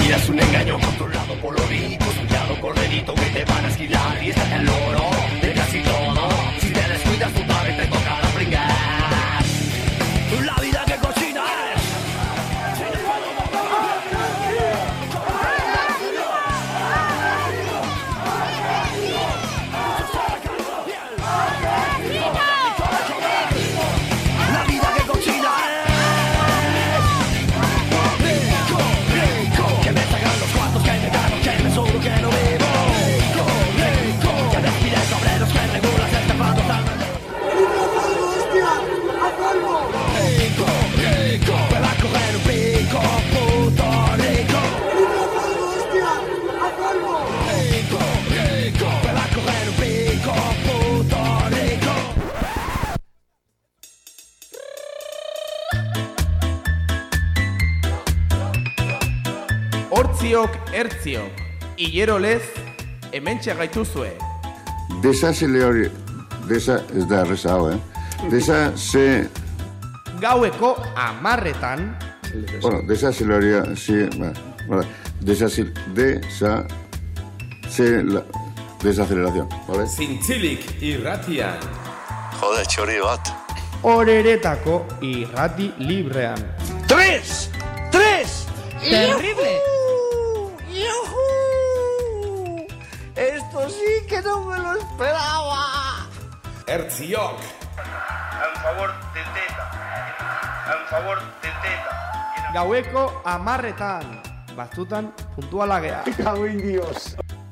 Vida es un engaño controlado por los ricos, cuidado corderito que te van a esquilar y está el loro de casi todo. Hortziok, ertziok, hilero lez, hemen gaituzue. Desazeleori... Desa... Ez da erreza hau, eh? Desa se... Gaueko amarretan, Bueno, desazeleoria... Si... Ba, vale. Desazil... Desa... Se... La, desaceleración, ¿vale? Zintzilik irratian. Jode, txori bat. horeretako irrati librean. ¡Tres! ¡Tres! Terrible! No me lo esperaba. Ertziok. En favor del Teta. En favor del Teta. Gaueko amarretan, batzutan puntuala gea.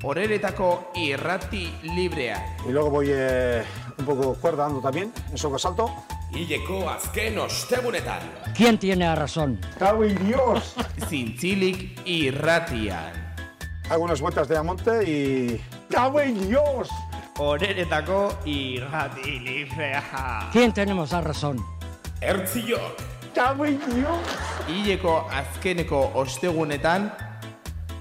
Horeretako irrati librean. Y luego voy eh, un poco cuerda dando también, en soco salto. Hileko azken ostegunetan. ¿Quién tiene la razón? Zintzilik irratian. Hago unas vueltas de Amonte y... Horeretako irrati librea. ¿Quién tenemos la razón? Ertziok. Hileko azkeneko ostegunetan,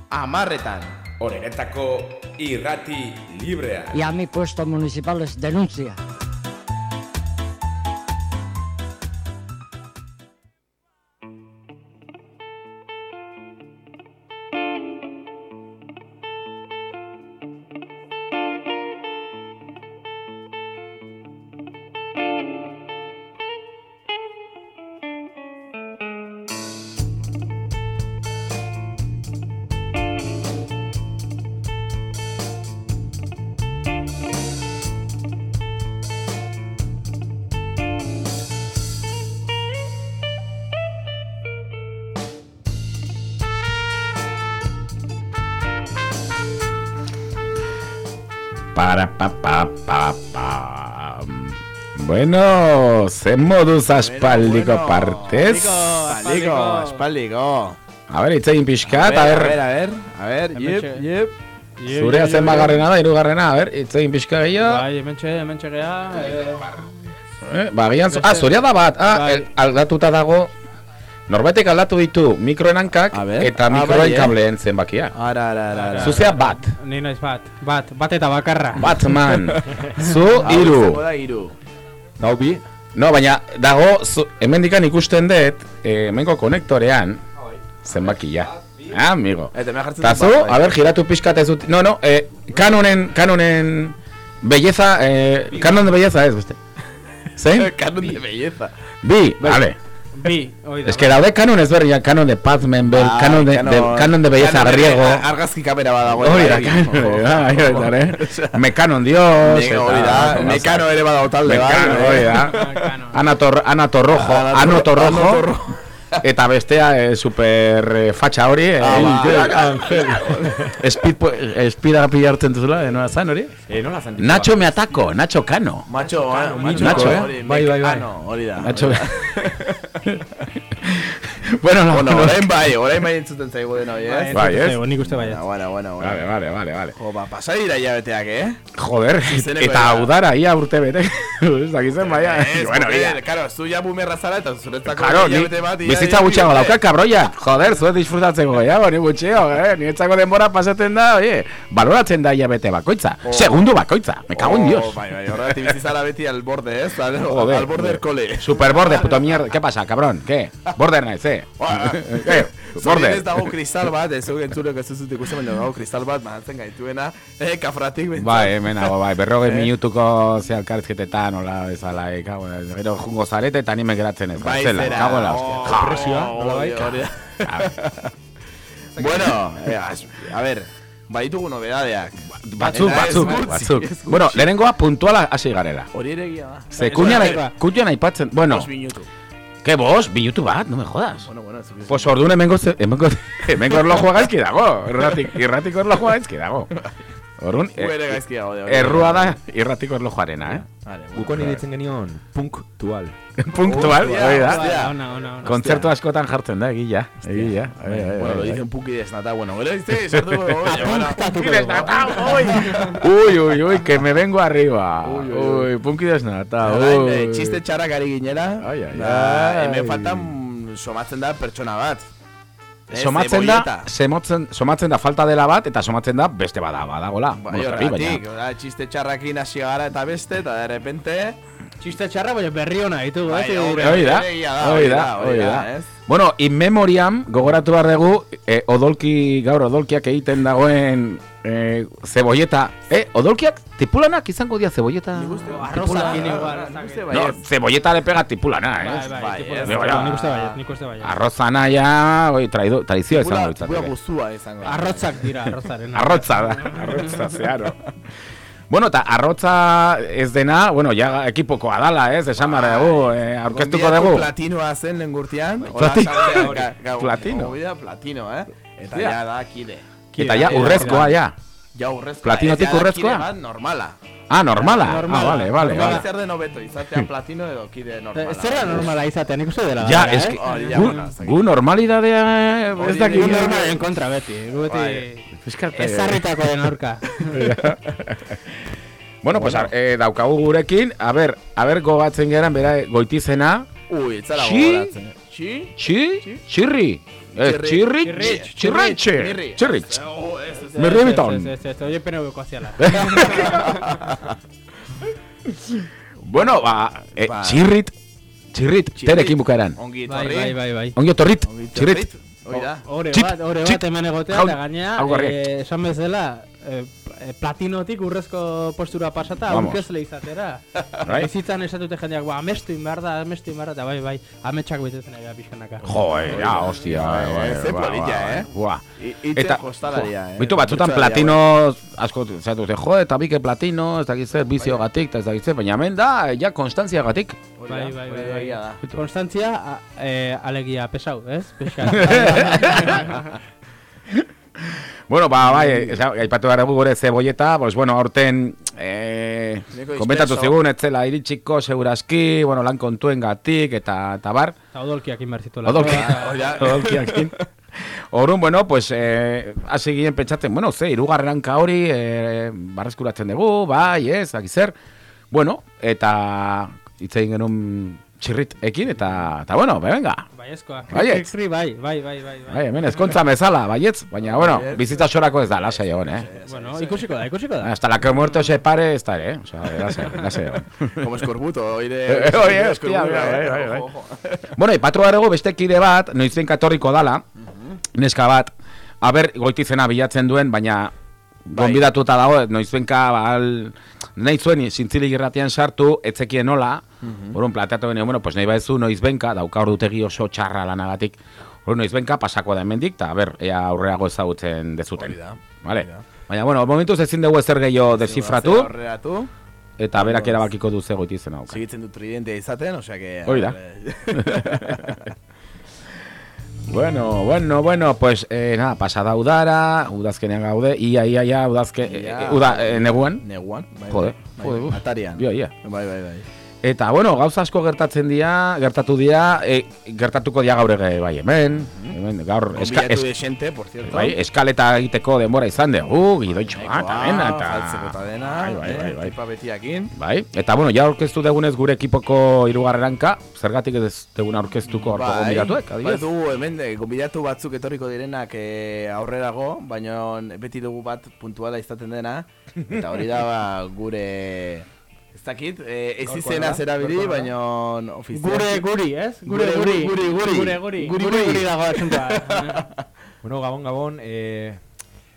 amarretan. Horeretako irrati librea. Y a mi puesto municipal les denuncia. Bueno, ze moduz aspaldiko partez. Aspaldiko, aspaldiko. A ver, itzegin pixkat, a a ver, ver, a ver, a ver, yep, yep. zurea zen bagarrena da, irugarrena, a ver, itzegin pixka gehiago. Bai, hementxe, hementxe gea. Eh, ba, gian, zu- ah, zurea da bat, ah, Bai. el- aldatuta dago, norbetek aldatu ditu mikroen hankak A ver. eta Ah, mikroen bai, eh. kableen zenbakia. Ara, ara, ara, ara. Zuzea bat, Ni naiz bat. Bat, bat eta bakarra. Batman, zu Hau hiru. izango da hiru. Hau bi? No, baina dago, zu, hemendikan ikusten dut, eh, hemengo konektorean, zenbakia. Ah, amigo. Eta zu, bai. a ver, giratu pixkat ez dut... No, no, eh, kanonen, kanonen... Belleza, eh, kanon de belleza ez, beste. Zein? Canon de belleza. Bi, vale. Bi, hoi da. Es que daude kanon kanon de paz menbel, Bai, kanon de, de, kanon de belleza kanon de- griego. Argazki kamera badago. Hori da, kanon, eh? Mekanon dios, Me- hori da, Mekano ere badago talde, bai. Mekano, hori da. Eta bestea eh, super eh, fatxa hori, eh, Ah, ba. Angel. Speed, eh, speeda pilartzen duzula, eh, nola zan hori? Eh, nola zan? Nacho me ataco, Nacho Cano. Macho, eh, Nacho, Nacho, eh? Bai, bai, bai. Mekano, hori da. Nacho. bueno, no, Bueno, no. orain bai, orain bai entzuten zaigu dena, oi, ez? Bai, ez? Nik uste baiat. Bueno, bueno, bueno. Vale, vale, vale, vale. Jo, ba, pasa dira hilabeteak, eh? Joder, eta udara ia urte bete. Ez dakizen baia. Ez, Bueno, ia. claro, zu ja bumerra zara eta zuretzako Claro, hilabete bat, bizitza ia- gutxiago ia- dauka kabroia. Joder, zuet disfrutatzeko gehiago, ni gutxio, eh? Niretzako denbora pasatzen da, oye, baloratzen da hilabete bakoitza. Oh. Segundu bakoitza, me cago en Oh, Dios. Bai, bai, horregatik bizi zara beti al borde, ez? Al borde del cole. Super borde, puto mierda. ¿Qué pasa, cabrón? ¿Qué? Border naiz, eh? Eh, Borde. Borde. Ez dago kristal bat, ez zuen entzulek ez dut ikusten, baina dago kristal bat, manatzen gaituena, eh, kafratik bintzat. Bai, hemen hago, bai, berrogei Eh? minutuko ze alkarrizketetan, hola, bezala, eh, kago, gero jungo zarete eta nimen geratzen ez, Bai, zela, zera. kago la hostia. Presioa, oh, nolabait. hori- hori- Bueno, eh, a ver, baditugu nobedadeak. Batzuk, batzuk, batzuk. Bueno, lehenengoa puntuala hasi garela. Hori ere egia da. Ze kuñan, kuñan aipatzen, bueno, Bost minutu. Ke bos, minutu bat, no me jodas. Bueno, bueno, zuk Pues orduan hemengo, hemengo, hemengo erlojua gaizki dago, irratik, irratiko erlojua gaizki dago. Dago. de hori. errua da irratiko erlojuarena, eh? Vale, bueno. Gukon iritzen genion punktual. Punktual, Hostia, hori da. Kontzertu askotan jartzen da, egila, egila. Bai, bai, Bueno, lo bai, dicen Puki desnata, bueno, gero dice, oye, bueno. Punky desnatado, uy. Uy, uy, uy, que me vengo arriba. Uy, punky desnatado. Orain, uy. eh, Txiste txarrak ari ginela. Ai, ai, da, ai. Hemen faltan somatzen da pertsona bat. Somatzen da, semotzen, somatzen da falta dela bat eta somatzen da beste bada badagola. Bai, horregatik, baina. ora, txiste txarrakin hasi gara eta beste, eta de repente... Txiste txarra, baina berri hona ditugu, Bai, eh? hombre, Hori da, egia da, hori hori da, da, hori hori da. da, ez? Bueno, in memoriam, gogoratu behar dugu, eh, odolki, gaur odolkiak egiten dagoen eh, zebolleta. Eh, odolkiak tipulanak izango dira zebolleta. Arrozakin igual. ez Nik dakit. uste No, baiet. zebolleta le pega tipulana, Bai, eh? bai, Bai, ez, bai, bai. nik uste baiet, nik uste baiet. Arroza naia, oi, traido, traizioa izango litzateke. guztua izango. da. Arrotzak dira, arrotzaren. Arrotza da, arrotza, zeharo. Bueno, eta arrotza ez dena, bueno, ja ekipokoa dala, ez, esan barra dugu, eh, aurkeztuko dugu. Platinoa zen lehen gurtian. Platino. Platino. Platino. Platino, eh? Eta ja da, kide. Eta ja, urrezkoa, ja. Ja urrezkoa. Platinotik ez, da urrezkoa? Bat normala. Ah, normala. Normala. Ah, vale, vale, Normala vale. zer den hobeto, izatea platino edo kide normala. Zer da normala izatea, nik uste dela. Ja, eh? Bueno, ez dakit. gu normalidadea eh, ez dakit. Gu normalen kontra beti, gu beti... Bai. Fiskate. Ezarritako den aurka. Bueno, pues eh, daukagu gurekin, a ber, a ber gogatzen geran, bera, goitizena, Ui, etzara Xi? gogoratzen. Xi? txi, txirri, eh, Txirri. txirri, Txirri. txirritxe, Mirri. txirritx. Oh, ez, ez, Mirri biton. Ez, ez, ez, oie PNV-ko aziala. Bueno, ba, eh, Ba. txirrit, txirrit, terekin bukaeran. Ongi Bai, etorri. bai, bai, bai. Ongi otorrit, Ongi txirrit. etorri. Hoi da. Ore Txit, bat, ore txit, bat hemen egotea, jaun- eta gainea, hau garriak. eh, esan bezala, eh, eh, platinotik urrezko postura pasata, aurkezle izatera. Bai. Bizitzan esatute jendeak, ba, amestu inbar da, amestu inbar da, eta bai, bai, ametsak betetzen ari da pixkanaka. Jo, eh, ja, hostia, bai, bai, bai, polita, bai, eh? Buah. I- Itzen jostalaria, eh? Bitu batzutan platino asko zatu ze, jo, eta bike platino, ez dakit zer, biziogatik, eta ez dakit zer, baina hemen da, ja, konstantziagatik. Hori Bai, bai, bai, bai. da. Konstantzia, eh, alegia pesau, ez? Pixka. Bueno, ba, bai, aipatu dugu gure zebolleta, pues, bueno, aurten, eh, Niko komentatu zigun, etzela iritsiko, seguraski, bueno, lan kontuen gatik, eta, eta bar, Eta odolkiak inbertitu odolki, Hori da. odolkiakin. Orduan, bueno, pues, eh, hasi ginen pentsatzen, bueno, ze, irugarrenka hori, eh, barreskuratzen dugu, bai, ez, dakiz zer. Bueno, eta hitz egin genuen txirrit ekin, eta, eta bueno, be, venga. Baiezkoa. Baietz. Bai, bai, bai, bai, bai. Bai, hemen ezkontza bezala, baietz, baina, bueno, bizitza sorako ez da, lasai egon, eh. Bueno, ikusiko da, ikusiko da. Hasta la que muerto se pare, está, eh. O sea, lasai, lasai egon. Como eskorbuto, oire... Eh, oie, hostia, bai, bai, bai, bai. Bueno, ipatu behar dugu beste kide bat, noizten katorriko dala, neska bat, aber goitizena bilatzen duen, baina gonbidatuta dago, noizbenka, bal, nahi zuen zintzilik irratian sartu, etzekien nola, orduan planteatu genio, bueno, pues nahi baizu noizbenka, dauka ordutegi oso txarra lanagatik, orduan noizbenka pasako da hemendik, eta ber, ea aurreago ezagutzen dezuten. Hori da. Vale. Baina, bueno, momentuz ezin dugu ezer gehiago desifratu, Horreatu. eta berak erabakiko du ze goitizena dauka. Segitzen du tridentea izaten, osea que... Hori da. Bueno, bueno, bueno, pues eh, nada, pasada udara, udazkenean gaude, ia, ia, ia, udazke, ia. Eh, eh, uda, e, eh, neguan. Neguan, bai, joder, bai, bai, bai, Eta, bueno, gauza asko gertatzen dira, gertatu dira, e, gertatuko dira gaur ere bai hemen, hemen gaur eska, es, de xente, por cierto. bai, eskaleta egiteko denbora izan dugu, gidoitxo bat, eta dena, eta... Jaltzeko eta dena, Bai, bai, bai, eh, bai. tipa betiakin. Bai, eta bueno, ja aurkeztu dugunez gure ekipoko hirugarrenka, zergatik ez dugun aurkeztuko orko gonbidatuek, bai adibidez? dugu hemen de, gonbidatu batzuk etorriko direnak eh, aurrerago, baina beti dugu bat puntuala izaten dena, eta hori da ba, gure Ez dakit, eh, ez izena zerabili, baina ofizial. Gure guri, ez? Gure guri. guri, guri. Gure guri. Guri, Gure guri. guri dago asuntoa. Bueno, gabon, gabon, eh,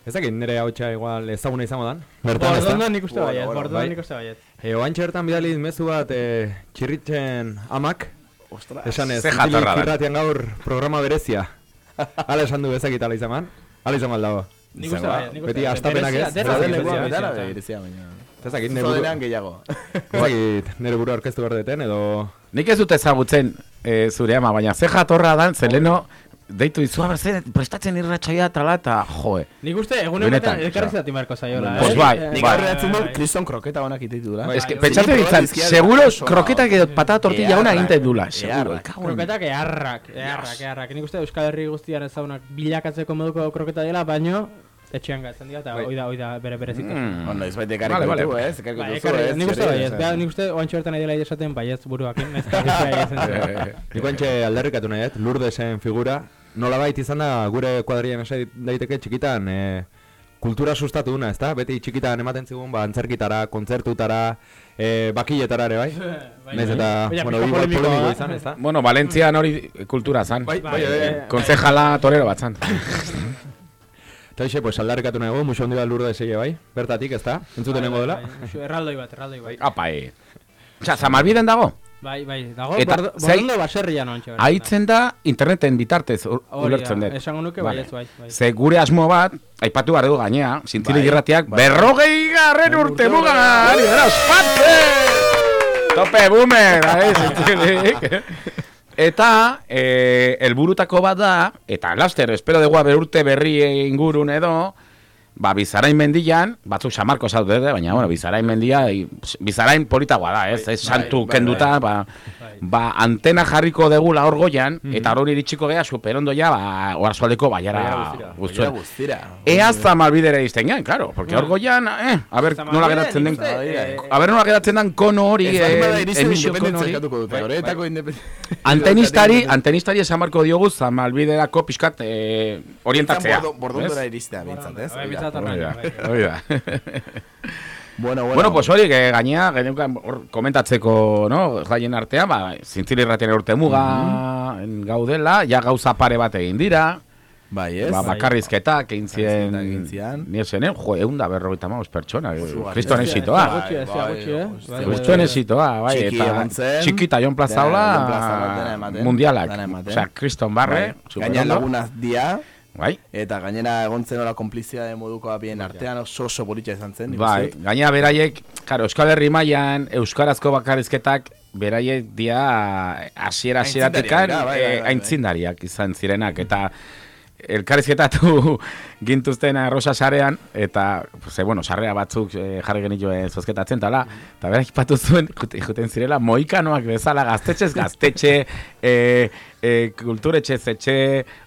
ez dakit nire hau igual ezaguna izango dan. Bertan, ez da? Bordondo nik uste baiet, bordondo bai. nik uste baiet. E, oantxe bertan bidali mezu bat e, txirritzen amak. Ostras. Esan ez, Ze jatorra da. irratian gaur programa berezia. Hala esan du bezakit ala izan man. Hala izan maldago. Nik uste baiet, nik uste Beti baiet. astapenak ez. Berezia, Berezia, berezia, Ez dakit nire buru, gehiago. dakit nire buru orkestu behar deten edo... Nik ez dut ezagutzen e, zure ama, baina ze jatorra dan, zeleno, deitu izu, aber, ze, prestatzen irratxaia tala, eta joe. Nik uste egunen Benetan, batean elkarri zati marko zaiola. Pues eh? bai, Eh, Nik bai. eratzen bai, dut, kriston kroketa honak itetu da. Ez que, Bai, pentsatu ditzan, izquierda, seguro kroketak edo patata tortilla una Earrak, egiten dula, earrak. seguro. en- Kroketak eharrak, eharrak, eharrak. Nik uste Euskal Herri guztian ezagunak bilakatzeko moduko kroketa dela, baino etxean gatzen dira, eta Bai. hoi da, hoi da bere berezitasun. Mm. Ondo, ez Vale, ekarriko vale. dutu, ez? Ekarriko Bai, duzu, ez? nik uste ez? Ba, nik uste oantxe hortan nahi dela esaten baietz buruakin, ez da esaten zen. Nik oantxe alderrikatu nahi, et, Lourdesen figura. Nola izan da gure kuadrian esai daiteke txikitan, e, kultura sustatu duna, ezta? Beti txikitan ematen zigun, ba, antzerkitara, kontzertutara, e, bakiletara ere, bai? Bai, Naiz bai. eta, Baina, bueno, igual polemikoa, polemiko eh? izan, ezta? Bueno, Valentzian hori kultura zan. Bai, Bai, bai, eh, Konzejala torero bat zan. Eta hoxe, pues aldarrikatu nahi musu handi bat lurde zeie, bai? Bertatik, ezta? Entzuten nengo dela? Bai, bai, Erraldoi bat, erraldoi bat. Apa, e. Osa, zamalbiden dago? Bai, bai, dago, Eta zei- bordondo baserrian ontxe. Aitzen da interneten bitartez da, ulertzen dut. esango nuke Vale. baietz, bai, bai. Ze gure asmo bat, aipatu behar du gainea, zintzili Bai, irratiak, bai. berrogei garren urte muga! Ari gara, ospatze! Tope, boomer! Bai, zintzilik. Eta, eh, elburutako bat da, eta laster, espero dugu bere urte berri ingurun edo, ba, bizarain mendian, batzuk samarko zaude, dute, baina, bueno, bizarain mendia, bizarain politagoa da, ez, ez, santu bai, kenduta, ba, ba, antena jarriko degula hor goian, eta hor iritsiko gea, superondo ja, ba, oarzualdeko baiara guztuen. Ea zamalbidera izten gean, claro, porque hor goian, eh, a ber, nola geratzen den, a ber, nola geratzen den kono hori, eh, emisio kono hori. Antenistari, antenistari esan marko diogu zamalbiderako pixkat eh, orientatzea. Bordondora iristea, bintzat, ez? Bai, Hori da. bintzat Hori da, bai. Bueno, bueno. Bueno, pues hori, que gainea, geneukan hor komentatzeko, no, jaien artean, ba, zintzili irratien urte muga gaudela, ja gauza pare bat egin dira, Bai, ez? ba, bakarrizketak egin zien, Bakarrizketak egin zian. ni zenen, jo, egun da berrogeita maus pertsona, kriston bai, esitoa. bai, bai, eh? Guztuen esitoa, bai, eta egon zen. txiki eta Jon Plazaola, Dena, Jon Plazaola, dena ematen. mundialak, osea, kriston barre. Gaina superondo. lagunaz dia, bai, eta gainera egon zen hola konplizia de moduko bien artean oso oso politxa izan zen. Bai, dut. gaina beraiek, karo, Euskal Herri mailan euskarazko bakarrizketak beraiek dia hasiera hasieratik Aitzindariak dira, bai, bai, bai, aintzindariak izan zirenak eta elkarrizketatu gintuzten arrosa sarean eta ze bueno, sarrea batzuk eh, jarri genituen zozketatzen tala eta berak ipatu zuen jute, juten zirela moikanoak bezala gaztetxez gaztetxe e, e, kulturetxez etxe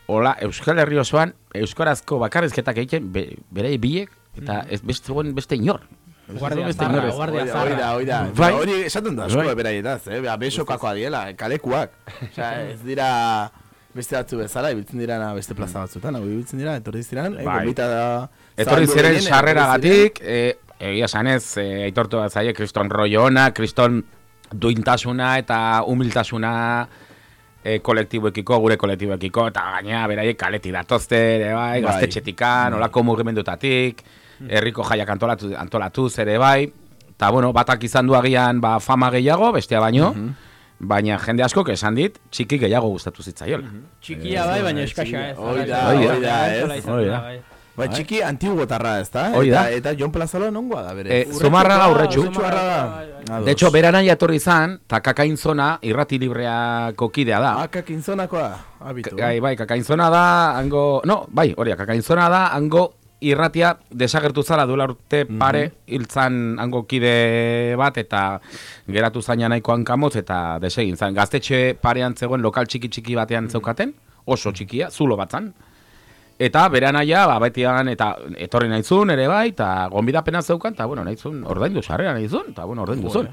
hola Euskal Herri osoan euskarazko bakarrizketak egiten be, berei biek eta ez beste beste inor Guardia Beste zarra, guardia zarra. hori da, hori da. Bai. Hori esaten da asko Bai. beraietaz, eh? Besokako adiela, kalekuak. Osea, ez dira beste batzu bezala, ibiltzen dira na beste plaza batzuetan, hau ibiltzen dira, etorri ziren, eh, Bai. gonbita da... Etorri ziren sarreragatik, eh, egia sanez, eh, aitortu bat zaie, kriston rollo ona, kriston duintasuna eta humiltasuna eh, kolektiboekiko, gure kolektiboekiko, eta gaina beraiek kaleti datozte, ere bai, Bai. gaztetxetikan, olako mugimendutatik, herriko jaiak antolatu, antolatuz ere bai, eta bueno, batak izan du agian ba, fama gehiago, bestea baino, baina jende askok esan dit, txiki gehiago gustatu zitzaiola. Txikia bai, baina eskaxa ez. Hori da, hori da, ez? Hori da, bai. Ba, txiki antiguotarra, ez da? Eta, eta Jon Plazola nongoa da, bere. Eh, Zumarraga urretxu. Da. Ados. De hecho, bera nahi atorri izan, eta kakainzona irrati libreako kidea da. Ah, kakinzonakoa, habitu. Bai, bai, kakainzona da, hango... No, bai, hori, kakainzona da, hango irratia desagertu zala duela urte pare, hiltzan hango kide bat, eta geratu zaina nahiko hankamotz, eta desegin zan. Gaztetxe parean zegoen lokal txiki-txiki batean zeukaten, oso txikia, zulo batzan. Eta bere anaia, ba, betian, eta etorri nahizun ere bai, eta gonbidapena zeukan, eta, bueno, nahizun, ordaindu sarrera nahizun, eta, bueno, ordaindu zuen.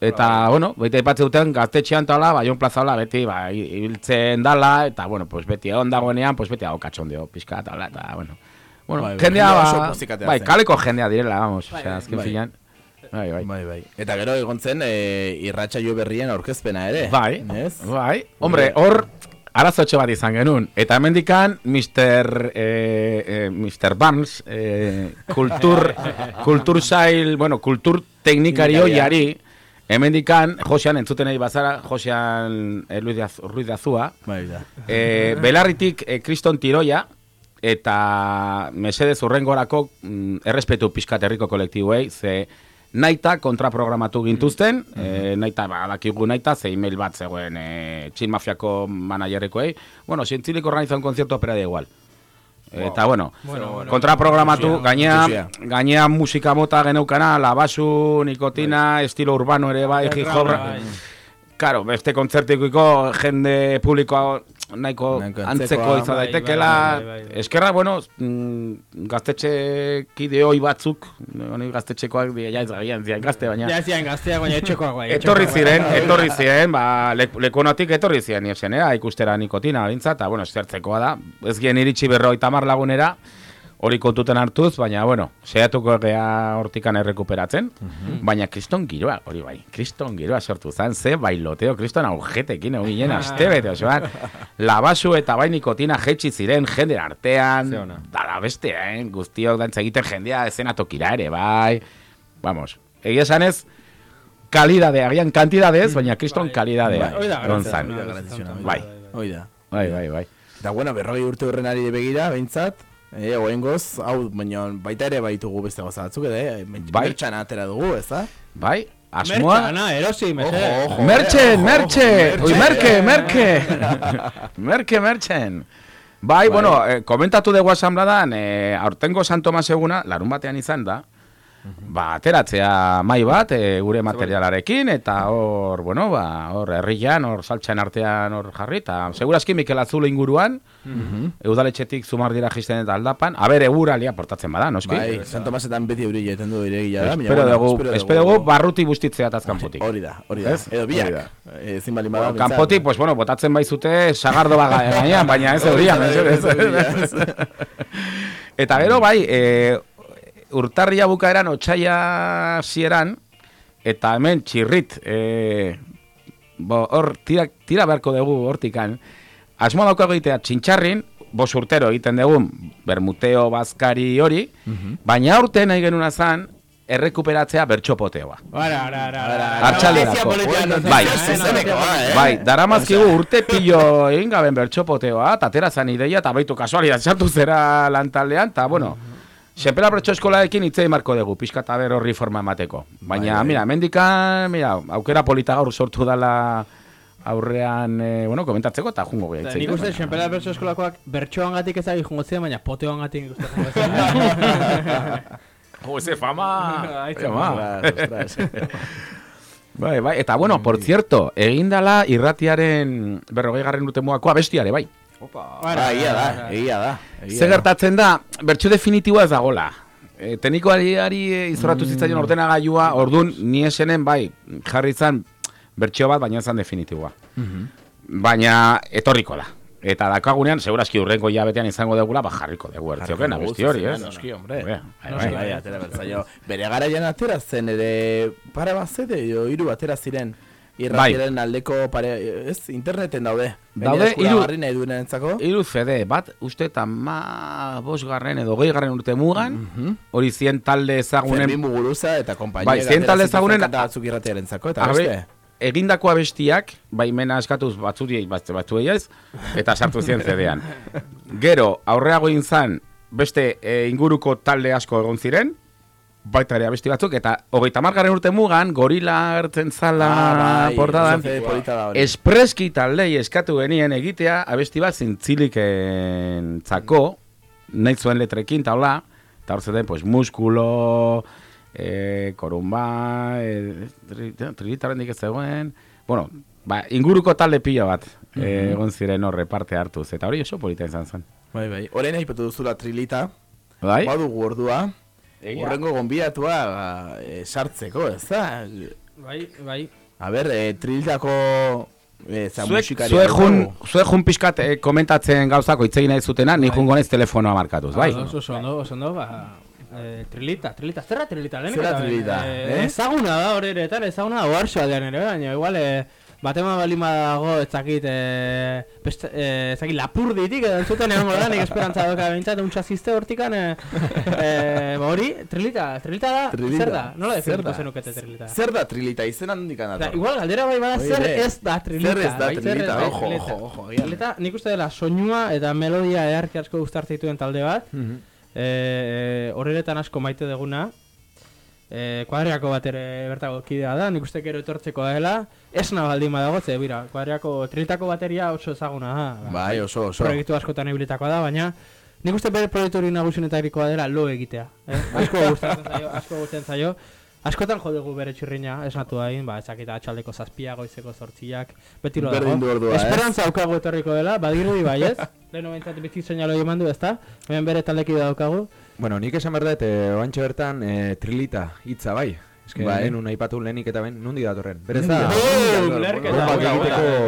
Eta, bueno, beti aipatze duten gaztetxean tala, Jon Plazaola beti, ba, i- ibiltzen dala, eta, bueno, pues beti egon dagoenean, pues beti hau katxondeo, pixka, tala, eta, bueno. Bueno, Bai, jendea, jendea ba, bai, kaleko jendea direla, vamos, Bai, osea, azken bai. finean. Bai, bai. Bai, bai. Eta gero egon zen e, irratsaio berrien aurkezpena ere. Bai, Ez? bai. Hombre, hor arazotxe bat izan genuen. Eta hemendikan Mr. Eh, eh, Mr. Barnes, eh, kultur, kultur sail, bueno, kultur teknikari Teknikaria. hoiari, hemendikan, Josean entzuten nahi bazara, Josean eh, Ruiz de Az- Ruiz de Azua, Bai, da. eh, belarritik eh, kriston tiroia, eta mesedez urrengorako mm, errespetu pixkat herriko kolektiboei, ze naita kontraprogramatu gintuzten, eh, naita, badakigu naita, ze email bat zegoen eh, txin mafiako managerrekoei, bueno, zientzilik organiza un concierto opera da igual. Eta bueno, Bueno, bueno. kontraprogramatu, gainea, gainea musika mota geneukana, labasu, nikotina, estilo urbano ere bai, hip bai. Karo, beste kontzertikoiko jende publikoa nahiko Nahiko antzeko antzekoa, izan bai, daitekela. bai, bai. Eskerra, bueno, mm, gaztetxe kide hoi batzuk, honi gaztetxekoak, dira, ja ez gabian, zian gazte, baina... Ja, zian gazteak, baina etxekoak bai. Etorri ziren, etorri ziren, ba, lek- lekuonatik etorri ziren niesenera, ikustera nikotina bintza, eta, bueno, zertzekoa da. Ez gien iritsi berroi tamar lagunera, hori kontuten hartuz, baina, bueno, seiatuko gea hortikan errekuperatzen, baina kriston giroa, hori bai, kriston giroa sortu zan, ze bailoteo, kriston augetekin egin ginen astebete osoan, labasu eta bai nikotina jetxi ziren jende artean, dara beste, eh? guztiok dantza egiten jendea esenatokira ere, bai, vamos, egia esanez, kalidade, agian kantidadez, baina kriston kalidadea. Hoi da, egon garrantzitsua, zan. hori da, garrantzitsua, hori da. Bai, Hoi da. bai, bai, bai. Eta bueno, berrogei urte horrenari begira, behintzat, e, oengoz, hau, baina baita ere baitugu beste gauza batzuk, edo, e, Bai. mertxan atera dugu, ez da? Bai, asmoa... Mertxana, erosi, mesedez. Ojo, merche, ojo, ui, merke, merche. merke, merke, merchen. Bai, bueno, eh, komentatu dugu asamladan, eh, aurtengo San Tomas eguna, larun batean izan da, ba, ateratzea mai bat, eh, gure materialarekin, eta hor, bueno, ba, hor, herrian, hor, saltxan artean hor jarri, eta segurazki Mikel Azul inguruan, eudaletxetik zumar dira jisten eta aldapan, aber eguralia portatzen bada, noski? Bai, San Tomasetan beti euri egiten du iregia da. baina, Espero dugu, espero dugu barruti bustitzea tazkanpotik. Hori da, hori da. Edo biak. da. Ezin bali bada. Kanpotik, pues bueno, botatzen baizute sagardo baga gainean, baina ez eurian, ez. Eta gero bai, e, urtarria bukaeran otxaia zieran, eta hemen txirrit, e, bo, hor, tira, tira beharko dugu hortikan, asmoa daukago egitea txintxarrin, bos urtero egiten dugu, bermuteo, bazkari hori, baina aurten nahi genuna zan, errekuperatzea bertxopoteoa. Ara, ara, ara, ara. Artxalderako. Bai, bai, daramazkigu urte pillo egin gaben bertxopoteoa, eta atera zan ideia, eta baitu kasualidad sartu zera lantaldean, eta bueno, Sepela bertso eskolaekin hitzei marko dugu, pixka eta ber horri forma emateko. Baina, mira, mendikan, mira, aukera polita gaur sortu dala aurrean, eh, bueno, komentatzeko, eta jungo gai Nik uste, senpera bertso eskolakoak bertsoan gatik ezagik jungo ziren, baina poteoan gatik nik uste jungo ziren. Jo, ese fama! Aitzi, Fama. Bai, bai, eta bueno, por cierto, egin dala irratiaren berrogei garren urte bestiare, bai. Egia da, egia da. Ze da. gertatzen da, bertsu definitiboa ez dagola. E, teknikoari e, izorratu zitzaion ordenagailua, ordun ni esenen bai, jarri izan bertsio bat, baina ezan definitiboa. Baina etorriko da. Eta dakagunean, segurazki urrengo hilabetean izango degula, ba jarriko dugu ertziokena, besti hori, eh? Noski, hombre. Noski, bai, atera bertzaio. Bere garaian atera zen ere pare bat zede, hiru atera ziren. Irratiaren aldeko pare, ez, interneten daude. Daude, hiru. nahi. Hiru CD, bat uste eta ma bosgarren edo garren urte mugan, hori zien talde ezagunen Fermin Muguruza eta kompainia. Bai, zien talde ezagunen- batzuk irratiaren zako, eta Habe, beste. egindako abestiak, baimena eskatuz batzuri batzu batzuei ez, eta sartu zien zedean. Gero, aurreago egin zan, beste e, inguruko talde asko egon ziren, baita ere abesti batzuk, eta hogeita margarren urte mugan, gorila gertzen zala Ah, bai, portadan, espreski taldei eskatu genien egitea abesti bat zintziliken zako, nahi zuen letrekin, eta hola, eta hor zeden, pues, muskulo, e, korumba, e, trilitaren dik ez zegoen, bueno, ba, inguruko talde pila bat eh, egon ziren horre parte hartuz, eta hori oso polita izan zen. Bai, bai. Orain aipatu duzula trilita. Bai? Badugu ordua. Egia. Horrengo gonbidatua ba, e, sartzeko, ez da? Bai, bai. A ber, e, trilitako e, za Zuek, musikaria zuek jun, zuek jun pixkat eh, komentatzen gauzako itzegin nahi zutena, ni jungo naiz telefonoa markatuz, bai? Ah, Oso oso oso ondo, ba... eh, trilita, trilita, zerra trilita, lehenik Zerra eta trilita, eh, eh? Ezaguna da horretan, ezaguna da oharsoa aldean ere, baina igual, eh, batema balima dago, ez dakit, eh, beste, eh, ez dakit, lapurditik, edo entzuten egon da, nik esperantza doka behintzat, untsa ziste hortikan, eh, eh, ba hori, trilita, trilita da, Trilita. zer da, nola Zer definituko da? zenukete trilita? Zer da trilita, izen handik Da, anator. igual galdera bai bada zer ez da trilita. Zer ez da bai, trilita, bai, ojo, ojo, ojo. Trilita, nik uste dela soinua eta melodia eharki asko gustartzen dituen talde bat. Mhm. Eh, horretan asko maite deguna. Eh, kuadriako bat ere bertago kidea da, nik uste gero etortzeko dela. Esna baldin badago, ze, bira, kuadriako trilitako bateria oso ezaguna da. Bai, oso, oso. Proiektu askotan ebilitakoa da, baina nik uste bere proiektu hori nagusienetarikoa dela lo egitea. Eh? Asko gustatzen zaio, asko gustatzen zaio. Askotan jo dugu bere txirrina, esnatu hain, ba, ezakita atxaldeko zazpia, goizeko zortziak, beti lo dago. Ordua, ez? Esperantza daukagu etorriko dela, badirudi bai ez? Leheno behintzat bizi seinalo eman du, ezta? Hemen bere taldeki daukagu. Bueno, nik esan behar dut, eh, oantxe bertan, eh, trilita, hitza bai. Ez que Bai. lehen un aipatu lehenik eta ben, nundi datorren. Berez da, nola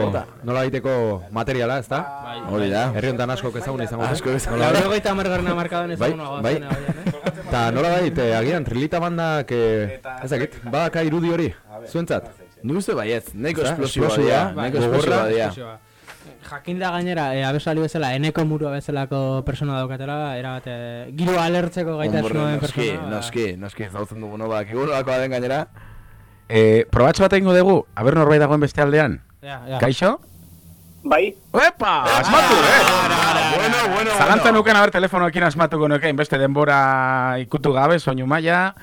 bota, egiteko, materiala, ez da? Bai. Hori da. Herri honetan asko ezaguna izango. Asko ezaguna. Lauro gaita amargarren amarkadan Bai, ezaguna bai. eh? Eta nola bait, eh, agian trilita bandak, eh, ez dakit, badaka irudi hori, zuentzat? Nik uste baietz, neko esplosioa, bai, neko gogorra, esplosiboa dira. Explosiboa. Jakin da gainera, e, abesali bezala, eneko murua bezalako persona daukatela, erabat, e, giro alertzeko gaitasuna den noski, persona. ba. noski, noski, zautzen dugu no bak, egun nolakoa den gainera. Eh, probatxo bat egingo dugu, aber norbait dagoen beste aldean. Ja, ja. Kaixo? Bai, Epa, asmatu, eh? Bueno, bueno, Zalantzan nuken haber telefonoekin asmatuko nukein, beste denbora ikutu gabe, soinu maila.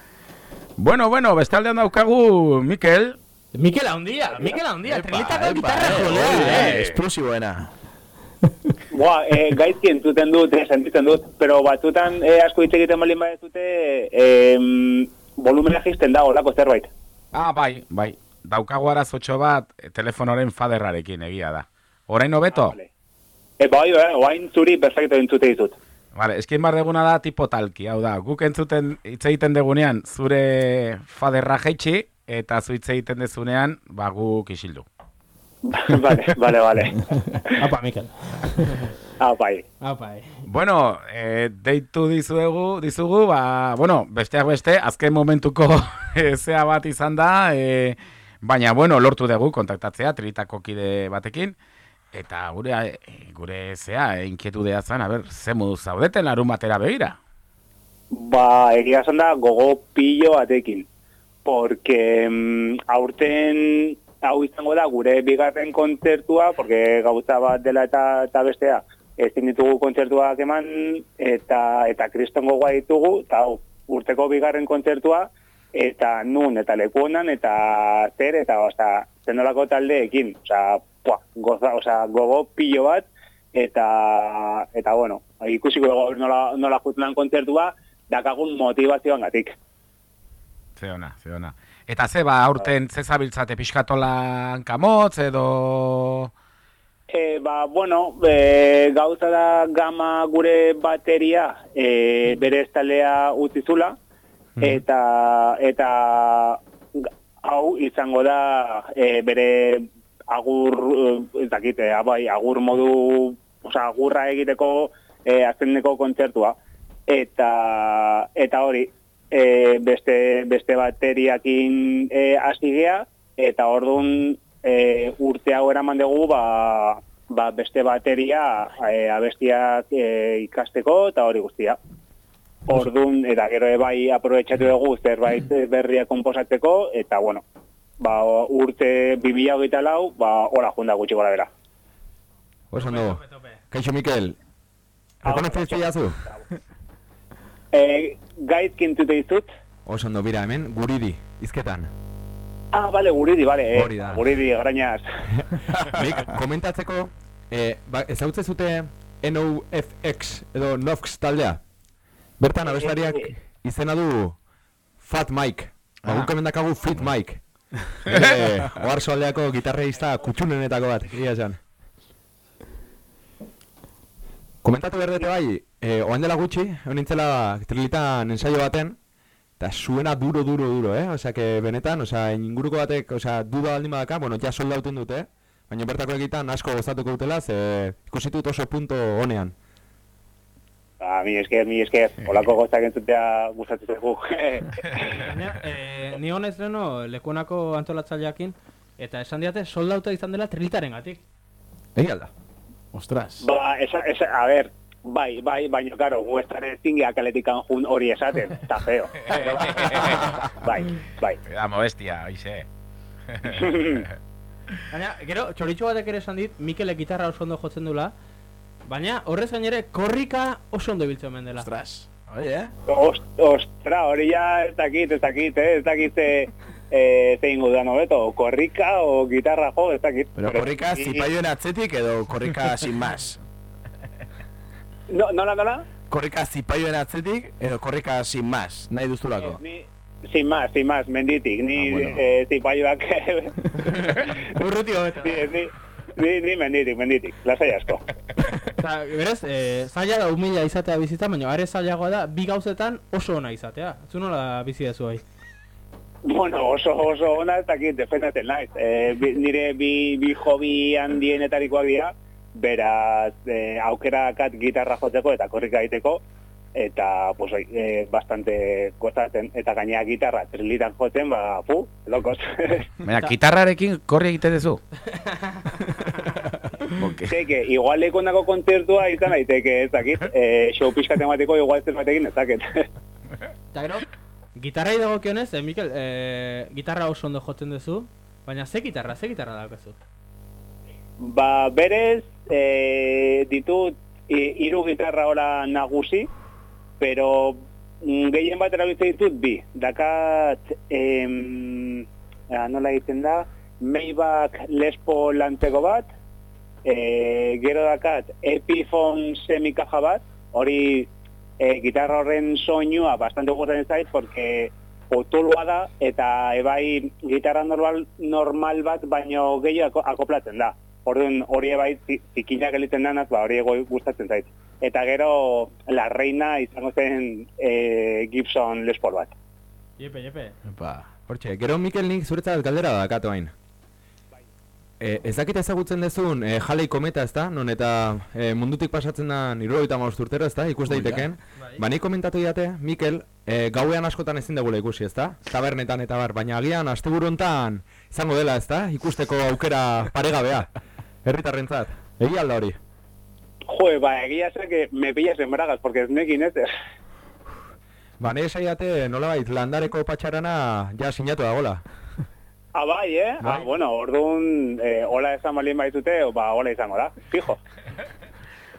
Bueno, bueno, beste aldean daukagu, Mikel. Mikel handia, Mikel handia, trilitako gitarra eh, jolea, hori, eh? Esplosiboena. Boa, e, gaizki entzuten dut, eh, sentitzen dut, pero batzutan e, asko hitz egiten balin badezute, e, volumena jisten da, olako zerbait. Ah, bai, bai. Daukagu arazotxo bat, eh, telefonoren faderrarekin egia da. Orain hobeto? Vale. E, bai, bai, oain zuri perfecto entzute ditut. Vale, eskin bar deguna da tipo talki, hau da, guk entzuten hitz egiten degunean zure faderra jaitsi, eta zu hitz egiten dezunean, ba guk isildu. vale, vale, vale. Apa, Mikel. Ah, bai. Apa, eh. Bueno, eh, deitu dizuegu, dizugu, ba, bueno, besteak beste, azken momentuko zea bat izan da, eh, baina, bueno, lortu dugu kontaktatzea, trilitako kide batekin, eta gure, gure zea, eh, inkietu zen, a ber, ze modu zaudeten larun batera begira. Ba, egia esan da gogo pilo batekin. Porque mm, aurten hau izango da gure bigarren kontzertua, porque gauza bat dela eta, eta bestea, ezin ditugu kontzertuak eman, eta eta kriston gogoa ditugu, eta urteko bigarren kontzertua, eta nun, eta leku eta zer, eta oza, zenolako taldeekin, oza, pua, goza, oza, gogo pilo bat, eta, eta bueno, ikusiko dugu nola, nola jutunan kontzertua, dakagun motivazioan gatik. Ze ona, ze ona. Eta ze ba, aurten ze zabiltzate? Pixkatolan kamotz edo... E, ba, bueno, e, gauza da gama gure bateria e, bere estalea utzizula, eta, eta g- hau izango da e, bere agur, eh, ez dakit, eh, bai, agur modu, osea, agurra egiteko e, azkeneko kontzertua. Eta, eta hori, e, beste, beste bateriakin e, hasi gea, eta orduan e, urte hau eraman dugu, ba, ba beste bateria e, abestiak e, ikasteko, eta hori guztia. Orduan, eta gero bai aprobetxatu dugu zerbait berria konposatzeko, eta bueno, ba, urte 2024 lau, ba, hola junda gutxi gora bera. Oso ondo. Kaixo Mikel, rekonozitzen jazu? E, gaizki entzute dizut? Oso ondo, bira, hemen guridi, izketan. Ah, bale, guridi, bale, eh, Hori da. guridi, grañaz. Nik, komentatzeko, eh, ba, ezautze zute NOFX edo NOFX taldea? Bertan, abeslariak izena du Fat Mike. Ba, Ah. guk hemen dakagu Fit Mike. Eh, Oarso aldeako gitarreista kutxunenetako bat, egia esan. Komentatu behar dute bai, eh, oan dela gutxi, egon nintzela trilitan ensaio baten, eta suena duro, duro, duro, eh? Osea, que benetan, osea, inguruko batek, osea, duda baldin badaka, bueno, ja soldauten dute, baina bertako egitan asko gozatuko dutela, ze ikusitut oso punto honean. Ba, mi esker, mi esker, olako gozak entzutea gustatzen zaigu. Baina, eh, ni honez leno lekunako antolatzaileakin, eta esan diate soldauta izan dela trilitaren gatik. Egi alda. Ostras. ba, esa, esa, a ver, bai, bai, baina, karo, gu estare zingeak aletikan jun hori esaten, eta feo. bai, bai. Da, modestia, oize. Baina, gero, txoritxo batek ere esan dit, Mikel gitarra oso ondo jotzen dula, baina horrez gainere korrika oso ondo biltzen omen dela. Ostras. Oye, eh? Ost, ostra, hori ja ez dakit, ez dakit, eh? ez dakit ze, eh, zein gudan hobeto, korrika o gitarra jo, ez dakit. Pero korrika zipaioen atzetik edo korrika sin más? No, nola, nola? Korrika zipaioen atzetik edo korrika sin más? Nahi duzulako? Ni, sin más, sin más, menditik, ni Ah, bueno. eh, zipaioak... Urruti hobeto. ni, ni, ni, menditik, menditik, lasai asko. Eta, berez, eh, zaila da humila izatea bizitzan, baina are zailagoa da bi gauzetan oso ona izatea. Zu nola bizi dezu hori? Bueno, oso, oso ona ez dakit, defendatzen naiz. E, nire bi, bi hobi handienetarikoak dira, beraz e, aukera kat gitarra jotzeko eta korrika egiteko, eta pues, oi, e, bastante gozatzen, eta gainea gitarra trilitan jotzen, ba, fu, lokos. Baina, gitarrarekin korri egite duzu. Zeke, igual lekondako kontzertua izan daiteke, ez dakit, e, show pixkat emateko igual zer batekin ez dakit. Eta gero, gitarrai dagokionez, eh, Mikel, eh, gitarra oso ondo jotzen duzu, baina ze gitarra, ze gitarra daukazu? Ba, berez, e, ditut hiru gitarra ora nagusi, pero mm, gehien bat erabiltzen ditut bi. Dakat, em, ah, nola egiten da, Maybach Lespo lantzeko bat, e, gero dakat Epiphone semikaja bat, hori e, gitarra horren soinua bastante gustatzen zait, porque potoloa da, eta ebai gitarra normal, normal bat, baino gehiago akoplatzen da. Orduan hori ebai zi- zikinak egiten danaz, ba, hori ego gustatzen zait. Eta gero, la reina izango zen e, Gibson Les Paul bat. Jepe, jepe. Ba. Hortxe, gero Mikel nik zuretzat galdera da, kato hain. E, ez dakit ezagutzen dezun, e, jalei kometa ez da, non eta e, mundutik pasatzen da nirogeita maust urtero ez da, ikus daiteken. Bai. Ba, nik komentatu diate, Mikel, e, gauean askotan ezin degula ikusi ez da, tabernetan eta bar, baina agian asteburu hontan izango dela ez da, ikusteko aukera paregabea, herritarrentzat. Egi alda hori. Jo, ba, egia zen que me pillas en bragas, porque ez nekin ez. Ba, nire saiate nolabait landareko patxarana ja sinatu dagola. Ah, bai, eh? Ah, Bai. bueno, orduan, eh, hola esan balin baitute, o, ba, hola izango da, fijo.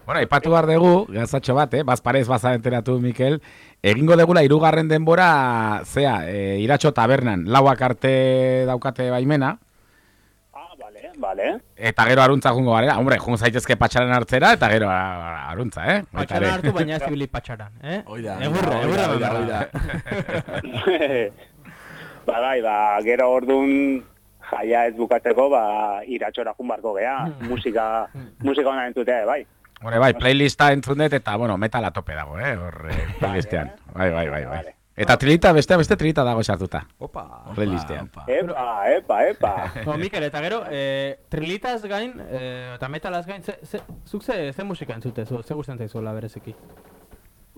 Bueno, aipatu behar dugu, gazatxo bat, eh? Bazparez baza enteratu, Mikel. Egingo degula irugarren denbora, zea, e, iratxo tabernan, lauak arte daukate baimena, Ah, vale, vale. eta gero aruntza jungo garela. Hombre, jungo zaitezke patxaren hartzera, eta gero a- aruntza, eh? Patxaran hartu, baina ez ibili patxaran, eh? Oida, Egurra, egurra, egurra. ba, bai, ba, gero orduan jaia ez bukatzeko, ba, iratxora jun barko gea, musika, musika hona entzutea, bai. Hore, bai, playlista entzun dut, eta, bueno, metala tope dago, eh? Hor, eh, playlistean. Bai, bai, bai, bai. Eta trilita, beste, beste trilita dago sartuta. Opa. Playlistean. Epa, epa, epa. No, Mikel, eta gero, eh, trilitaz gain, eh, eta metalaz gain, ze, ze, zuk ze, ze musika entzutezu, ze gusten zaizuela bereziki?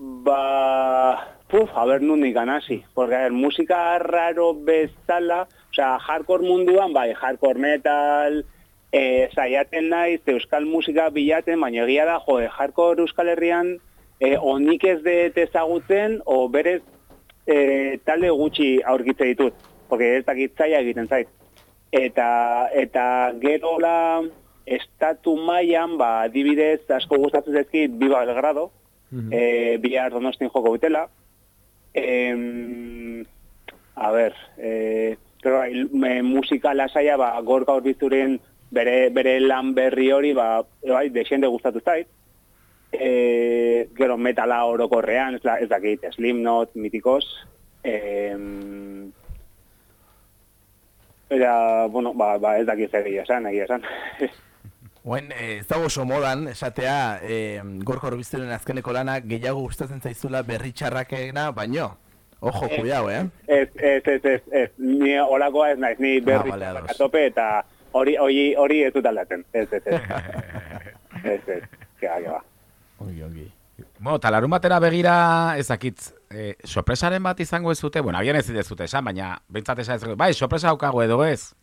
Ba, puf, a ber, nundik anasi. Porque, a ver, musika raro bezala, o sea, hardcore munduan, bai, hardcore metal, eh, saiaten naiz, euskal musika bilaten, baina egia da, jo, hardcore euskal herrian, eh, onik ez dut ezagutzen, o berez eh, talde gutxi aurkitze ditut, porque ez dakit zaila egiten zait. Eta, eta gero la estatu mailan, ba, adibidez, asko gustatzen zaizkit, Viva Belgrado, eh, bihar donostin joko dutela. Em, a eh, creo, bai, me, musika lasaia, ba, gorka horbizuren bere, bere lan berri hori, ba, bai, desende gustatu zait. Eh, gero metala orokorrean, ez, ez dakit, Slipknot, mitikos. Em, Era, bueno, ba, ba ez dakit zer egia esan, egia esan. Oen, eh, ez dago oso modan, esatea, eh, gorko horbizturen azkeneko lana gehiago gustatzen zaizula berri txarrakena, baino. Ojo, Eh, cuidao, eh? Ez, ez, ez, ez, ez, ni olakoa ez naiz, ni berri Ah, vale, tope eta hori hori hori ez dut aldatzen. Ez, ez, ez. ez, ez, kea, kea. Ongi, ongi. Bueno, eta larun batera begira ezakitz, eh, sorpresaren bat izango ez zute, bueno, agian ez zute esan, baina bentsat esan ez bai, sorpresa haukago edo ez.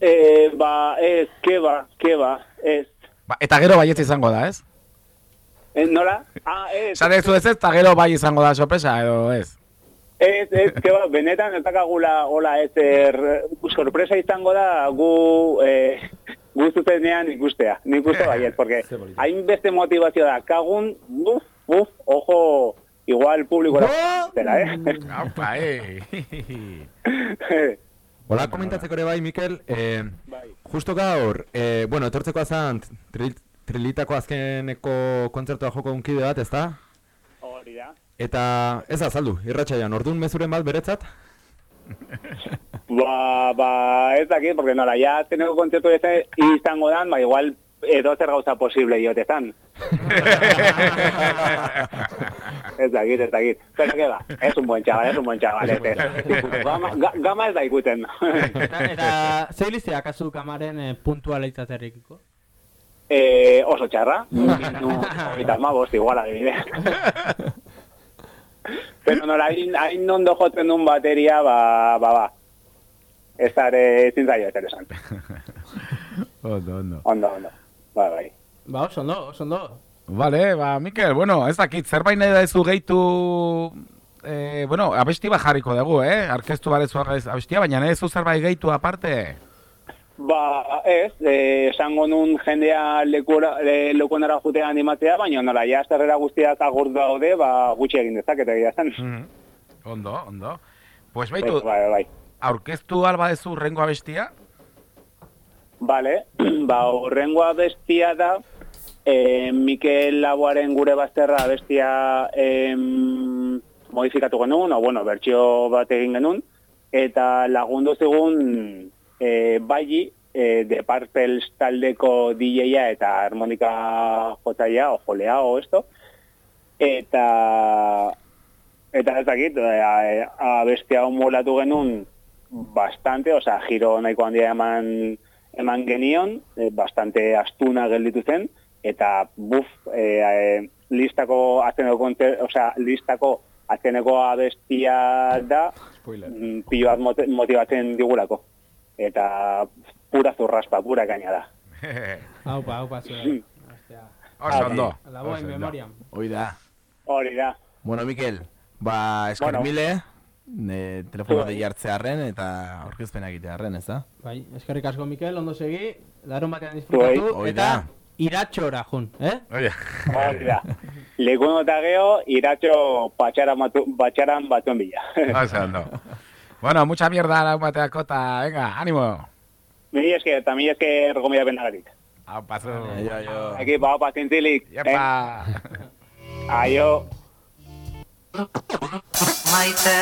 E, ba, ez, ke ba, ke ba, ez. Ba, eta gero baietz izango da, ez? E, nola? Ah, ez. Esan ez ez, eta gero bai izango da sorpresa edo ez. Ez, ez, ke ba, benetan ez dakagula, hola, ez, er, sorpresa izango da, gu, eh, gu zuzenean ikustea, nik uste baiet, porque hainbeste motivazio da, kagun, buf, buf, ojo, igual publiko dela, eh? Aupa, eh. Hola, komentatzeko ere bai, Mikel, eh, justo gaur, eh, bueno, etortzeko azan, tril, trilitako azkeneko kontzertua joko unkide bat, ezta? Hori da. Eta ez da, saldu, irratxaian, orduan mezuren bat beretzat? Ba, ba, ez dakit, porque nola, ya teneko kontzertu ez izango dan, ba, igual edo zer gauza posible diotezan. ez dakit, ez dakit. Pero que va, es un buen chaval, es un buen chaval. Este. Gama, ga- gama ez da ikuten. Eta, eta zein liztea kasu kamaren eh, puntualitatearekiko? eh, oso txarra. Eta ma bost, igual, adibidez. Pero nola, hain, hain ondo jotzen duen bateria, ba, ba, ba. Ez are, ezin ezer esan. Ondo, ondo. Ondo, ondo. Ba, bai. Ba, oso ondo, oso ondo. Vale, ba, Mikel, bueno, ez dakit, zerbait nahi da ez gehitu... Eh, bueno, abesti bat jarriko dugu, eh? Arkeztu barezu abestia, baina nahi zu zerbait gehitu aparte. Ba, ez, eh, esango nun jendea lekura, le, lekunara jutea animatzea, baina nola, ja, zerrera guztiak agur daude, ba, gutxi egin dezakete egia zen. Ondo, ondo. Pues baitu, Bai, bai, bai. aurkeztu alba dezu rengo abestia? Vale, ba, horrengoa bestia da, eh, Mikel Laboaren gure bazterra bestia em, modifikatu genuen, o bueno, bertsio bat egin genuen, eta lagundu zigun eh, bai eh, de Parpels taldeko DJ-a eta harmonika jotzaia, o jolea, o esto, eta eta ez dakit, abestia hau molatu genuen bastante, osea, giro nahiko handia eman eman genion, eh, bastante astuna gelditu zen, eta buf, eh, eh, listako azkeneko konte, osea, listako azkeneko abestia da, mm, pilo bat mote- motibatzen digulako. Eta pura zurraspa, pura gaina da. Haupa, haupa, zuen. Oso ondo. La boa en memoria. Hoi da. Hori da. Bueno, Mikel, ba, esker Bueno. Ne, telefono Bai. dei hartzearen eta aurkezpena egitearen, ez da? Bai, eskerrik asko Mikel, ondo segi, larun batean Bai. disfrutatu, Hoi eta da. iratxora jun, eh? Oye. Hori da. Lekun eta geho, iratxo patxaran, batu, batxaran batuen bila. Oso ondo. Bueno, mucha mierda la bateako eta, venga, ánimo. Mi esker, eta mi esker gomida benagarik. Hau, paso. Aio, aio. Aquí, ba, pazintzilik. Yepa. Aio. Maite. Maite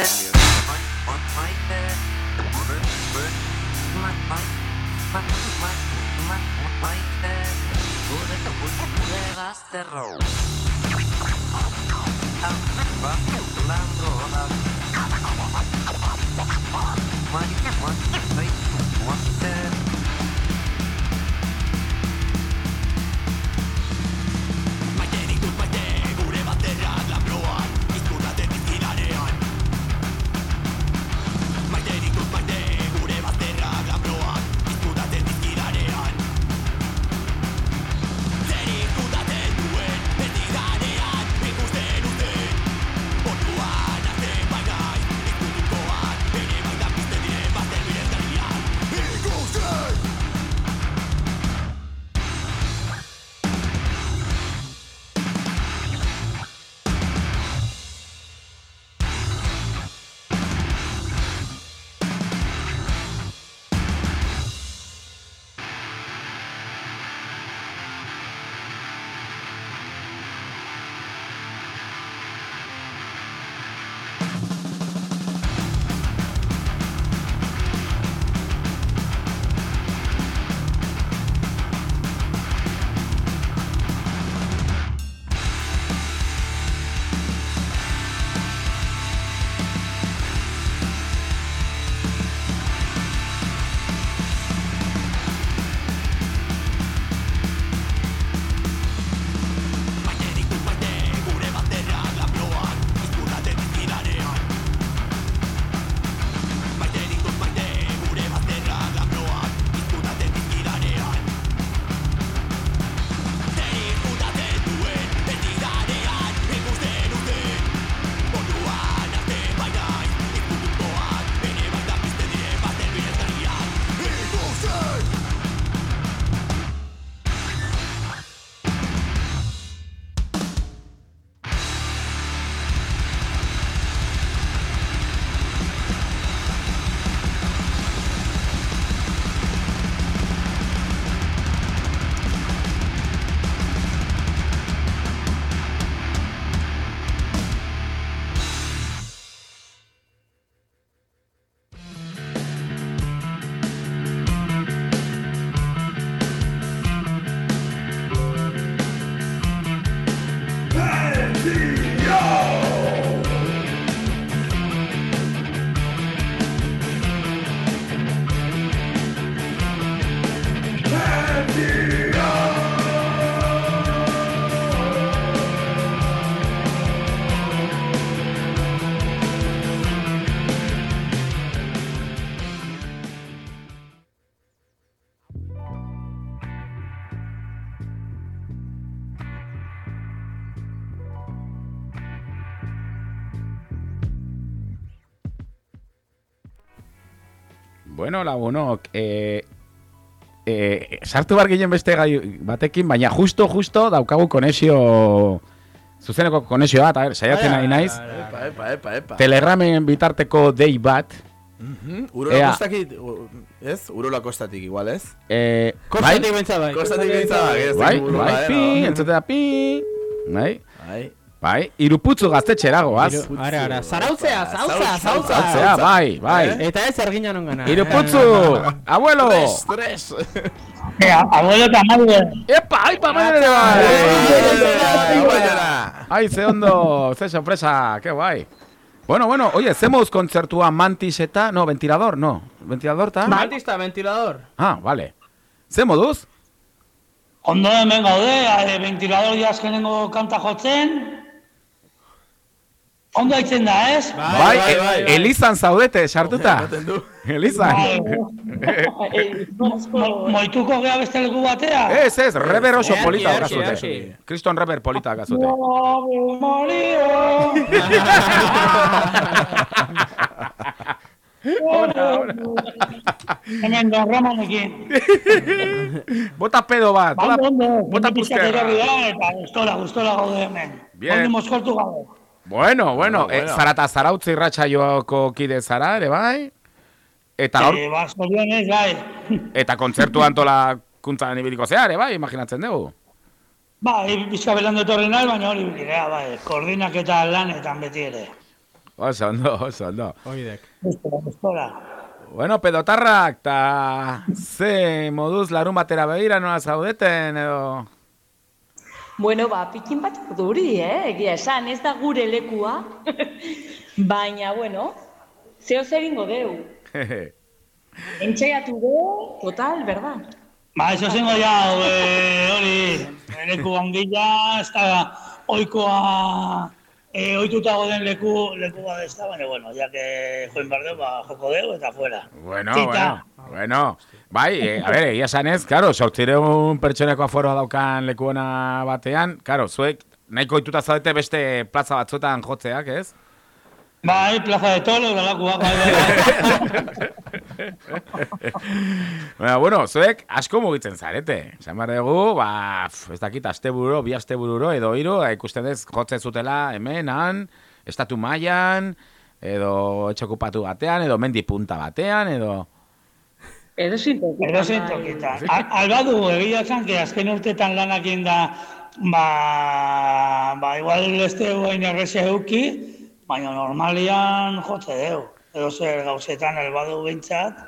Bueno, lagunok, eh, eh, sartu bar ginen beste gai batekin, baina justo, justo daukagu konexio, zuzeneko konexio bat, a ver, saiatzen ari naiz. Epa, epa, epa, epa. Telegramen bitarteko dei bat, Mhm, Urola Ea. kostatik, u- ez? Urola kostatik igual, ez? eh, Kostatik bentsa bai. Kostatik bentsa bai, ez bai, dakit burua, bai, eh, pi, no? entzute da pi, bai, Bai. bai, iruputzu gaztetxera goaz. Iru- Ara, ara, zarautzea, Zauza, zauza. Zautzea, bai, bai. Eta ez erginan ongana. Iruputzu, abuelo! Tres, tres. abuelo eta madre. Epa, aipa, madre de bai! Ai, ze ondo, ze sorpresa, qué guay. Bueno, bueno, oye, hacemos kontzertua mantis eta, no, ventilador, no, ventilador ta? Mantista, ventilador. Ah, vale. Ze moduz? Ondo hemen gaude, eh, ventilador azkenengo kanta jotzen. Ondo aitzen da, ez? Bai, e- Elizan zaudete, sartuta. Elizan. Mo- Moituko gea beste leku batea? Ez, ez, reber oso polita eaki. Kriston reber polita Maria. Hemen don Ramonekin. Bota pedo bat, bota, bota eta gustola, gustola gaude hemen. Bien. Ondi moskortu gabe. Bueno, bueno, Bueno, eh, bueno. zarata zarautzi irratxaioko kide zara, ere bai? Eta gaur, Eh, ba, zorionez, bai. eta kontzertu antolakuntzan ibiliko zea, ere bai, imaginatzen dugu. Bai, pizka belandu etorri nahi, baina hori bilera, bai. Koordinak eta lanetan beti ere. Oso ondo, oso ondo. Oidek. Gustola. Bueno, pedotarrak, eta ze moduz larun batera begira nola zaudeten, edo... Bueno, ba, pikin bat urduri, eh? Egia esan, ez da gure lekua. Baina, bueno, zeo zer ingo deu. Entxeatu deu, total, berda. Ba, eso zengo ja, eh, hori, leku ongila, ez da oikoa, eh, oituta goden leku, leku bat ez da, baina, bueno, ya que join behar deu, ba, joko deu eta fuera. Bueno, Zita. bueno, bueno. Bai, eh, a ver, egia esanez, claro, sortzireun pertsoneko aforoa daukan lekuona batean, claro, zuek nahiko ituta zaudete beste plaza batzuetan jotzeak, ez? Bai, plaza de tolo, dalakoak, bai, bai, Baina, bueno, zuek asko mugitzen zarete. Esan behar dugu, ba, ez dakit, asteburu, bi astebururo, edo hiru, eh, ikusten ez, jotzen zutela hemen, han, estatu mailan, edo etxokupatu batean, edo mendi punta batean, edo... Edo sintokitan. Edo zentokitan. Albadu, egia esan, que azken urtetan lanak da, ba, ba, igual ez dugu hain errezea euki, baina normalian jotze deu. Edo zer gauzetan albadu behintzat.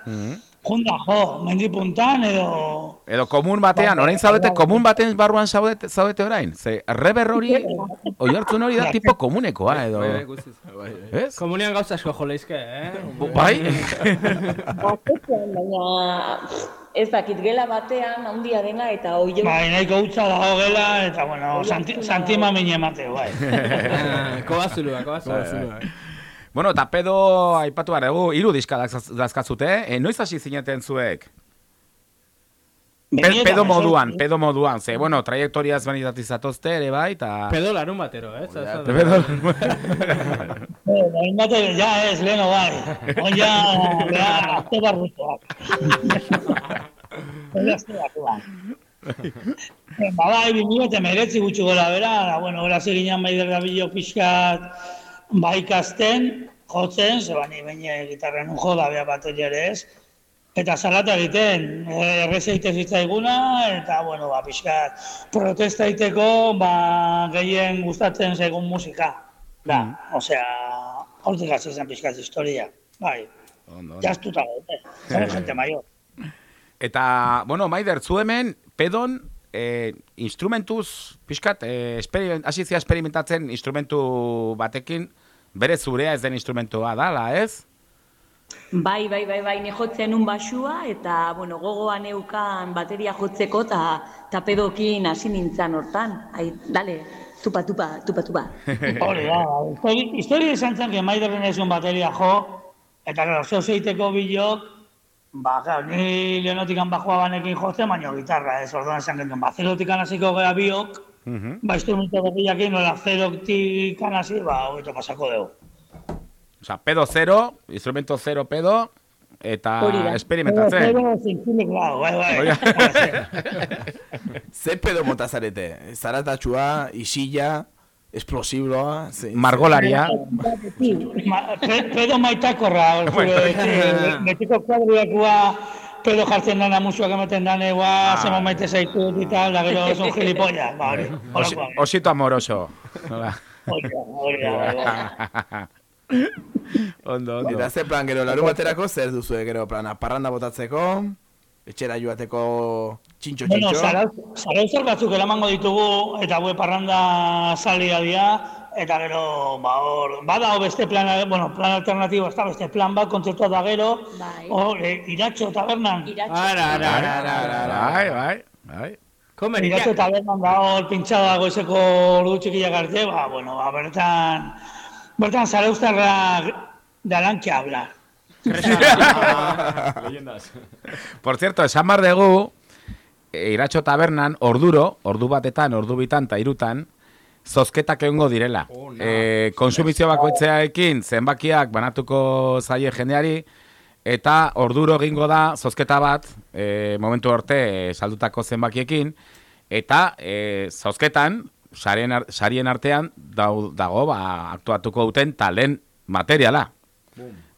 Junda jo, mendipuntan edo... Edo komun batean, orain zaudete, komun baten barruan zaudete, zaudete orain? Ze, reber hori, oi hartzun hori da tipo komunekoa, edo... Ez? Komunian gauza asko joleizke, eh? Bai? Batean, baina ez dakit gela batean, handia dena, eta oio... Bai, nahiko utza dago gela, eta bueno, santi, santima mine emate, bai. Kobazulua, kobazulua. Bueno, eta pedo aipatu behar dugu, hiru diska dazkazute, e, noiz hasi zineten zuek? Pe, pedo ez moduan, pedo moduan, ze, bueno, trajektoria ezberdinetatik zatozte ere bai, eta... Pedo larun batero, eh? Zaz- Pedo... Eh, Bain bate, ja ez, leheno bai. On ja, azte barrutuak. Hori azte barruak. Eh, Ba, bai, bi mila eta meretzi gutxi bera, da, bueno, hola zeginen bai derda bilo pixkat, ba ikasten, jotzen, ze bani baina gitarren un joda bea bateria ere ez, eta salata egiten, eh, errez egite zitzaiguna, eta, bueno, ba, pixkat, protesta egiteko, ba, gehien gustatzen zaigun musika. Da, osea, hortik hasi zen pixkat historia. Bai, Ondo, ondo. jaztuta gaute, zaren gente mayor. Eta, bueno, Maider, zu hemen, pedon, eh, instrumentuz, pixkat, eh, experiment, hasi zia experimentatzen instrumentu batekin, bere zurea ez den instrumentua dala, ez? Bai, bai, bai, bai, ni jotzen un basua, eta, bueno, gogoan eukan bateria jotzeko, eta ta pedokin hasi nintzen hortan. Ai, dale, tupa, tupa, tupa, tupa. Hori da, histori- historia izan zen, que maiderren ez un bateria jo, eta claro, zeu zeiteko bilok, ba, claro, ni leonotikan bajoa banekin jotzen, baina gitarra, ez orduan esan genuen, ba, zerotikan hasiko gara biok, ba, instrumento berriakin, nola zerotikan hasi, ba, hogeito pasako dugu. Osa, pedo zero, instrumento zero pedo, eta Hori da. esperimentatzen. Pero zintzilik bau, bai, bai. Ze pedo mota zarete? Zaratatxua, isilla, explosibloa... ze- Margolaria. Ma, pe, pedo maitakorra, zure, eh, betiko kuadriakua pedo jartzen dana musuak ematen dane, gua, Ah. zemo maite zaitut y tal, da gero son gilipollas, ba, holakoa. osito amoroso. Ondo, ondo. Eta ze plan gero, larun baterako zer duzue gero plana? Parranda botatzeko, etxera joateko txintxo Bueno, txintxo. zarau- zarauzar batzuk eramango ditugu, eta hue parranda salia dira, eta gero, ba, hor, badago beste plana, bueno, plan alternatibo, ez da beste plan bat, kontzertua da gero, hor, e, iratxo tabernan. Ara, ara, ara, ara, ara. Bai, bai, bai. Iratxo tabernan da hor, pintxada goizeko ordu txikiak arte, ba, bueno, ba, bertan, bertan zarauztarra dalan que hablar. Por cierto, esan bar dugu, e, iratxo tabernan, orduro, ordu batetan, ordu bitan, eta irutan, zozketak egongo direla. e, konsumizio bakoitzeaekin zenbakiak banatuko zaie jendeari, eta orduro egingo da zozketa bat, e, momentu arte e, saldutako zenbakiekin, eta e, zozketan, sarien, ar- sarien artean, dau, dago, ba, aktuatuko duten talen materiala.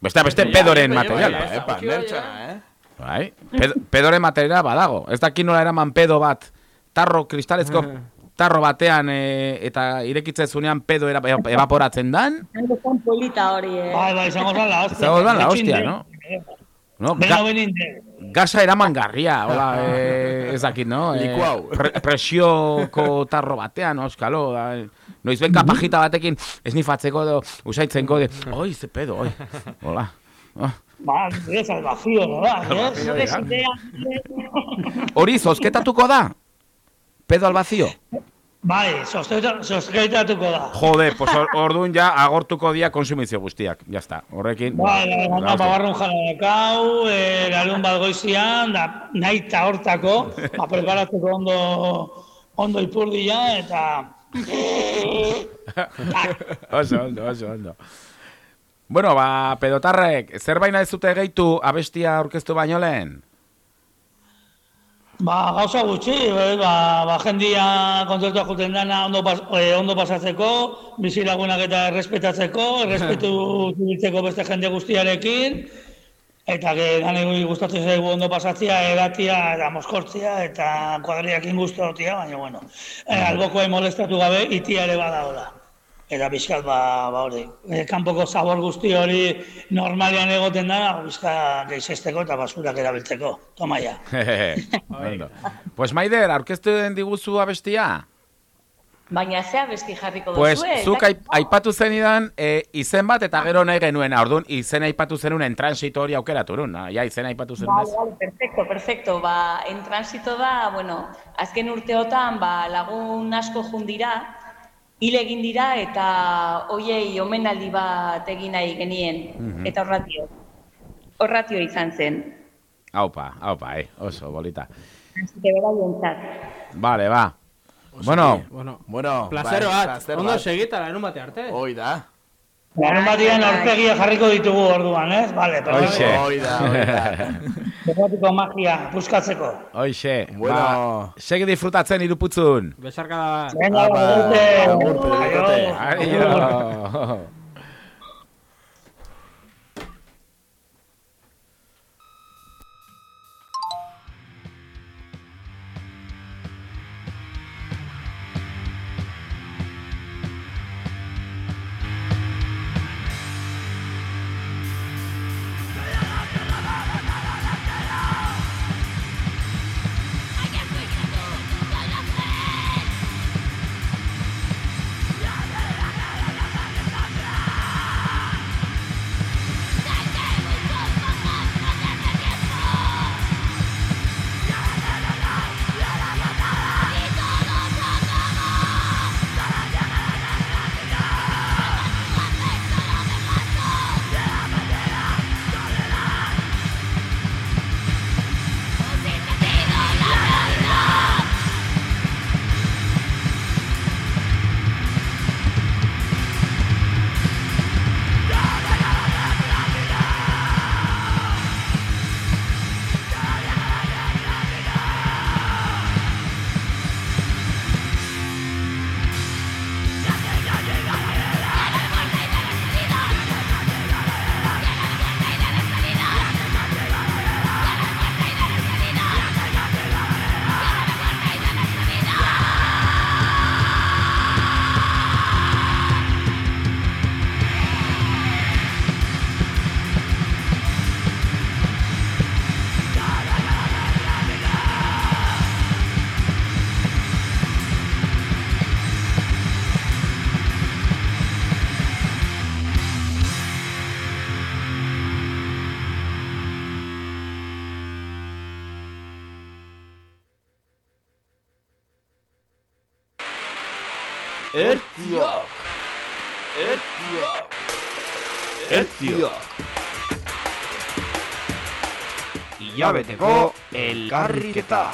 Beste, beste pedoren materiala. Epa, mertxana, eh? Bai, ped, pedoren materiala badago. Ez dakit nola eraman pedo bat, tarro, kristalezko tarro batean e, eta irekitzen zunean pedo era, evaporatzen dan. Zan polita hori, eh? Bai, bai, izango zan la hostia. Izango zan la hostia, no? No, ga, gasa eraman garria, hola, e, ez dakit, no? E, Likuau. pre, presioko tarro batean, oskalo, da, noiz benka pajita batekin, esnifatzeko edo, usaitzenko, de, oi, ze pedo, oi, hola. Oh. Ba, ez al vacío, no da, eh? Idea. Hori, zozketatuko da? Pedo al vacío? Bai, sostretatuko da. Jode, pues or, orduan ja agortuko dia konsumizio guztiak. Ya está. Horrekin. Bai, bai, la baina hostia. babarrun jana dakau, e, larun bat goizian, da nahi hortako, ba, preparatzeko ondo, ondo ipurdia, eta... oso, ondo, oso, ondo. Bueno, ba, pedotarrek, zer baina ez dute gehitu abestia aurkeztu baino lehen? Ba, gauza gutxi, eh, ba, ba jendia kontzertua juten dana ondo, pas, eh, ondo pasatzeko, bizilagunak eta errespetatzeko, errespetu zibiltzeko beste jende guztiarekin, eta danei gustatzen zaigu ondo pasatzea, edatia, eta moskortzia, eta kuadriakin guztotia, baina, bueno, eh, albokoa molestatu gabe, itia ere badaola. Eta bizkat, ba, ba hori, eh, kanpoko zabor guzti hori normalean egoten da, bizka geixesteko eta basurak erabiltzeko. Toma ja. Ondo. Pues Maider, aurkeztu den diguzu abestia? Baina zea besti jarriko Pues duzue. zuk aip, aipatu zenidan e, izen bat eta gero nahi genuen, orduan izen aipatu zenuen transito hori aukeratu nun, ja izen aipatu zenuen Vale, vale, perfecto, perfecto. Ba, en transito da, bueno, azken urteotan ba, lagun asko jundira, hil egin dira eta hoiei omenaldi bat egin nahi genien. Mhm. Eta horratio. Horratio izan zen. Aupa, aupa, eh, oso, bolita. Así que beraientzat. Vale, ba. Bueno, Bueno, bueno placer bai, bat. placer Ondo segita larun bate arte. Hoi da. Larun batian aurpegia jarriko ditugu orduan, ez? Vale, pero. Hoi da, hoi da. Berratiko magia, puskatzeko. Hoxe, Bueno. ba, segi disfrutatzen iruputzun. Besarka Venga, Apa, agur, agur, pedikote. Aio. elkarriketa.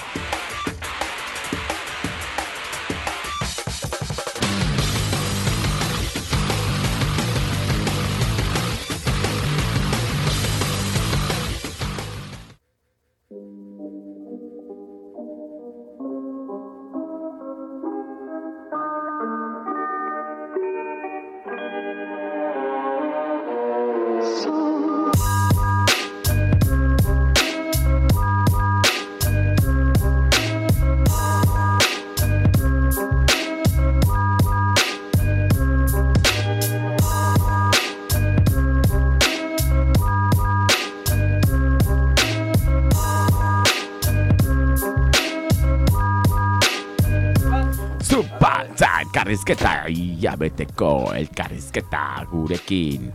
Elkarrizketa, hilabeteko elkarrizketa gurekin.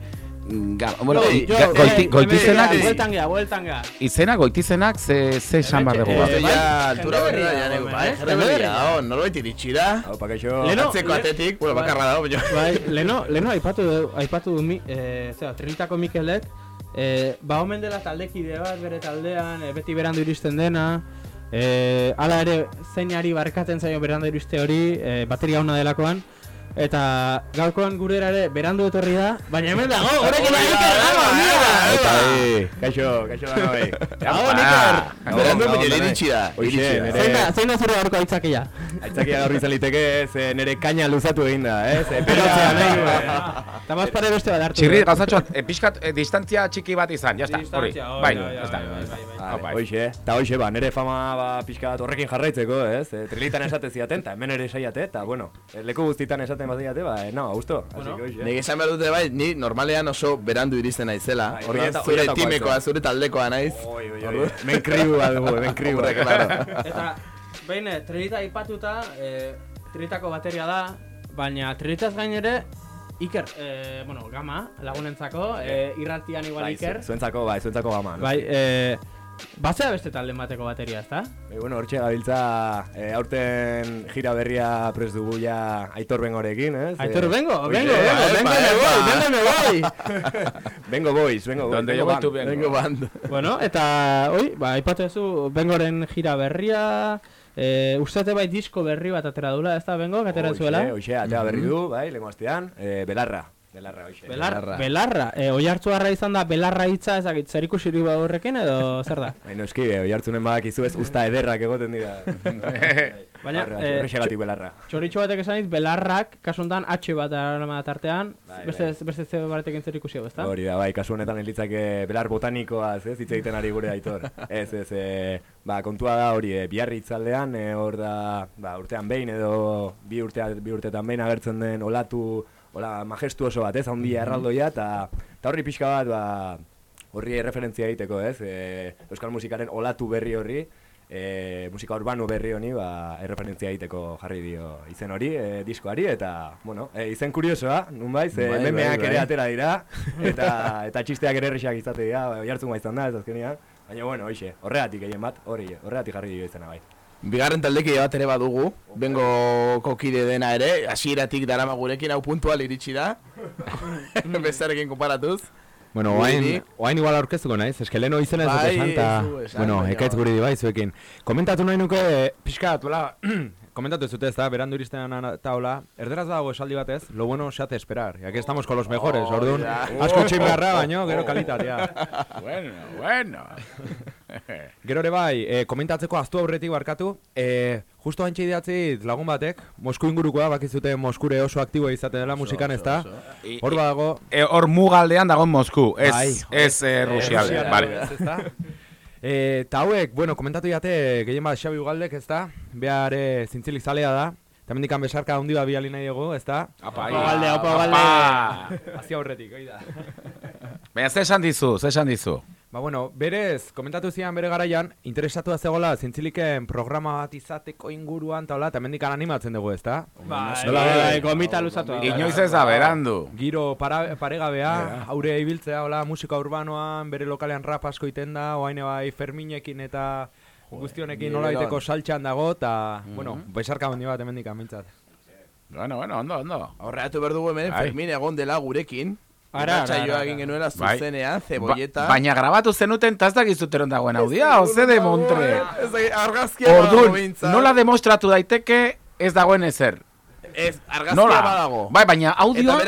Ga, bueno, jo, ga, goiti, eh, goitizenak, eh, Bueltan gea, bueltan gea. izena goitizenak ze, ze esan behar dugu. Eh, ba? ja, altura berria, ja, nego, bai, jende berria, oh, norbait iritsi da. Hau, pakaixo. Leno- Atzeko atetik, bueno, Bai. bakarra baina. Bai, leno, leno aipatu aipatu du mi, eh, zera, Trinitako Mikelek, eh, ba omen dela taldekide bat bere taldean, eh, beti berandu iristen dena, eh, ala ere zeinari barkatzen zaio berandu iriste hori, eh, bateria ona delakoan, eta gaurkoan gurera ere berandu etorri da, baina hemen dago, horrekin da Iker, ama, mira! Eta, eh, kaixo, kaixo da gabe. Gabon, Iker! Berandu baina iritsi da. Hoxe, iritsi da. Zein da, zure gaurko aitzakia? Aitzakia gaur izan liteke, ze nere kaina luzatu egin da, eh? Ze pelotzea nahi eh? Eta más pare beste bat hartu. Txirri, gauzatxo, e, pixkat, e, distantzia txiki bat izan, jazta, hori. Bai, bai, jazta. bai, bai, bai, bai. Bai. Hoxe, eta hoxe, ba, nere fama ba, pixka bat horrekin jarraitzeko, ez? E, trilitan esate ziaten, eta hemen ere esaiate, eta, bueno, leku guztitan esaten bat ziate, ba, e, no, gusto. Bueno. Nik esan behar dute bai, ni normalean oso berandu iristen naizela. Bai, Orduan horieta- zure timekoa, ez zure taldekoa naiz. Oi, oi, oi. Hemen kribu bat dugu, hemen kribu. Hombre, claro. Eta, behin, eh, Trinita aipatuta, eh, Trinitako bateria da, baina Trinitaz gain ere, Iker, eh, bueno, gama, lagunentzako, eh, irratian igual Bai, Iker. zu- zuentzako, bai, zuentzako gama. no? Bai, eh, bazea beste talde bateko bateria, ezta? E, bueno, hortxe gabiltza, e, aurten gira berria prest dugu ja Aitor Bengorekin, ez? Aitor E, Bengo, Bengo, Bengo, Bengo Bengo voy. Bengo boys, Bengo. Donde Bengo tú vengo. Vengo band. bueno, eta, oi, ba, aipatu duzu Bengoren gira berria, eh, ustate bai disko berri bat atera dula, ezta Bengo, atera zuela? Hoxe, atea berri du, bai, lengo astean, e, Belarra. Belarra, hoxe. Belarra. Belarra. E, oi hartzuarra izan da belarra hitza ezakit zer ikusirik ba horrekin edo zer da? Bai, noski, e, oi hartzunen badakizu ez, usta ederrak egoten dira. Baina, Horre- eh, belarra. Txoritxo batek esan dit, belarrak, kasuntan H bat arama tartean, Bai, beste, bai. beste zeo batekin zer ikusi hau, ezta? Hori da, bai, kasu honetan elitzake belar botanikoaz, ez, hitz egiten ari gure aitor. ez, ez, e, ba, kontua da hori, e, biarri itzaldean, e, hor da, ba, urtean behin edo bi, urtea, bi urtetan behin agertzen den olatu, hola, majestuoso bat, ez, handia erraldoia, eta horri pixka bat, ba, horri referentzia egiteko, ez, e, euskal musikaren olatu berri horri, e, musika urbano berri honi ba, erreferentzia egiteko jarri dio izen hori, e, diskoari, eta, bueno, e, izen kuriosoa, nunbait, ze Bai, memeak bai, ere bai. atera dira, eta, eta txisteak ere errexak izate dira, bai, jartzen izan da, ez azkenean, baina, bueno, hoxe, horregatik gehien bat, hori, horregatik jarri dio izena bai. Bigarren taldekide bat ere badugu, bengo kokide dena ere, hasieratik darama gurekin hau puntual iritsi da. Bestarekin konparatuz. Bueno, Guri oain, oain igual aurkeztuko naiz, eske leno izena ez dut Bai, esan, bueno, ekaitz guri di bai zuekin. Komentatu nahi nuke, pixka, tuela, dute ez da, berandu iristen eta hola, erderaz dago esaldi batez, lo bueno se hace esperar, y aquí estamos con los mejores, Oh, orduan, ya. asko txin beharra, baino, gero kalitatea. bueno, bueno. Gero ere bai, e, komentatzeko aztu aurretik barkatu, e, justo haintxe idatzi lagun batek, Mosku ingurukoa, bakizute Moskure oso aktibo izaten dela musikan ez da, I- hor badago, E, hor mugaldean dago Mosku, ez, Bai, ez eh, Rusialde, Rusian vale. Eh, Eta hauek, bueno, komentatu jate, gehien bat Xabi Ugaldek, ez da? Beare zintzilik zalea da. Eta mendikan besarka handi bat biali nahi dugu, ez da? Apa, Opa, galde, opa, galde. Hazi aurretik, hoi da. Baina, ze esan dizu, ze esan dizu. Ba, bueno, berez, komentatu zian bere garaian, interesatu da zegoela zintziliken programa bat izateko inguruan, eta hola, eta mendikan animatzen dugu, ez da? Bai, bai, bai, gomita luzatu. Inoiz ez da berandu. Giro para, paregabea, haure ibiltzea, hola, musika urbanoan, bere lokalean rap asko iten da, oaine bai Ferminekin eta guztionekin nola Giroan. iteko saltxan dago, eta, bueno, besarka handi bat hemendik amintzat. Bueno, bueno, ondo, ondo. Horreatu behar dugu hemen, Bai. Fermin egon dela gurekin. Ara, ara, ara, egin ara. genuela Bai. zuzenean, zebolleta. Ba, baina grabatu zenuten, eta ez dakizuten dagoen audia, oze de montre. Argazkia behintzat. nola demostratu daiteke ez dagoen ezer? Ez, argazkia Nola? badago. Bai, baina audioa,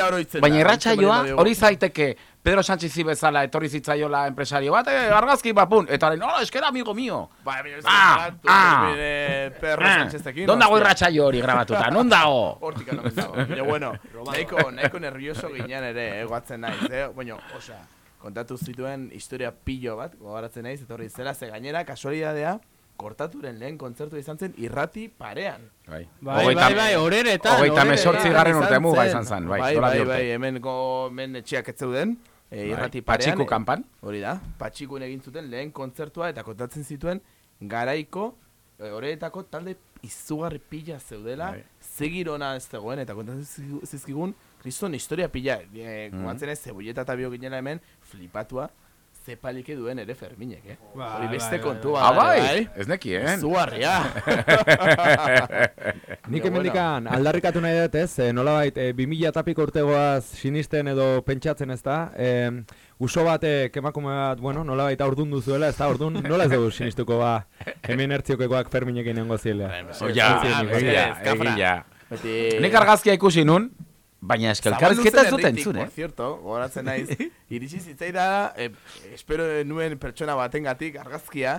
baina irratsaioa entzun hori zaiteke Pedro Sánchez bezala etorri zitzaiola empresario bat, eh, argazki bapun, eta hori, no, es que era amigo mío. Baina ez Ah, da, ah. bere Perro Ah, Sánchezekin. non dago hostia. irratsaio hori grabatuta, non dago? Hortik dago. Baina, bueno, nahiko, nahiko nervioso ginen ere, eh, goatzen naiz, eh? Baina, osea, kontatu zituen historia pillo bat, gogoratzen naiz, etorri zela, ze gainera, kasualidadea, kortaturen lehen kontzertu izan zen irrati parean. Bai, Bai, bai, bai, horeretan, Hogeita horeretan. mesortzi garren urte muga izan zen, bai, bai, bai, bai, hemen go, hemen etxeak ez zeuden, e, irrati parean. Patxiku eh, kanpan. Hori da, patxikun egin zuten lehen kontzertua eta kontatzen zituen garaiko, e, horretako talde izugarri pila zeudela, Bai. zegirona ez zegoen, eta kontatzen zizkigu- zizkigun, kriston historia pila, e, Mhm. goatzen ez, zebolleta eta bio ginela hemen, flipatua, zepalike duen ere Ferminek, eh? Bai, Hori beste bai, bai, kontua. Da ere, bai, ez nekien. Izugarria. Nik emendikan aldarrikatu nahi dut ez, e, nolabait, e, 2000 tapiko urtegoaz sinisten edo pentsatzen ez da, e, uso batek emakume bat, bueno, nolabait aurdun duzuela, ez da, ordun nola ez dugu sinistuko ba, hemen ertziokekoak ferminekin nengo zilea. Oia, egia, egia. Beti- Nik argazkia ikusi nun, baina eske elkarrizketa ez dut Zabaldu zen entzun, eh? Por cierto, gogoratzen naiz, iritsi zitzaida, eh, espero nuen pertsona batengatik argazkia,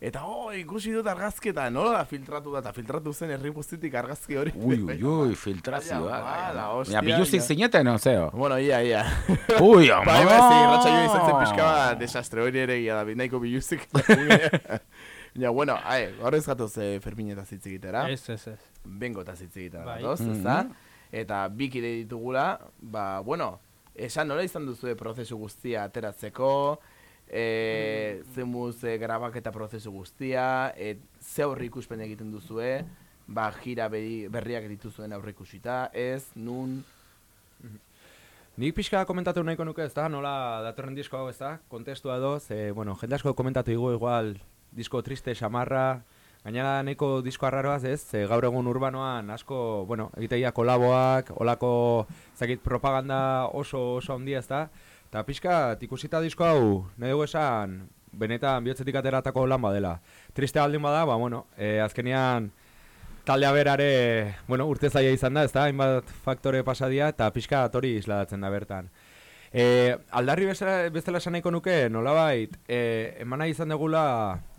eta oh, ikusi dut argazketa, nola da filtratu da, eta filtratu zen herri guztitik argazki hori. Ui, ui, ui, filtrazioa. Baina hostia, biluzik zineten, o zeo? Bueno, ia, ia. Ui, Bai, ama! bai, zi, irratsaioa izan zen pixka bat, desastre hori ere egia da, nahiko biluzik. Ja, bueno, ae, gaur ez gatoz eh, Fermin eta zitz egitera. Ez, ez, ez. Bengo eta egitera Bai. gatoz, Mhm. ezta? Eta bi kide ditugula, ba, bueno, esan nola izan duzu prozesu guztia ateratzeko, e, zemuz e, grabaketa prozesu guztia, e, ze aurre ikuspen egiten duzue, ba, jira berri, berriak dituzuen aurre ikusita, ez, nun, Nik pixka komentatu nahiko nuke, ez da, nola datorren disko hau, ez da, kontestua edo, ze, bueno, jende asko komentatu igu igual, disko triste, samarra, gainera nahiko disko arraroaz, ez, ze gaur egun urbanoan asko, bueno, egiteia kolaboak, olako, zakit, propaganda oso oso handia, ez da, eta pixka, ikusita disko hau, nahi dugu esan, benetan bihotzetik ateratako lan badela. Triste baldin bada, ba, bueno, eh, azkenean, taldea berare, bueno, urte zaila izan da, ezta, hainbat faktore pasadia, eta pixka hori isladatzen da bertan. E, aldarri bezala, bezala esan nahiko nuke, nolabait, e, emana izan degula,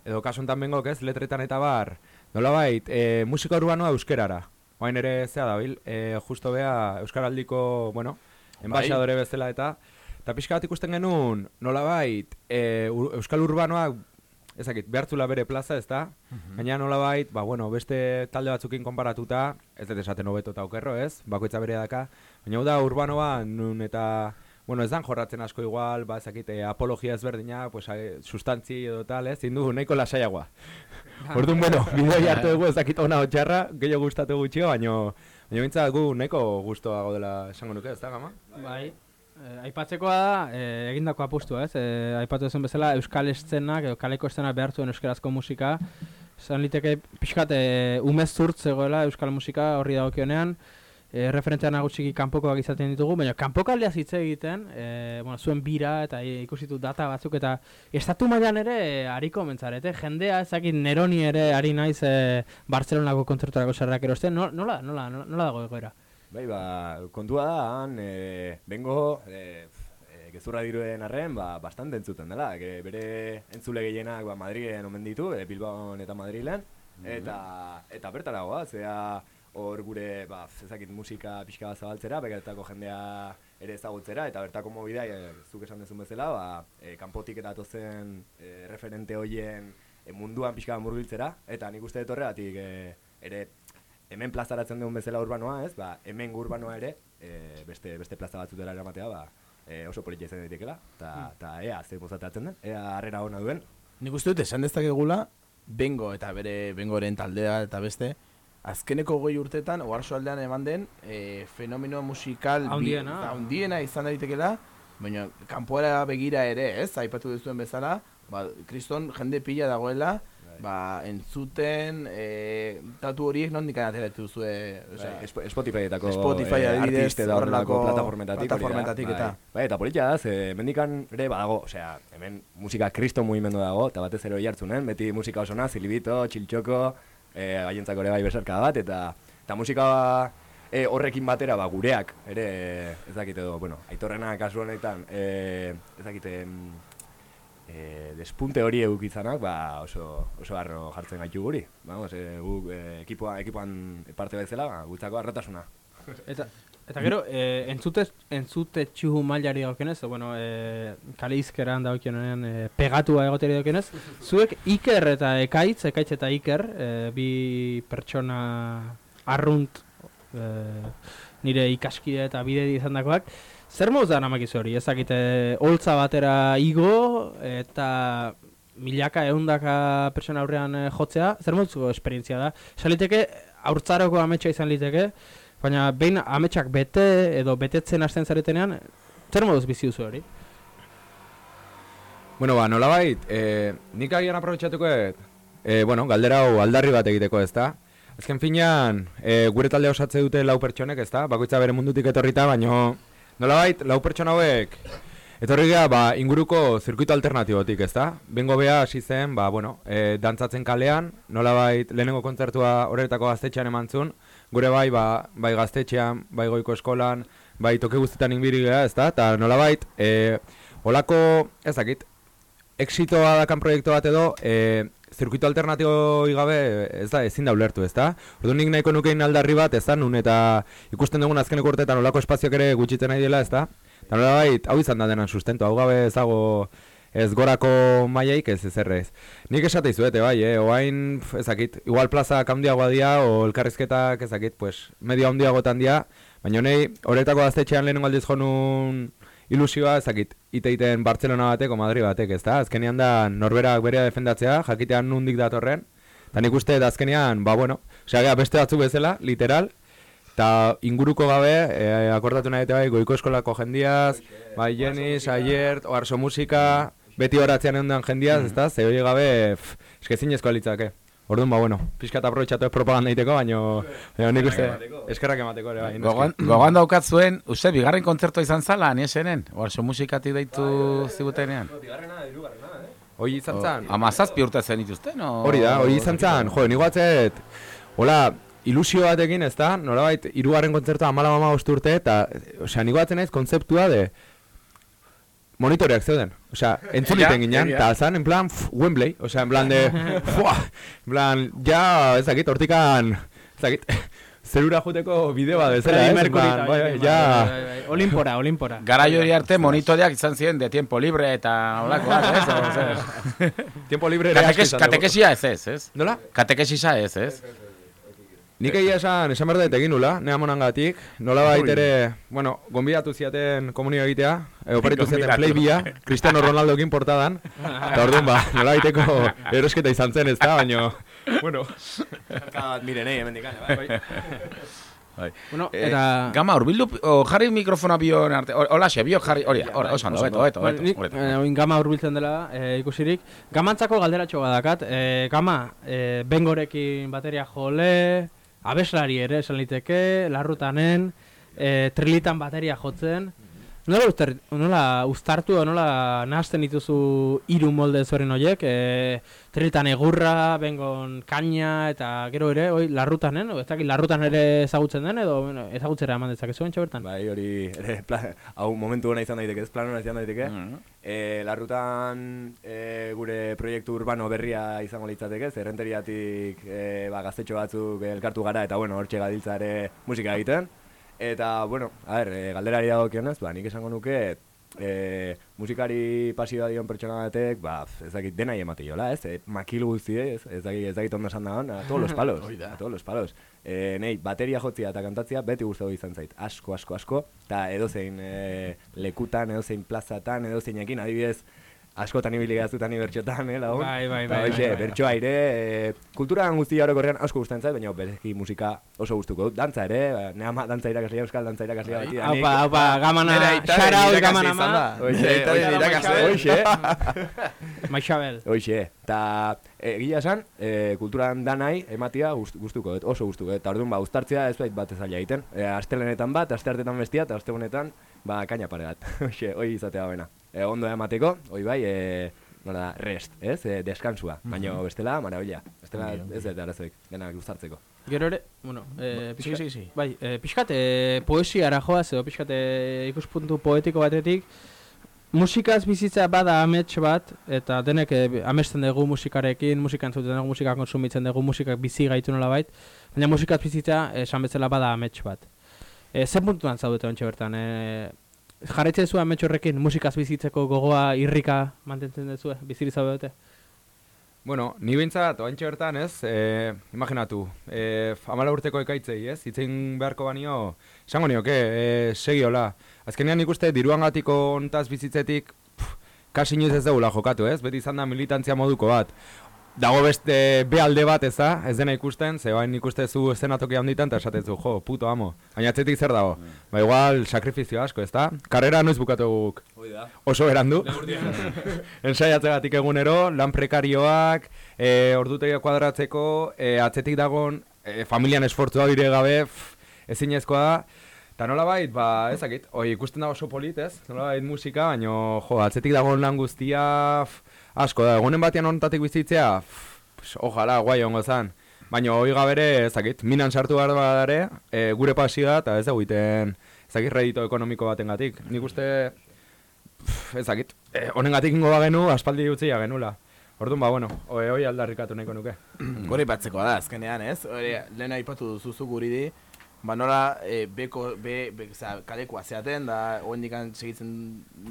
edo kasuntan bengok ez, letretan eta bar, nolabait, e, musika urbanoa euskerara. Oain ere zea dabil, e, justo bea euskaraldiko, bueno, enbaixadore bezala eta, eta pixka bat ikusten genuen, nolabait, e, euskal urbanoa ezakit, behartzula bere plaza, ez da? Gaina nolabait, ba, bueno, beste talde batzukin konparatuta, ez dut esaten hobeto eta okerro, ez? Bakoitza bere daka. Baina hau da urbanoa, nun eta, bueno, ez dan jorratzen asko igual, ba, ezakit, eh, apologia ezberdina, pues, eh, sustantzi edo tal, ez? Zindu, nahiko lasaiagoa. Orduan, bueno, bideo hartu dugu ezakit ona otxarra, gehiago gustatu gutxio, baina, baina bintzat gu nahiko gustoago dela esango nuke, ez da, gama? Bai. Eh, aipatzekoa da, eh, egindako apustua, ez? Eh, aipatu ezen bezala, euskal eszena, edo kaleko eszena behar zuen euskarazko musika. Zan liteke pixkat eh, umez zurt zegoela euskal musika horri dagokionean. Eh, referentzia nagusiki kanpokoak izaten ditugu, baina kanpokaldia hitz egiten, eh, bueno, zuen bira eta eh, ikusitu data batzuk eta estatu mailan ere eh, hariko mentzarete, jendea ezakit neroni ere ari naiz eh, Barcelonako kontzerturako sarrak erosten, No- nola, nola, nola, nola dago egoera? Bai, ba, kontua da, han, e, bengo, e, e, gezurra diruen arren, ba, bastante entzuten dela, que bere entzule gehienak ba, Madrilen omen ditu, e, Bilbaon eta Madrilen, eta, eta bertara goa, zea hor gure, ba, ezakit musika pixka bat zabaltzera, begetako jendea ere ezagutzera, eta bertako mobidea, e, zuk esan dezun bezala, ba, e, kanpotik eta atozen e, referente hoien e, munduan pixka bat murgiltzera, eta nik uste dut horregatik e, ere hemen plazaratzen duen bezala urbanoa, ez? Ba, hemen urbanoa ere, e, beste beste plaza batzutera eramatea, ba, e, oso politia izan daitekela, eta ta ea ze mozatatzen den, ea harrera ona duen. Nik uste dut esan dezakegula, bengo eta bere bengoren taldea eta beste, azkeneko goi urtetan, oarso aldean eman den, e, fenomeno musikal Handiena. handiena izan daitekela, baina kanpoara begira ere, ez, aipatu duzuen bezala, ba, kriston jende pila dagoela, ba, entzuten, e, datu horiek nondik ateratu duzue, osea, Bai, Sp- Spotifyetako Spotify eh, adibidez, artiste da horrelako plataformetatik, plataformetatik eta. Bai, bai, eta politia da, ze mendikan ere badago, osea, hemen musika kristo mugimendu dago, eta batez ere hori hartzunen, beti musika osona, zilibito, txiltxoko, eh, haientzako ere bai besarka bat, eta, eta musika eh, horrekin batera, ba, gureak, ere, ez dakite edo, bueno, aitorrena kasu honetan, eh, ez dakite, eh, despunte hori eukizanak, ba, oso, oso harro jartzen gaitu guri. Vamos, eh, guk eh, ekipoa, ekipoan parte bezala, ba, gutzako harrotasuna. Eta, eta gero, e, entzute, entzute txuhu mailari daukenez, bueno, e, kale izkeran daukionean e, pegatua egoteri daukenez, zuek Iker eta Ekaitz, Ekaitz eta Iker, e, bi pertsona arrunt e, nire ikaskide eta bide izan dakoak, zer moz da namakizu hori, ezakite holtza batera igo eta milaka eundaka pertsona aurrean eh, jotzea, zer moduko esperientzia da? Saliteke, haurtzaroko ametsa izan liteke, baina behin ametsak bete edo betetzen hasten zaretenean, zer moduz bizi duzu hori? Bueno, ba, nolabait, eh, nik agian aprobetxatuko eh, bueno, galdera hau aldarri bat egiteko, ezta? Azken finean, eh, gure talde osatze dute lau pertsonek, ezta? Bakoitza bere mundutik etorrita, baino nolabait, lau pertsona hauek etorri gara, ba, inguruko zirkuito alternatibotik, ezta? Bengo bea hasi zen, ba, bueno, eh, dantzatzen kalean, nolabait, lehenengo kontzertua horretako gaztetxean emantzun, gure bai, ba, bai gaztetxean, bai goiko eskolan, bai toke guztietan inbiri gara, ezta? Eta nolabait, eh, olako, ez dakit, exitoa dakan proiektu bat edo, e, zirkuito alternatibo gabe ez da, ezin da ulertu, ez da? Ordu nik nahiko nukein aldarri bat, ez da, nun eta ikusten dugun azkeneko urteetan olako espazioak ere gutxitzen nahi dela, ez da? Eta nolabait, hau izan da denan sustentu, hau gabe ez dago ez gorako maiaik ez ezerrez. Nik esate izuete, bai, eh? oain, ezakit, igual plaza handiagoa dia, o elkarrizketak, ezakit, pues, medio handiagotan dia, baina honei, horretako gaztetxean lehenengo aldiz jonun ilusioa, ezakit, iteiten Bartzelona batek o Madrid batek, ezta? Azkenean da norberak berea defendatzea, jakitean nundik datorren. Eta nik uste, da azkenean, ba, bueno, osea, beste batzuk bezala, literal, eta inguruko gabe, e, akordatu nahi eta bai, goiko eskolako jendiaz, bai, Jenis, Aiert, Oarso Musika, beti horatzean egon jendiaz, ezta? Ze hori gabe, pff, eskezin ezko litzake. Orduan, ba, bueno, pixka eta aprobetsatu ez propaganda egiteko, baino, baino nik uste, eskerrak emateko ere, bai. Gogoan, gogoan daukat zuen, uste, bigarren kontzertua izan zala, niesenen? Oarso musikatik deitu zigutenean? Hoi izan zan. Amazazpi urte zen dituzte, no? Hori da, hori izan zan, jo, nik batzet, hola, ilusio batekin, ez da, nolabait, irugarren kontzertua amala mama urte, eta, osea, nik batzen naiz kontzeptua de, monitoreak zeuden. Osea, entzun iten ginen, eta zan, en plan, pf, Wembley, osea, en plan de, fuah, en plan, ja, ez dakit, hortikan, ez dakit, zerura juteko bideo bat bezala, Freddie ez, en eta bai, horiek, ja, bai, bai, bai. Olimpora, olimpora. Garai hori arte monitoreak izan ziren de tiempo libre eta holakoak, ez? Tiempo libre ere asko Katekes, izan dugu. katekesia ez ez, ez? Nola? Katekesisa ez, ez? Nik egia esan, esan behar dut egin nula, nea monangatik, nola Ui. ere, bueno, gonbidatu ziaten komunio egitea, oparitu ziaten Gonbidatu. playbia, Cristiano Ronaldokin portadan, eta orduan ba, nola baiteko erosketa izan zen ez da, baino, bueno. bat miren, eh, hemen dikane, bai. Bai. Bueno, Eh, eta- Gama, urbildu, o, jarri mikrofona bion arte, hor- holaxe, bio jarri, hori, hori, oso ondo, beto, beto, Bueno, beto, nik, beto. eh, oin gama hurbiltzen dela eh, ikusirik. Gamantzako galderatxo badakat. Eh, gama, eh, bengorekin bateria jole, abeslari ere esan liteke, larrutanen, eh, trilitan bateria jotzen. Nola, uster, nola uztartu, o nola nahasten dituzu hiru molde zoren horiek, e, trilitan egurra, bengon kaina, eta gero ere, oi, larrutanen, o ez dakit larrutan ere ezagutzen den, edo bueno, ezagutzera eman dezakezu entxo bertan? Bai, hori, ere, pla, hau momentu hona izan daiteke, ez planona izan daiteke. Mhm. Eh, larrutan eh, gure proiektu urbano berria izango litzateke, zerrenteriatik eh, ba, gaztetxo batzuk elkartu gara, eta bueno, hortxe gadiltza ere musika egiten. Eta, bueno, a ber, e, galderari dagokionez, ba, nik esango nuke, e, musikari pasioa dion pertsona batek, ba, ez dakit denai emate jola, ez? E, makil guztie, ez? Ez dakit, ez dakit ondo esan dagoen, a todos los palos, da. a todos los palos. E, nei, bateria jotzia eta kantatzia beti gustatu izan zait, asko, asko, asko, eta edozein e, lekutan, edozein plazatan, edozeinekin, adibidez, askotan ibili gaztutan bertxotan, eh, lagun. Bai, bai, bai, hoxe, bai, bai. bertsoa ere, e, kultura guztia orokorrean asko gustatzen zait, baina berezki musika oso gustuko dut. Dantza ere, ne ama dantza irakaslia, euskal dantza irakaslia bati. da. Aupa, Nik- aupa, gamana, out irakasle gamana ma. Hoxe, irakasle. Hoxe. Maixabel. Hoxe, eta egia esan, e, kulturan danai ematia gust, gustuko dut, oso gustuko dut. Eta orduan, ba, uztartzea ez bait bat ez zaila egiten. E, astelenetan bat, asteartetan bestia, eta astegunetan, ba, kaina pare bat. Hoxe, hoi izatea bena. E, ondo emateko, hoi bai, e, nola, rest, ez? E, deskansua. Baina bestela, marabila. Bestela, ez dut arazoik, denak uztartzeko. Gero ere, bueno, eh, Sí, pixka- sí, sí. Bai, eh, pixkat eh, poesiara joaz, edo pixkat eh, ikuspuntu poetiko batetik, musikaz bizitza bada amets bat, eta denek eh, amesten dugu musikarekin, musika entzuten dugu, musika konsumitzen dugu, musikak bizi gaitu nola bait, baina musikaz bizitza eh, esan bezala bada amets bat. E, zer puntuan zaudete ontsa bertan? E, jarraitzen zu amets horrekin musikaz bizitzeko gogoa irrika mantentzen duzu, biziri zaudete? Bueno, ni behintzat, oantxe bertan ez, e, imaginatu, e, amala urteko ekaitzei ez, itzein beharko banio, esango nioke, e, segi hola. Azkenean ikuste, diruangatiko ontaz bizitzetik, pff, kasi ez dugula jokatu ez, beti izan da militantzia moduko bat. Dago beste be alde bat ez da, ez dena ikusten, ze bain ikuste zu eszenatoki handitan, eta esatezu, jo, puto amo. Baina atzetik zer dago? Ba igual, sakrifizio asko, ez da? Karrera noiz bukatu guk. Oso erandu. Neurtian. Ensaiatzegatik egunero, lan prekarioak, e, ordutegia kuadratzeko, e, atzetik dagon, e, familian esfortzua dire gabe, ezinezkoa da. Eta nola bait, ba, ezakit, oi, ikusten da oso polit, ez? Nola bait musika, baino, jo, atzetik dagoen lan guztia, pff, asko da, egunen batean honetatik bizitzea, pff, ojala, guai ongo zan. Baina hoi gabere, ezakit, minan sartu behar badare, e, gure pasioa eta ez egiten, ezakit, redito ekonomiko batengatik. Nik uste, ezakit, e, honengatik ingo bagenu, aspaldi utzia genula. Orduan, ba, bueno, hoi hoi aldarrikatu nahiko nuke. Gori batzeko da, azkenean, ez? Hori, lehen aipatu duzuzu guri di, ba nola, e, beko, be, be, oza, kalekoa zeaten, da, oendikan segitzen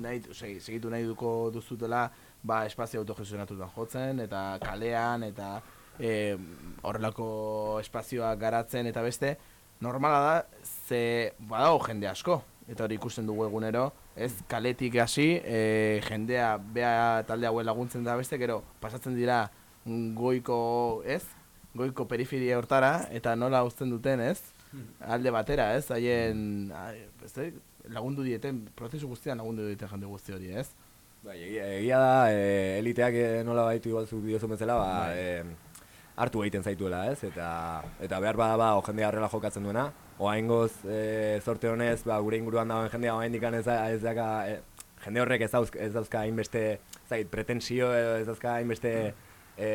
nahi, segi, segitu nahi duko duzutela, ba, espazio autogestionatutan jotzen, eta kalean, eta e, horrelako espazioak garatzen, eta beste, normala da, ze, badago jende asko, eta hori ikusten dugu egunero, ez, kaletik hasi, e, jendea, bea talde hauen laguntzen da beste, gero, pasatzen dira goiko, ez? Goiko periferia hortara, eta nola uzten duten, ez? Alde batera, ez? Haien, lagundu dieten, prozesu guztian lagundu dieten jende guzti hori, ez? Bai, egia, egia da, e, eliteak e, nola baitu igual zu diozu bezala, ba, Bai. e, hartu egiten zaituela, ez? Eta, eta behar bada ba, o jendea horrela jokatzen duena. Oaingoz, e, zorte honez, ba, gure inguruan dagoen jendea oraindik ez, ez daka, e, jende horrek ez, dauzka, ez dauzka hainbeste, ez dakit, pretensio ez dauzka hainbeste, e,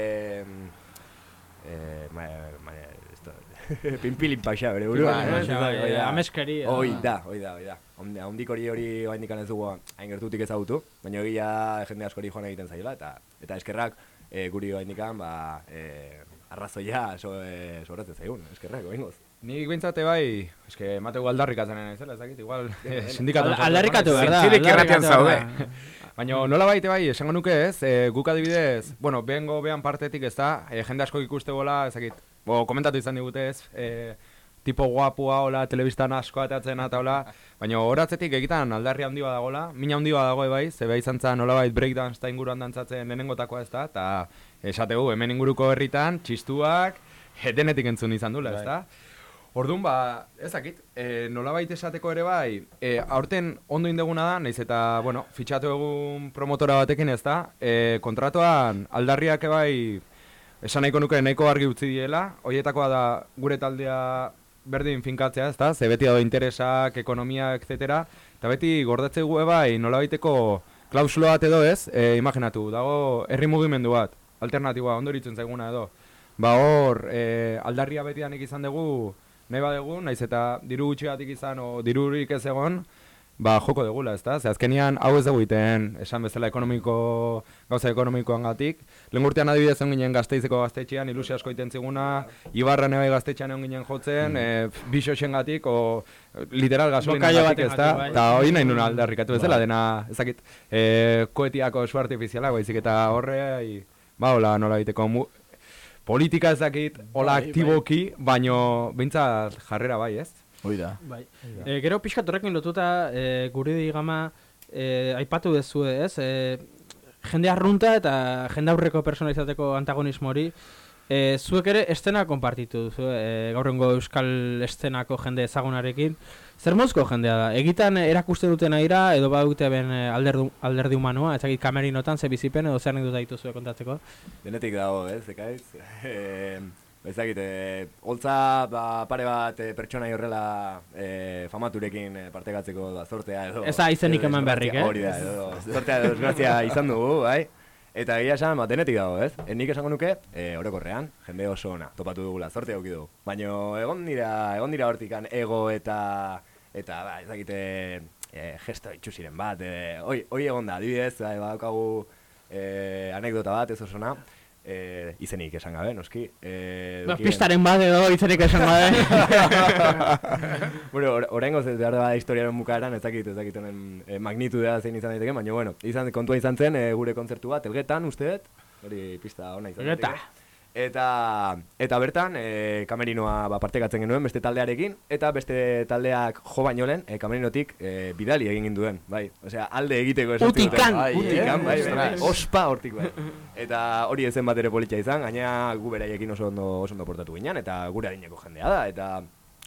e, ma, ma, pinpilin paxa bere bai, Ez da, bai, hoi da. Hoi da, hoi da, Hondik hori hori oraindik ez dugu hain gertutik ezagutu, baina egia jende askori joan egiten zaila eta eta eskerrak e, guri oraindik ba e, arrazoia so, e, sobratzen zaigun, eskerrak oraingoz. Nik bintzate bai, eske mateu aldarrikatzen ez dakit, igual eh, sindikatu. Al- aldarrikatu behar da, Zintzilik irratian zaude. Baina nola baite bai, esango nuke ez, e, guk adibidez, bueno, behengo behan partetik ez da, e, jende asko ikuste gola, ez dakit, bo, komentatu izan digute ez, e, tipo guapua, hola, telebistan asko atatzen eta hola, baina horatzetik egitan aldarri handi badagola, mina handi badago bai, ze beha izan zen nolabait breakdance eta inguruan dantzatzen lehenengotakoa ez da, eta esategu, hemen inguruko herritan, txistuak, e, denetik entzun izan dula, ez da? Orduan, ba, ezakit, e, nolabait esateko ere bai, e, aurten ondo indeguna da, naiz eta, bueno, fitxatu egun promotora batekin ez da, e, kontratuan aldarriak bai, esan nahiko nuke nahiko argi utzi diela, horietakoa da gure taldea berdin finkatzea, ez da, ze beti dago interesak, ekonomia, etc. Eta beti gordatze gu bai nolabaiteko klausulo bat edo ez, e, imaginatu, dago herri mugimendu bat, alternatiboa, ondo iritzen zaiguna edo. Ba hor, e, aldarria betidanik izan dugu, nahi badugu, naiz eta diru gutxigatik izan, o dirurik ez egon, ba joko degula, ezta? Ze azkenian hau ez dugu egiten, esan bezala ekonomiko, gauza ekonomikoan gatik. Lehen urtean adibidez egon ginen gazteizeko gaztetxean, ilusio asko egiten ziguna, Ibarra nebai gaztetxean egon ginen jotzen, mm. e, bisoxen gatik, o literal gasolina gatik, ezta? batengatik, bai. Eta hori nahi nuna aldarrikatu bezala, Bai. dena, ezakit, e, koetiako su artifiziala, baizik eta horre, ba, hola, nola egiteko, mu, politika ez dakit, hola Bai, bai. aktiboki, baino behintzat jarrera bai, ez? Hoi da. Bai. E, gero pixkat horrekin lotuta, e, gure digama, e, aipatu dezu ez, e, jende arrunta eta jende aurreko persona izateko antagonismo hori, e, zuek ere estena konpartitu duzu, e, gaurrengo euskal estenako jende ezagunarekin. Zer mozko jendea da? Egitan erakuste duten aira, edo badute ben e, alderdu, alderdi humanoa, ezagit kamerinotan, ze bizipen, edo zer dut dituzue kontatzeko? Denetik dago, ez, ekaiz. Eh, Ezagit, e, holtza ba, pare bat e, pertsona horrela e, famaturekin e, partekatzeko da, zortea edo... Ez izenik eman berrik, eh? Hori da, edo zortea edo desgrazia izan dugu, bai? Eta egia esan, ba, denetik dago, ez? E, nik esango nuke, e, orokorrean, jende oso ona, topatu dugula, zortea auki dugu. Baina egon dira, egon dira hortikan ego eta, eta, ba, ezagite, e, gesto itxusiren bat, e, oi, oi egon da, adibidez, bai, badaukagu e, anekdota bat, ez osona, e, izenik esan gabe, noski. E, Ba, pistaren bat edo izenik esan gabe. bueno, or, oraingoz ez behar da historiaren bukaeran, ez dakit, ez dakit honen e, magnitudea zein izan daiteke, baina bueno, izan, kontua izan zen e, gure kontzertu bat, elgetan, uste dut, hori pista ona izan Elgeta. daiteke. Eta, eta bertan, e, kamerinoa ba, partekatzen genuen beste taldearekin, eta beste taldeak jo baino lehen, e, kamerinotik e, bidali egin ginduen, bai. Osea, alde egiteko esan Utikan, bai, utikan, bai, bai, bai, ostras. ospa hortik bai. Eta hori ezen bat ere politia izan, gaina gu beraiekin oso ondo, oso ondo portatu ginen, eta gure adineko jendea da, eta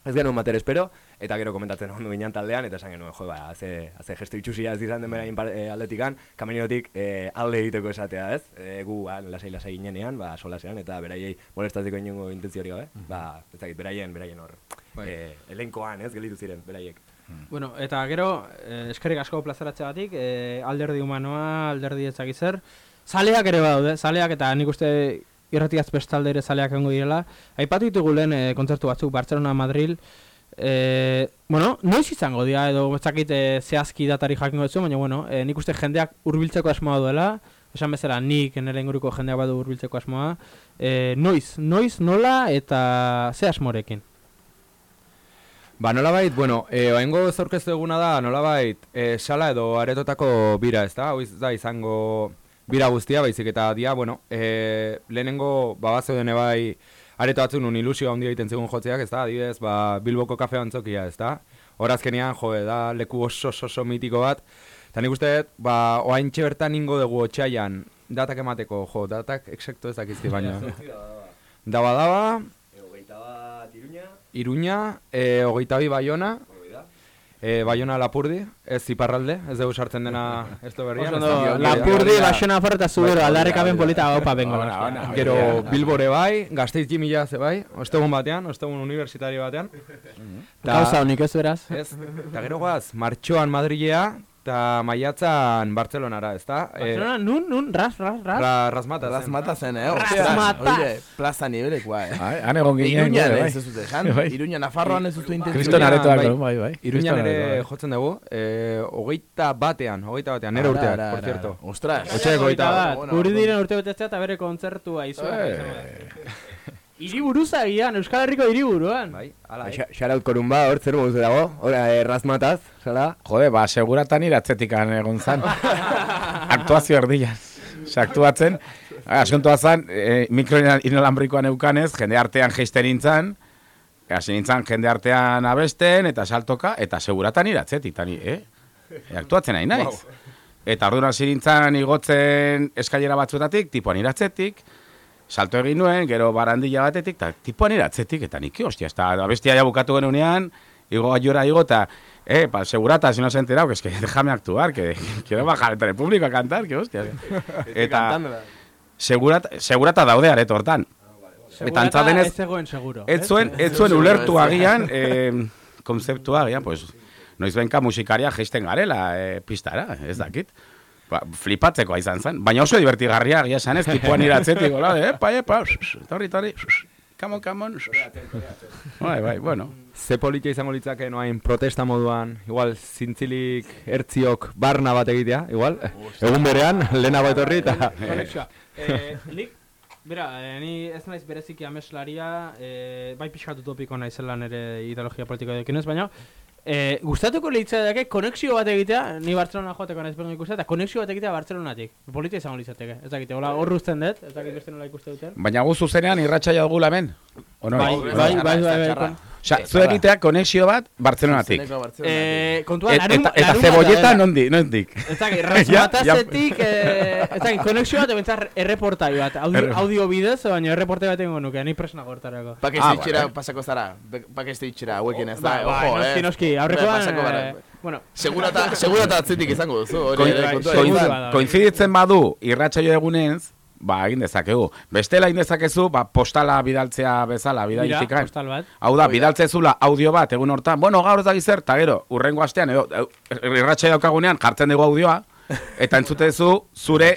ez genuen bater espero, eta gero komentatzen ondo ginen taldean, eta esan genuen, jo, ba, ze, ze gesto itxusia ez izan den berain e, aldetikan, kamerinotik e, alde egiteko esatea, ez? E, gu, ba, lasai lasai ginenean, ba, solasean, eta beraiei molestatzeko inongo hori gabe, ba, ez dakit, beraien, beraien hor, e, elenkoan, ez, gelitu ziren, beraiek. Bueno, eta gero, eh, eskerrik asko plazaratzeagatik, eh, alderdi humanoa, alderdi ezagik zer, zaleak ere badaude, zaleak eta nik uste irratiaz bestalde ere zaleak egongo direla. Aipatu ditugu lehen eh, kontzertu batzuk, Barcelona, Madril, eh, bueno, noiz izango dira, edo ezakit eh, zehazki datari jakingo duzu, baina bueno, eh, nik uste jendeak hurbiltzeko asmoa duela, esan bezala nik nire inguruko jendeak badu hurbiltzeko asmoa, eh, noiz, noiz, nola eta ze asmorekin. Ba, nolabait, bueno, e, oaingo zorkeztu eguna da, nolabait, e, sala edo aretotako bira, ez da? Hau da izango bira guztia, baizik eta dia, bueno, e, lehenengo, ba, bazeuden bai, areto batzuk nun ilusio handia egiten zegoen jotzeak, ez da? Adibidez, ba, Bilboko kafe antzokia, ez da? Horazkenean, jo, da, leku oso oso, oso mitiko bat, eta nik uste, ba, oaintxe bertan ingo dugu otxaian, datak emateko, jo, datak exacto ez dakizki baina. Daba daba, Hogeita bat iruña, Iruña, e, hogeita bi Baiona, e, Baiona Lapurdi, ez iparralde, ez dugu sartzen dena ez berrian. Oso da- Lapurdi, Baixona Forra eta Zubero, Bai, aldarrikapen hori da, polita hori da. opa bengo. Ona, ona, Gero Bilbore bai, Gasteiz Jimila ze bai, ostegun batean, ostegun universitario batean. Gauza honik ez beraz. Ez, eta gero guaz, martxoan Madrilea, eta maiatzan Bartzelonara, ez da? Barcelona, nun, nun, ras, ras, ras. Ra, rasmata zen. Rasmata zen, eh? Rasmata. Oye, plaza nibelekoa, eh? Bai, han egon ginen, Iruñan, eh, bai. ez dut esan. Bai. Iruña, Nafarroan ez duzu intentzio. Kriston aretoak, bai. bai, bai. Iruñan ere jotzen dugu, eh, hogeita batean, hogeita batean, nere Ara, urteak, por cierto. Ostras. Otxaik hogeita bat. bat. Guri diren urte betetzea eta bere kontzertua izua. Hiriburuza gian, Euskal Herriko hiriburuan. Bai, Ba, xa- Shoutout korun ba, hor zer mozu dago, hora errazmataz, zara? Jode, ba, seguratan iratzetikan egon zan. Aktuazio erdian. Se aktuatzen. Askontua zan, e, mikro inolambrikoan eukanez, jende artean geisten nintzen, hasi nintzen jende artean abesten, eta saltoka, eta seguratan iratzetik, tani, eh? E, aktuatzen nahi naiz. Eta orduan hasi nintzen igotzen eskailera batzuetatik, tipuan iratzetik, salto egin nuen, gero barandilla batetik, eta tipuan iratzetik, eta nik, hostia, eta abestia ja bukatu genunean, igo gaiora igo, eta, eh, pa, segurata, si no se ha enterado, que es que déjame actuar, que quiero bajar entre el público a cantar, que hostia. eta, segurata, segurata daude areto hortan. Eta antza denez, ez zegoen seguro. ez zuen, ez zuen ulertu agian, eh, konzeptua agian, pues, noiz benka musikaria geisten garela, eh, pistara, ez dakit. Ba, flipatzekoa izan zen. Baina oso divertigarria, agia esan ez, tipuan iratzetik, hola, epa, epa, torri, torri, come on, come on. Bai, bai, bueno. Ze politia izango litzake noain protesta moduan, igual zintzilik ertziok barna bat egitea, igual, egun berean, lehenago etorri eta... Konexioa. Eh, nik, bera, eh, ni ez naiz bereziki ameslaria, eh, bai pixkatu topiko naizela nire ideologia politikoa dekinez, baina eh, gustatuko litzateke konexio bat egitea, ni Barcelona joateko naiz berdu ikustea, eta konexio bat egitea Barcelonatik. Politia izango litzateke, ez dakite, hola hor dut, ez dakit beste nola ikuste duten. Baina gu zuzenean irratsaia dugula hemen. Ono, Bai, bai, bai, bai. Osa, zu egitea konexio bat Bartzelonatik. Eh, kontua, larun- eta, eta zebolleta nondi, nondik? Ez dakit, razmatazetik, eh, ez dakit, konexio bat, ebentzat erreportai bat, audio, audio bidez, baina erreportai bat egingo nuke, ni presna gortarako. Pa que Ah, este itxera pasako zara. Be- Pa que este itxera hauekin ez da. Bai, Ojo, noski, eh. noski, aurrekoan, Be, pasako gara. eh, bueno. Segurata, segurata atzetik izango duzu. Hori ere kontua koin- izan. Koinziditzen badu irratsaio egunez, ba, egin dezakegu. Bestela egin dezakezu, ba, postala bidaltzea bezala, bidaitik. Mira, postal bat. Hau da, bidaltzezula audio bat egun hortan, bueno, gaur ez da zer, eta gero, urrengo astean, edo, irratxai daukagunean, jartzen dugu audioa, eta entzutezu zure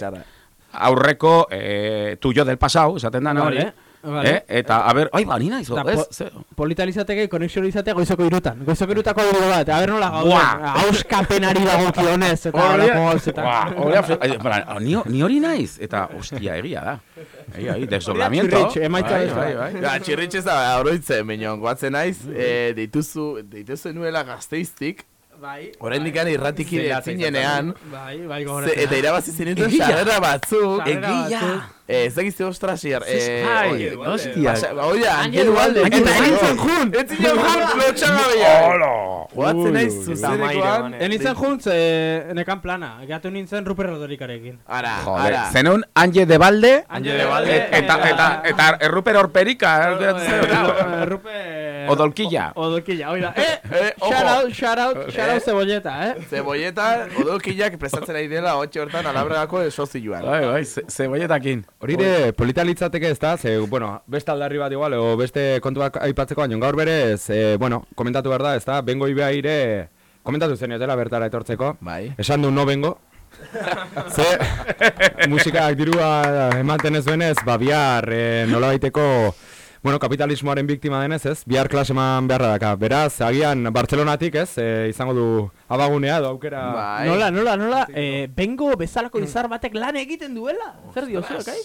aurreko e, tuyo del pasau, esaten da hori. Vale, vale. Eh? Eta, a ber, ai, ba, ni naiz, Eta ez? po- Ze- polita izateke, konexio izatea goizoko irutan. Goizoko irutako audio bat, a ber nola gauden. Buah. Hauskapenari dagokionez, eta Hori- horako gauzetan. Buah, hori ai, ni, ni hori naiz, eta, ostia, egia da. Egia, egia, desdoblamiento. txirritx, emaitza Bai, bai, bai. Ja, txirritx ez da, oroitzen, minon, goatzen naiz, eh, deituzu, deituzu nuela gazteiztik, Bai. Oraindik ani irratikide Zelatza etzinenean, Bai, bai, ze- gogoratzen. eta irabazi Egia. sarrera batzuk. Egia. Eh, ez dakizte ostrasier. Eh, Ai, hostia. Oia, Angel Angel Ugalde, Ugalde. eta egin zen jun. Ez zinen jun, lotxagabea. Hola. Goatzen naiz Ui, zuzenekoan. En nintzen juntz, eh, nekan plana. Gatu nintzen Ruper Rodorikarekin. Ara, Joder, ara. zenun Anje de Balde, Anje de Balde, et- eta, eta, eta, erruper horperika, Eh, Ruper... Odolkilla. Odolkilla, oida. Eh, Eh, ojo. shout out, shout out, shout out Eh? cebolleta, eh. Zebolleta, odolkillak prestatzen ari dela hotxe hortan alabregako sozioan. Bai, bai, ze- zebolletakin. Hori ere, polita litzateke ez da, ze, bueno, beste aldarri bat igual, o beste kontuak aipatzeko, baino gaur berez, e, bueno, komentatu behar da, ez da, bengo ibea ire, komentatu zeniotela bertara etortzeko. Bai. Esan du no bengo. Ze, musikak dirua ematen ez duenez, ba, bihar e, nola baiteko, bueno, kapitalismoaren biktima denez, ez? Bihar klase eman beharra daka. Beraz, agian Bartzelonatik, ez? E, izango du abagunea, edo aukera... Bai. Nola, nola, nola, eh, bengo bezalako izar batek lan egiten duela? Zer diozu, kai?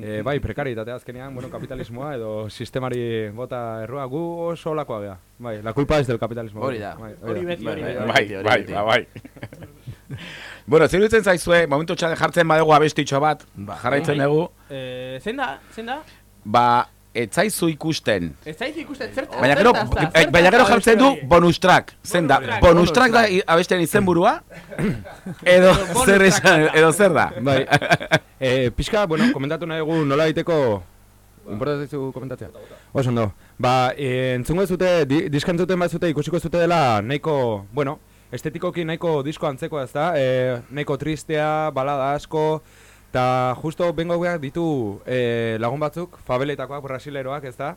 E, bai, prekaritatea azkenean, bueno, kapitalismoa edo sistemari bota errua gu oso olakoa gea. Bai, la culpa es del capitalismo. Hori da. Bai, Hori beti, hori beti. Bai, beti, hori bai, beti. bai, bai. Bueno, zer dutzen zaizue, momentu txade jartzen badegu abestitxo bat, jarraitzen Bai. dugu, Eh, zein da, zein da? ba, etzaizu ikusten. Ez zaiz ikusten, zertaz, Baina gero, eh, baina gero jartzen du bonus track. Zen da, Bonus track, da abesten izenburua? Edo zer esan, edo zer da? Bai. e, pixka, bueno, komentatu nahi dugu nola egiteko... Importatzu komentatzea? Oso ondo. Ba, e, entzungo ez zute, di, diskantzuten bat zute, ikusiko zute dela nahiko, bueno, estetikoki nahiko disko antzekoa ez da, e, nahiko tristea, balada asko, eta justo bengo ditu e, lagun batzuk, fabeletakoak, brasileroak ez da,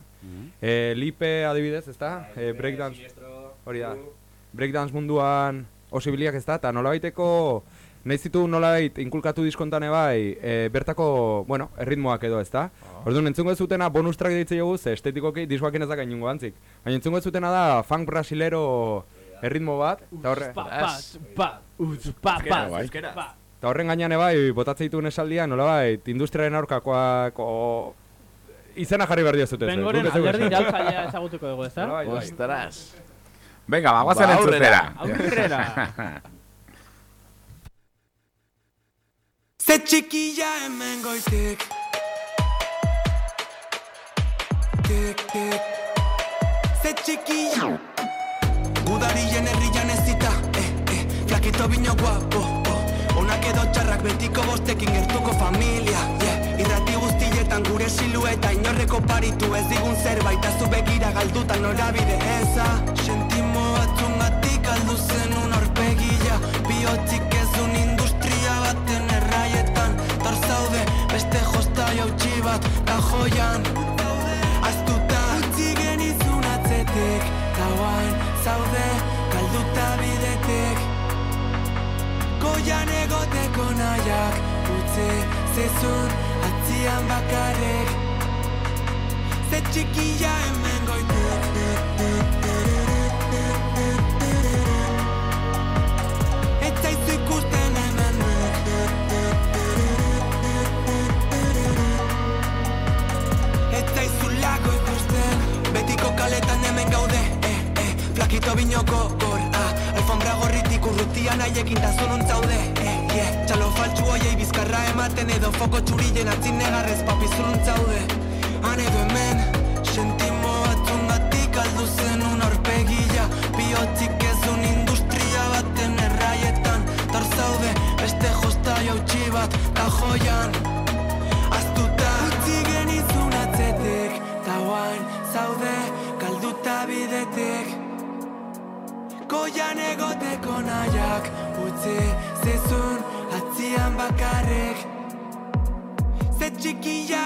e, lipe adibidez ez da, e, breakdance, hori da, breakdance munduan oso ibiliak ez da, eta nola baiteko, nahiz ditu nolabait inkulkatu diskontane bai, e, bertako, bueno, erritmoak edo ez da. Orduan, entzungo ez zutena bonus track deitze jogu, ze estetikoki diskoakin ez da gainungo antzik. Baina entzungo ez zutena da funk brasilero erritmo bat, eta horre... Pa, pa, pa, uz, bai. Eta horren gainean bai, botatze dituen esaldia, nolabait, industriaren aurkakoak, o... izena jarri behar diazute. Bengoren alderdi irautzailea ezagutuko dugu, ez da? Bai, bai. Ostras. Venga, ba, guazen Ba, entzutera. aurrera. Ze txikilla hemen goitik Tik, tik Ze txikilla Udarien herrian ez eh, eh, Flakito bino guapo. Onak edo txarrak betiko bostekin gertuko familia. Yeah. Irrati guztietan gure silueta Inorreko paritu. Ez digun zerbait Azu begira galdutan norabide eza. Sentimo batzungatik aldu zenun aurpegia. Bihotzik ezun industria baten erraietan. Tor zaude beste josta jautxi bat kajoian Aztuta utzi genizun atzetik. Tauan zaude galduta bidetik Goian egoteko nahiak utzi zizun atzian bakarrik. Ze txikia hemen goitik Ez zaizu ikusten hemen. Ez zaizu lago ikusten. Betiko kaletan hemen gaude eh, eh, Flakito binoko gor ah, Alfombra gorritik urrutian haiekin da zonun zaude. Eh, yeah. Txalo faltsu hoiei bizkarra ematen edo foko txurien atzin negarrez papi zurun zaude. Han edo hemen Sentimo batzungatik aldu zenun aurpegia. Bihotzik ezun industria baten erraietan Tar zaude beste josta jautxi bat ta joian Aztuta utzi genizun atzetik Ta guain zaude galduta bidetik Goian egoteko nahiak utzi zizun atzian bakarrik. Ze txikia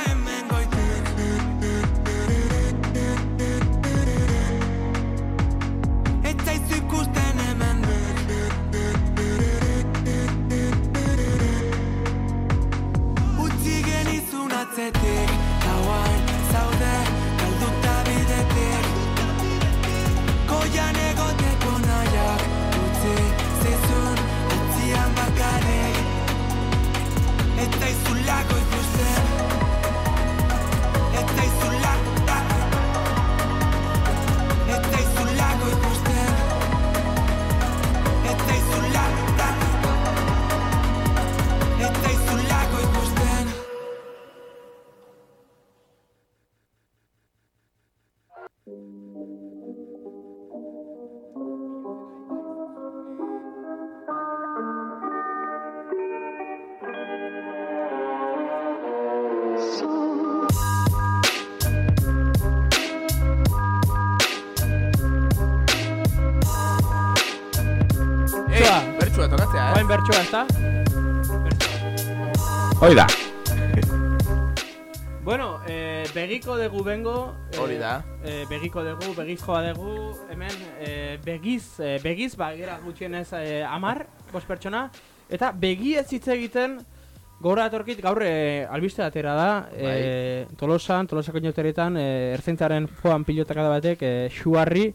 eh? Ezta? Hoi da. Bueno, eh, begiko dugu bengo eh, Hori da. eh, Begiko dugu, begiz joa dugu Hemen eh, begiz, eh, begiz ba, gera gutxienez eh, amar Bost pertsona Eta begi ez hitz egiten Gora atorkit gaur eh, albiste atera da eh, Tolosan, Tolosako inoteretan eh, Ertzaintzaren joan pilotakada batek eh, Xuarri,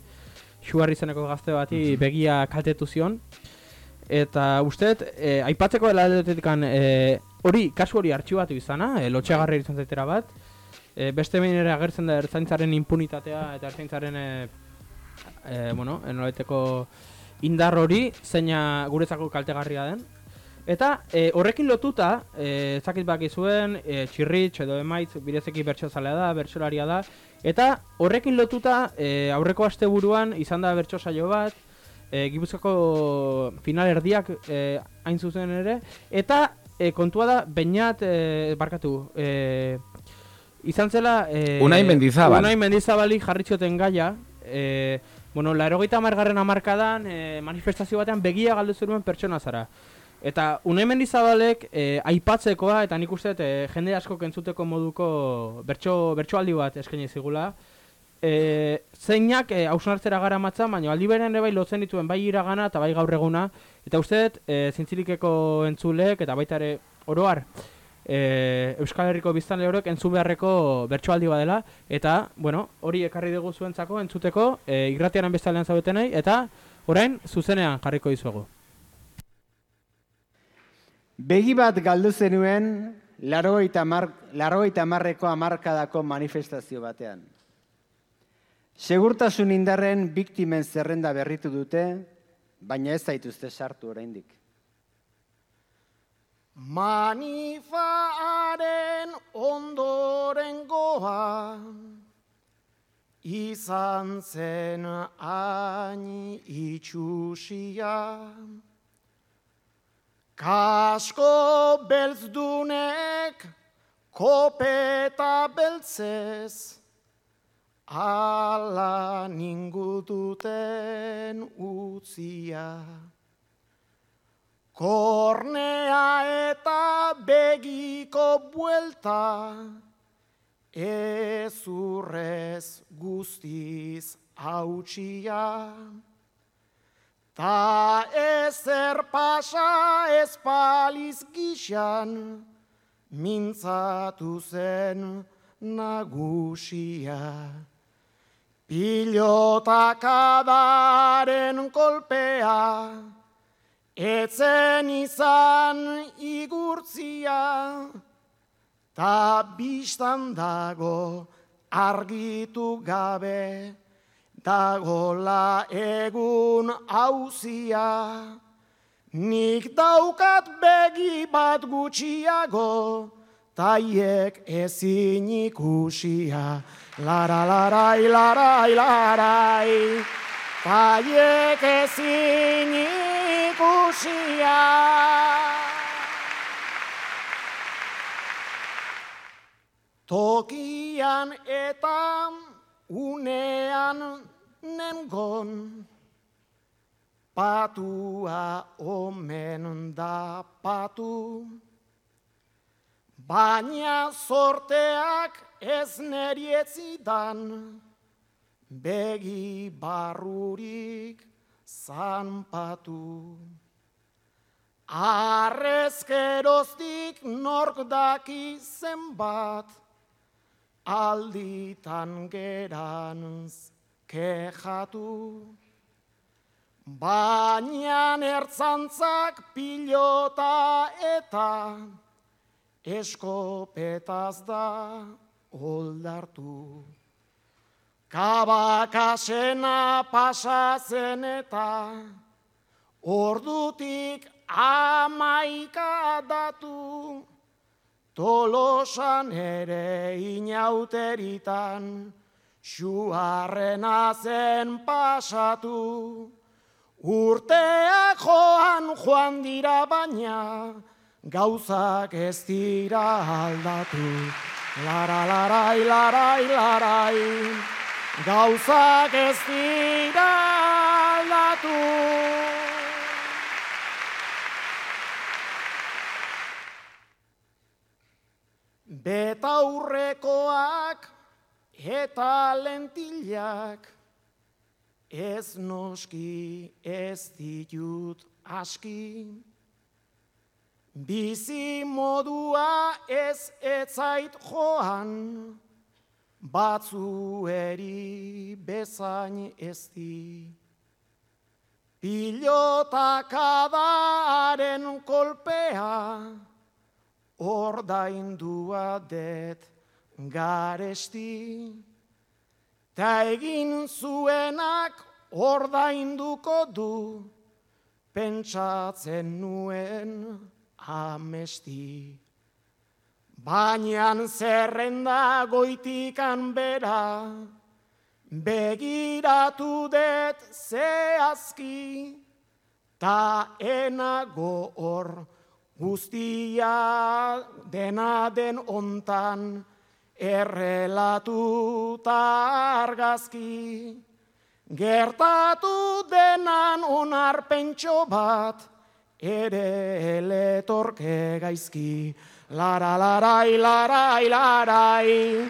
Xuarri zeneko gazte bati begia kaltetu zion Eta usteet, eh, aipatzeko dela aldetikan eh, hori, kasu hori artxibatu izana, eh, lotxagarri izan zaitera bat. Eh, beste behin ere agertzen da ertzaintzaren impunitatea eta ertzaintzaren eh, eh, bueno, enolaiteko indar hori, zeina guretzako kaltegarria den. Eta eh, horrekin lotuta, eh, zakit baki zuen, eh, txirritx edo emaitz bidezeki bertsozalea da, bertsolaria da, eta horrekin lotuta eh, aurreko asteburuan izan da bertso saio bat, e, Gipuzkoako final erdiak e, hain zuzen ere eta e, kontua da Beñat e, barkatu e, izan zela e, Unai Mendizabal. Unai Mendizabali jarritxoten gaia e, bueno, larogeita margarren amarkadan e, manifestazio batean begia galdu zeruen pertsona zara Eta Unai Mendizabalek e, aipatzekoa eta nik uste e, jende asko kentzuteko moduko bertso, bertsoaldi bat eskaini zigula e, zeinak e, hausnartzera gara matza, baina aldi berean ere bai lotzen dituen bai iragana eta bai gaur eguna. Eta uste dut, e, zintzilikeko entzulek eta baita ere oroar e, Euskal Herriko biztanle horrek entzun beharreko bertsoaldi badela. Eta, bueno, hori ekarri dugu zuentzako entzuteko, e, irratiaren bestalean zaudetenei, eta orain zuzenean jarriko dizuegu. Begi bat galdu zenuen larogeita marreko amarkadako manifestazio batean. Segurtasun indarren biktimen zerrenda berritu dute, baina ez zaituzte sartu oraindik. Manifaaren ondorengoa izan zen hain itxusia. Kasko beltzdunek kopeta beltzez ala ningututen utzia. Kornea eta begiko buelta, ezurrez guztiz hautsia. Ta ezer pasa espaliz gixan, mintzatu zen nagusia. Pilotakadaren kolpea, etzen izan igurtzia, ta bistan dago argitu gabe, dagola egun hauzia. Nik daukat begi bat gutxiago, taiek ezin ikusia. Lara, larai, larai, larai, paiek ezin ikusia. Tokian eta unean nengon, patua omen da patu. Baina sorteak ez nerietzidan, begi barrurik zanpatu. Arrezkeroztik nork daki zenbat, alditan geranz kejatu. Baina ertzantzak pilota eta eskopetaz da oldartu. Kabakasena pasazen eta ordutik amaika datu. Tolosan ere inauteritan, xuarrena zen pasatu. Urteak joan joan dira baina, gauzak ez dira aldatu. Lara, larai, larai, larai, gauzak ez dira aldatu. Betaurrekoak eta lentilak, ez noski ez ditut aski. Bizi modua ez etzait joan, batzueri bezain ezti. Pilotakadaren kolpea, ordaindua det garesti. Ta egin zuenak ordainduko du, pentsatzen nuen amesti. Baina zerrenda goitikan bera, begiratu det zehazki, ta enago hor guztia dena den ontan, errelatuta argazki. Gertatu denan onarpentxo bat, ere letorke gaizki. Lara, larai, larai, larai,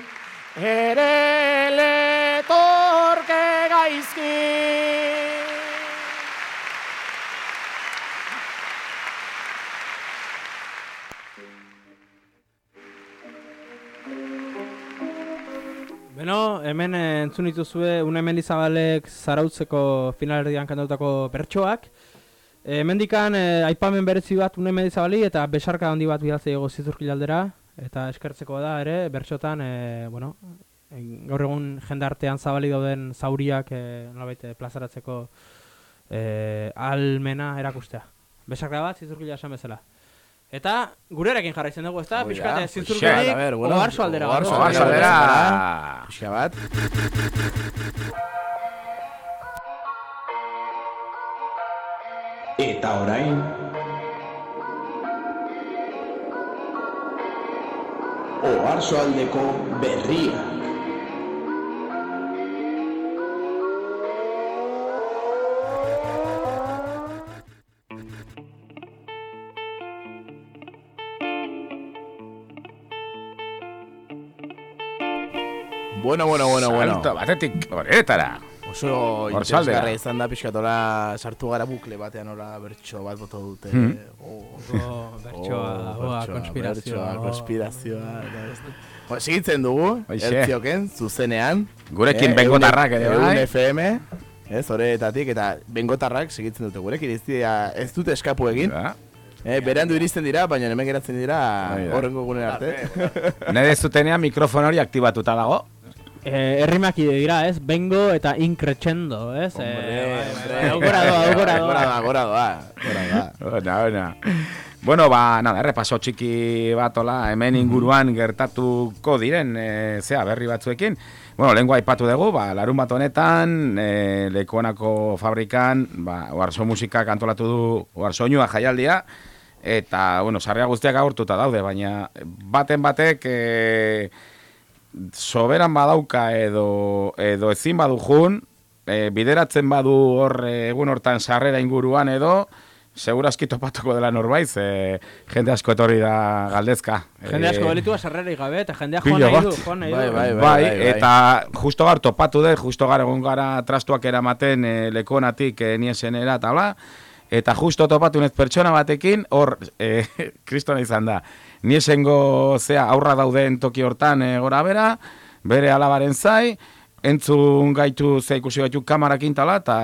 ere letorke gaizki. Beno, hemen entzun dituzue une mendizabalek zarautzeko finalerdian kantautako bertsoak. E, mendikan eh, aipamen berezi bat une mendizabali eta besarka handi bat bidaltzea ego aldera. Eta eskertzeko da ere, bertxotan, e, bueno, e, gaur egun jendartean zabali dauden zauriak e, nolabait eh, plazaratzeko e, almena erakustea. Besarka bat zizurkila esan bezala. Eta gurerekin jarraitzen dugu, ezta? Piskate zizurkilik, bueno, oharso aldera. oharso goaz. Oharso aldera. Eta orain Oarsoaldeko berria Bueno, bueno, bueno, bueno. Salto batetik horretara. Oso interesgarra izan da pixkatola sartu gara bukle batean ora bertso bat boto dute. Hmm. Oh, Oh, bertsoa, oa, konspirazioa, oh. konspirazioa. Bueno, segitzen dugu, Hoxe. ertzioken, zuzenean. Gurekin Eh, bengotarrak ere, Egun bai. FM, ez, horretatik, eta bengotarrak segitzen dute gurekin, ez, dira, ez dute eskapu egin. Eh, berandu iristen dira, baina hemen geratzen dira Bai da. horrengo gunen arte. Nede zutenean mikrofon hori aktibatuta dago. Eh, errimak dira, ez? Bengo eta increchendo, ez? Hombre, eh, bai, hombre. bai, bai, Gora doa, gora doa. Gora doa, gora doa, gora doa. Ona, ona. Bueno, ba, nada, errepaso txiki batola, hemen inguruan gertatuko diren, e, zea, berri batzuekin. Bueno, lengua aipatu dugu, ba, larun bat honetan, e, lekuanako fabrikan, ba, oarso musikak antolatu du oarsoinua jaialdia, eta, bueno, sarrea guztiak agurtuta daude, baina baten batek e, soberan badauka edo, edo ezin badu jun, e, bideratzen badu hor e, egun hortan sarrera inguruan edo, segurazki topatuko dela norbait, ze jende asko etorri da galdezka. Jende asko E, belitua sarreri gabe, eta jendea joan nahi du, joan nahi Bai, du. bai, Bai, eta justo gar topatu dut, justo gar egon gara trastuak eramaten e, lekuonatik e, niesenera eta hola, eta justo topatu nez pertsona batekin, hor, e, kristona izan da, niesengo zea aurra dauden toki hortan e, gora bera, bere alabaren zai, entzun gaitu ze ikusi gaitu kamarakin tala, eta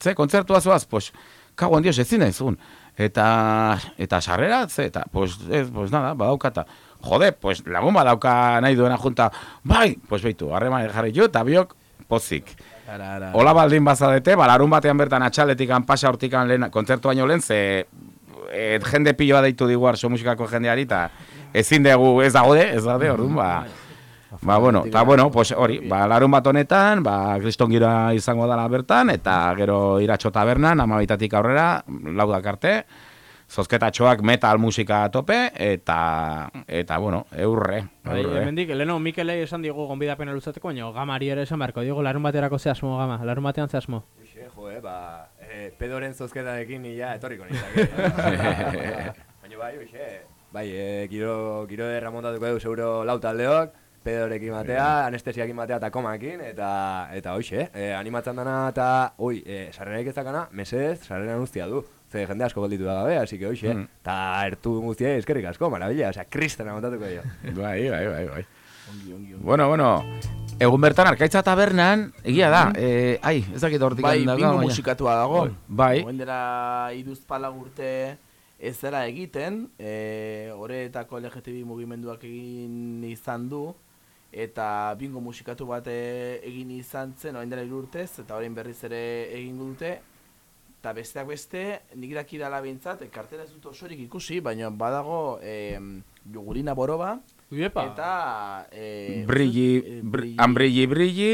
ze, kontzertua zoaz, pues, kago handios ezin naizun. Eta, eta sarrera, ze, eta, pues, ez, pues nada, badaukata. Jode, pues lagun badauka nahi duena junta, bai, pues beitu, harreman jarri jo, eta biok, pozik. Ara, ara. Ola baldin bazadete, balarun batean bertan atxaletikan pasa hortikan lehen, kontzertu baino lehen, ze e, jende piloa deitu digu arso musikako jendeari, eta ezin dugu ez daude, ez daude, orduan, ba, Ba, bueno, eta bueno, pues hori, ba, larun bat honetan, ba, kriston gira izango dela bertan, eta gero iratxo tabernan, amabitatik aurrera, laudak arte, zozketatxoak metal musika a tope, eta, eta bueno, eurre, Bai, eurre. hemendik, leheno Mikelei esan digu gonbidapena luzateko, baina gamari ere esan beharko digu, larun baterako ze asmo gama, larun batean ze asmo. Uxe, jo, eh, ba, eh, pedoren zozketarekin nila etorriko nintzake. Baina bai, uxe, bai, eh, giro, giro de remontatuko dugu seguro lau taldeok, pedorekin batea, anestesiakin batea eta komakin, eta, eta hoxe, eh, animatzen dana eta, oi, eh, sarreraik ez dakana, mesedez, sarrera guztia du. Ze jende asko gelditu da gabe, así que hoxe, Mm. eta ertu guztia eskerrik asko, maravilla, osea, kristena montatuko dio. Bai, bai, bai, bai. Bueno, bueno, egun bertan arkaitza tabernan, egia da, eh, ai, ez dakit hortik Bai, bingo baina- musikatua dago. Bai. Oen dela iduzpala urte ez dela egiten, e, horretako LGTB mugimenduak egin izan du, eta bingo musikatu bat e, egin izan zen, orain dela urtez, eta orain berriz ere egingo dute, eta besteak beste, nik dakidala behintzat, e, kartela ez dut osorik ikusi, baina badago e, jogurina boroba, Iepa. eta... E, Brilli, bri, ambrilli, brilli,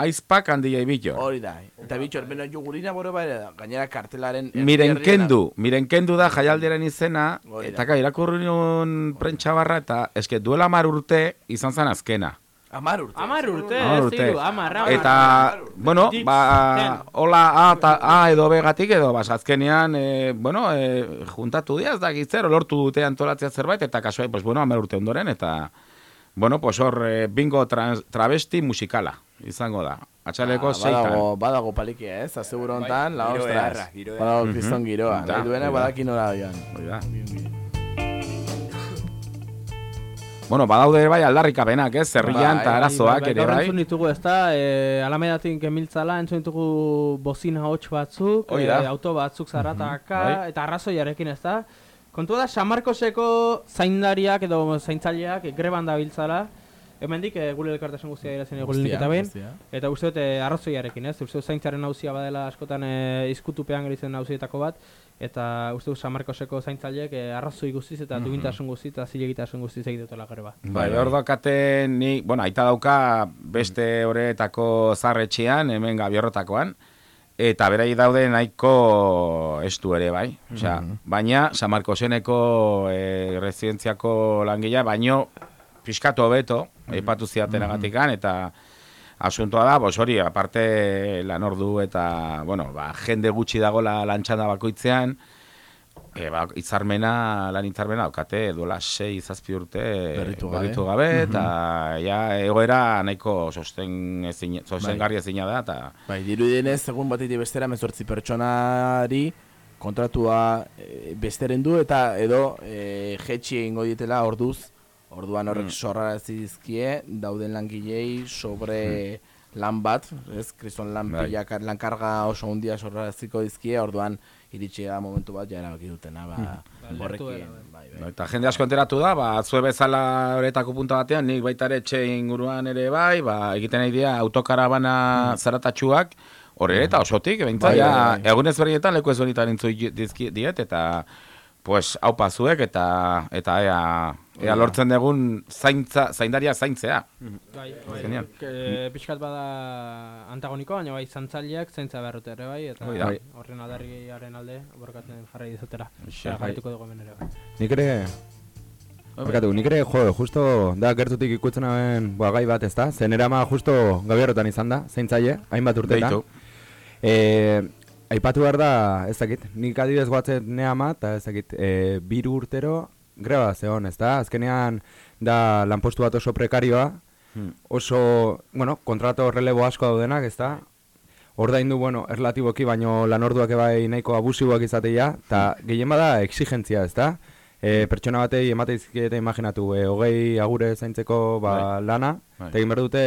aizpak handia ibilo. Hori da, eta bitxo, beno jogurina boroba ere da, gainera kartelaren... Miren kendu, miren kendu da jaialdiaren izena, eta ka, irakurri nun prentsa barra, eta eske duela mar urte izan zen azkena. Amar urte. Amar urte, Hamar ez urte. amar, amar. Eta, bueno, ba, hola A, ta, A edo B gatik edo, bas, azkenean, e, bueno, e, juntatu diaz, da gizero, lortu dute antolatzea zerbait, eta kasua, pues, bueno, amar urte ondoren, eta, bueno, pues, hor, e, bingo trans, travesti musikala, izango da. Atxaleko Ah, seitan. badago, badago palikia, ez? Azeguro hontan, la giro ostras. Badago kriston giroa. Nahi duena hori da. badaki nora joan. Bueno, badaude bai aldarrikapenak, ez? Zerrian eta arazoak ere bai. entzun ditugu ez da, e, alamedatik emiltzala, entzun ditugu bozina hots batzuk, e, auto batzuk zarataka, bai. eta arrazoiarekin ez da. Kontua da, San Marcoseko zaindariak edo zaintzaileak e, greban dabiltzala, hemendik e, gure elkartasun guztia dira zen Guztia, eta behin, eta uste dut e, arrazoiarekin, ez? Uste dut zaintzaren nauzia badela askotan e, izkutupean geritzen nauzietako bat, eta uste dut San Marcoseko zaintzaileek e, arrazoi guztiz eta Mhm. duintasun guztiz eta zilegitasun guztiz egitutela greba. Bai, hor daukate ni, bueno, aita dauka beste horretako zarretxean, hemen gabiorrotakoan, eta berai daude nahiko estu ere, bai. Osea, baina San Marcoseneko e, residentziako langilea, baino fiskatu hobeto, aipatu ziatenagatikan, eta asuntoa da, bos hori, aparte lan ordu eta, bueno, ba, jende gutxi dagola lantxanda bakoitzean, E, ba, itzarmena, lan itzarmena, daukate duela sei zazpi urte Berritu gabe. berritu gabe eta ja, egoera nahiko sosten ezin, sostengarri ezina da, eta Bai, dirudienez, egun batetik bestera mezortzi pertsonari kontratua e, besteren du eta edo e, jetxi egingo dietela orduz, orduan horrek Mm. sorrarazi dizkie dauden langilei sobre lan bat, ez, kriston lan. Bai. pila, lan karga oso hundia sorraraziko dizkie, orduan iritsi da momentu bat ja erabaki dutena, ba, Hmm. horrekin, bai, bai. No, eta jende asko enteratu da, ba, zue bezala horretako punta batean, nik baita ere etxe inguruan ere bai, ba, egiten nahi dira autokarabana zaratatxuak, hor ere eta osotik, behintzat, Bai, ja, bai, bai. egun ezberdinetan, leku ezberdinetan intzu dizki- diet, eta, pues hau pazuek eta eta ea, ea lortzen dugun zaintza, zaindaria zaintzea. Bai, bai. Genial. Ke, pixkat bada antagoniko, baina bai zantzaileak zaintza behar dute ere bai, eta bai, horren aldarriaren alde borrokatzen jarrai bai. gaituko dugu hemen ere bai. Nik ere... Barkatu, nik ere, jo, justo da gertutik ikutzen hauen boa, gai bat, ezta? Zen erama justo gabierrotan izan da, zeintzaile, hainbat urtetan. Beitu. E, aipatu behar da, ez dakit, nik adibidez guatzen nea ama, eta ez dakit, e, biru urtero greba zeon, ezta? Azkenean da lanpostu bat oso prekarioa, Hmm. oso, bueno, kontrato relebo asko daudenak, ezta? Ordaindu, bueno, erlatiboki, baino lanorduak ebai nahiko abusiboak izateia, eta gehien bada exigentzia, ezta? E, pertsona batei emate izkiete imaginatu, e, hogei agure zaintzeko ba, Bai. lana, Bai. egin behar dute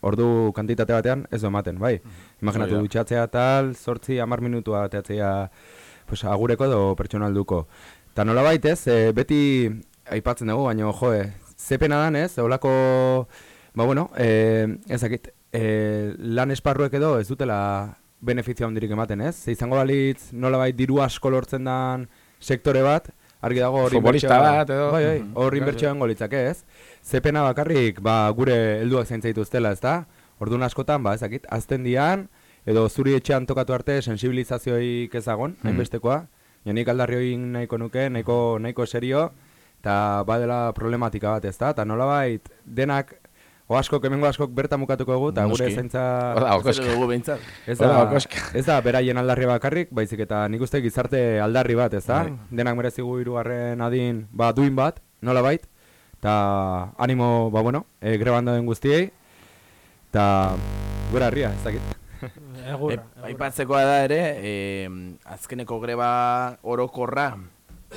ordu kantitate batean ez du ematen, bai. Imaginatu Hori da. dutxatzea tal, sortzi, amar minutua ateatzea pues, agureko edo pertsonalduko. Eta nola baitez, e, beti aipatzen dugu, baina joe, zepena dan ez, olako, ba bueno, e, ezakit, e, lan esparruek edo ez dutela benefizio handirik ematen ez. Ze izango balitz nola bait diru asko lortzen dan sektore bat, argi dago hor Futbolista bat edo- Bai, bai, Mhm. hor Bai, inbertsioa egongo litzake ez. Zepena bakarrik, ba, gure helduak zaintza dituztela, ezta? Orduan askotan, ba, ezakit, azten dian, edo zuri etxean tokatu arte sensibilizazioik ezagon, Mhm. hainbestekoa. Nik aldarri hori nahiko nuke, nahiko, nahiko serio, eta badela problematika bat, ezta? Eta nolabait, denak, o askok, hemengo askok bertan mukatuko dugu, eta gure zaintza... Hola, okoska. Ez da, ez da, beraien aldarri bakarrik, baizik eta nik uste gizarte aldarri bat, ez da? Bai. Denak merezigu hirugarren adin, ba, duin bat, nola bait, eta animo, ba, bueno, e, greban dauden guztiei, eta gura herria, ez dakit. Egur, E, aipatzekoa da ere, e, azkeneko greba orokorra,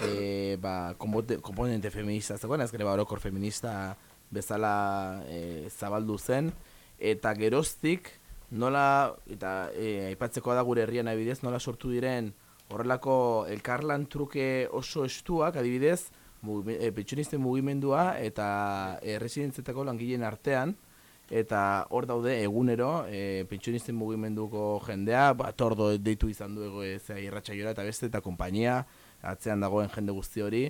e, ba, komponente feminista zegoen, az greba orokor feminista bezala e, zabaldu zen, eta geroztik nola, eta e, aipatzekoa da gure herrian adibidez, nola sortu diren horrelako elkarlan truke oso estuak, adibidez, mugi- e, mugimendua eta e, residentzetako langileen artean, eta hor daude egunero e, pentsionisten mugimenduko jendea, ba, tordo deitu izan du ego ezea irratxaiora eta beste eta konpainia, atzean dagoen jende guzti hori,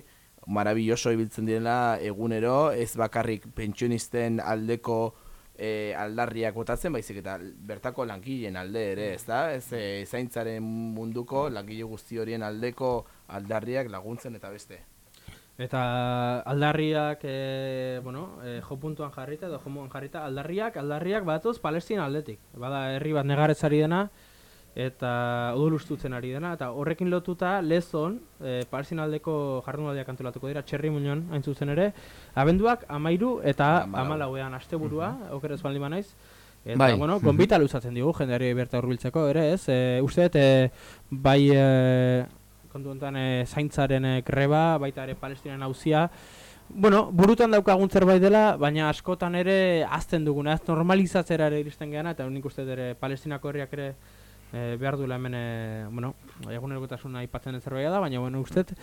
marabilloso ibiltzen direla egunero, ez bakarrik pentsionisten aldeko e, aldarriak botatzen, baizik eta bertako langileen alde ere, ez da? Ez e, zaintzaren munduko langile guzti horien aldeko aldarriak laguntzen eta beste. Eta aldarriak, e, bueno, e, jo puntuan jarrita edo jomuan jarrita, aldarriak, aldarriak batuz Palestina aldetik. Bada herri bat negaretzari dena, eta odolustutzen ari dena, eta horrekin lotuta lezon, e, Palestina aldeko jardunaldiak antolatuko dira, txerri muñon, hain zuzen ere, abenduak amairu eta amalauean asteburua, okerez baldin naiz. Eta, Bai. bueno, Mhm. gonbita luzatzen digu, jendeari berta hurbiltzeko ere, ez? E, uste e, bai e, kontu honetan e, zaintzaren e, greba, baita ere palestinen hauzia, Bueno, burutan daukagun zerbait dela, baina askotan ere azten duguna, ez normalizatzera ere iristen geana, eta nik uste ere palestinako herriak ere e, behar duela hemen, e, bueno, egunerokotasuna aipatzen zerbait da, baina bueno, uste dut,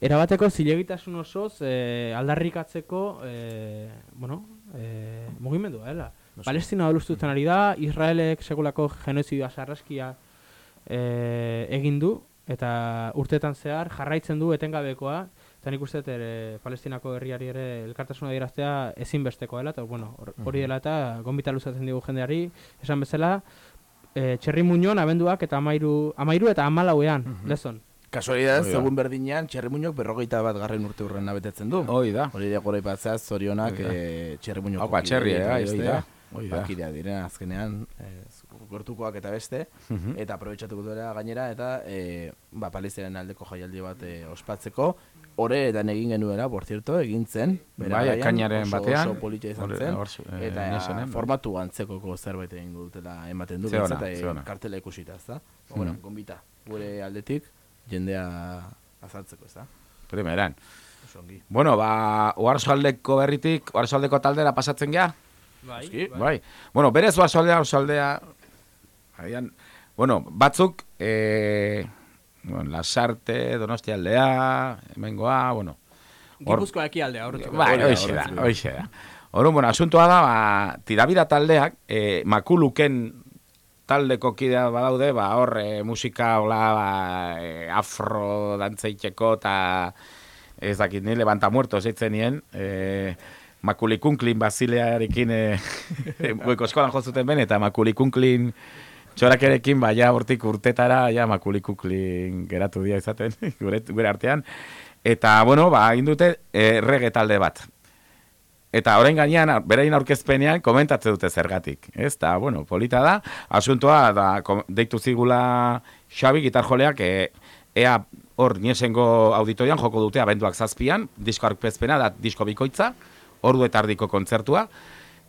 erabateko zilegitasun osoz e, aldarrikatzeko, e, bueno, e, mugimendua, dela. Noski. Palestina dolustutzen ari da, Israelek sekulako genozidioa sarraskia e, egin du, eta urtetan zehar jarraitzen du etengabekoa, eta nik uste ere Palestinako herriari ere elkartasuna adieraztea ezinbesteko dela, eta bueno, hor- hori dela eta gonbita luzatzen digu jendeari, esan bezala, e, txerri muñon abenduak eta amairu, amairu eta amalauean, lezon. Kasualidad, Hoi da. egun berdinean, txerrimuñok berrogeita bat garren urte urren betetzen du. Hoi da. Hori da gora ipatzea, zorionak e, txerrimuñoko Haupa, txerri, eh, bai, hoi da. Hoi da. Bakidea diren azkenean, e, gortukoak eta beste, Mhm. eta aprobetsatuko duela gainera, eta e, ba, palestinaren aldeko jaialdi bat e, ospatzeko, Horeetan egin genuela, por cierto, egin zen. Bai, ekainaren oso- batean. Oso politia izan zen. eh, eta Niesenen, bai. formatu antzekoko zerbait egin dutela ematen du. Ze ona, behintzat, eh, ze ona. kartela ikusita, ez da? Bueno, Mhm. gonbita, gure aldetik, jendea azaltzeko, ez da? Primeran. Oso ongi. Bueno, ba, oarsoaldeko berritik, oarsoaldeko taldera pasatzen gea? Bai, Noski, bai. bai. Bueno, berez oarsoaldea, oarsoaldea, agian, bueno, batzuk, eh, bueno, Lasarte, Donostialdea, hemengoa, bueno. hor- Gipuzkoa ekialdea, aurretik. Bai, hoxe da, hoxe da. Orduan, bueno, asuntoa da, ba, tirabira taldeak, eh, makuluken taldeko kidea badaude, ba, hor, e, musika, hola, ba, e, afro dantzeiteko, eta ez dakit, ni levanta muerto zeitzen nien, e, makulikunklin basilearekin, e, goiko eskolan jozuten ben, eta makulikunklin txorakerekin, ba, ja, hortik urtetara, ja, makulikunklin geratu dia izaten, gure, gure artean, eta, bueno, ba, indute, e, rege talde bat, Eta orain gainean, berain aurkezpenean, komentatzen dute zergatik. Ez, eta, bueno, polita da, asuntoa, da, deitu zigula Xabi gitarjoleak, e, ea hor niesengo auditorian joko dute abenduak zazpian, disko aurkezpena da disko bikoitza, ordu eta ardiko kontzertua,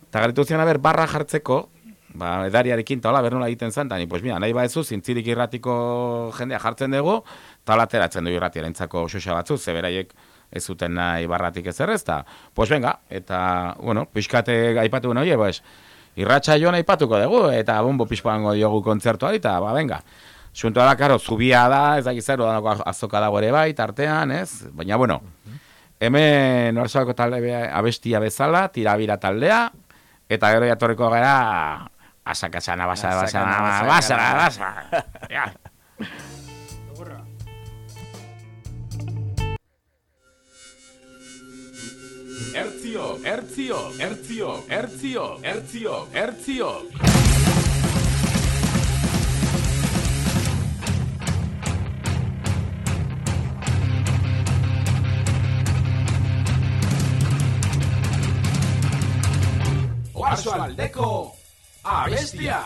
eta garitu zian, aber, barra jartzeko, ba, edariarekin, eta hola, bernola egiten zen, eta ni, pues, mira, nahi baezu, zintzilik irratiko jendea jartzen dugu, eta ateratzen du irratiaren zako xoxa batzu, zeberaiek, ez zuten nahi barratik ez errezta. Pues venga, eta, bueno, pixkate aipatu oie, pues, irratxa joan aipatuko dugu, eta bombo pixkoango diogu kontzertuari, eta, ba, venga. Suntua da, karo, zubia da, ez da danako azoka dago ere bai, tartean, ez? Baina, bueno, hemen orzako talde be- abestia bezala, tirabira taldea, eta gero jatorriko gara, Asa, casana, basa, basa, basa, basa, basa. Ya. Erzio, Erzio, Erzio, Erzio, Erzio, Erzio. Oarsoaldeko abestia.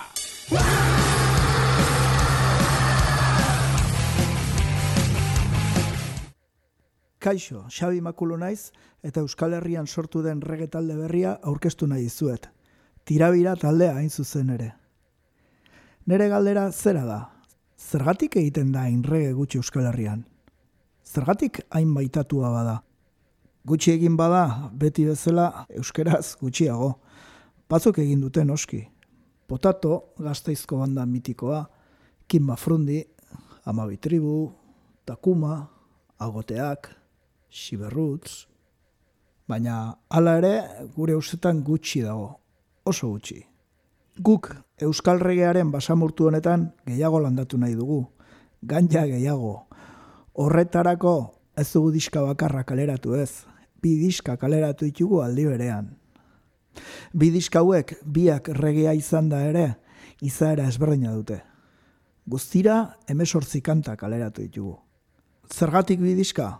Kaixo, Xabi Makulo naiz eta Euskal Herrian sortu den rege talde berria aurkeztu nahi dizuet. Tirabira taldea hain zuzen ere. Nere galdera zera da? Zergatik egiten da hain rege gutxi Euskal Herrian? Zergatik hain baitatua bada? Gutxi egin bada, beti bezala euskeraz gutxiago. Batzuk egin duten oski. Potato, gazteizko banda mitikoa, Kim Mafrundi, Amabi Tribu, Takuma, Agoteak, Siberrutz, baina hala ere gure ustetan gutxi dago, oso gutxi. Guk Euskal Regearen basamurtu honetan gehiago landatu nahi dugu, ganja gehiago. Horretarako ez dugu diska bakarra kaleratu ez, bi diska kaleratu ditugu aldi berean. Bi diska hauek biak regea izan da ere, izaera ezberdina dute. Guztira emesortzi kanta kaleratu ditugu. Zergatik bi diska?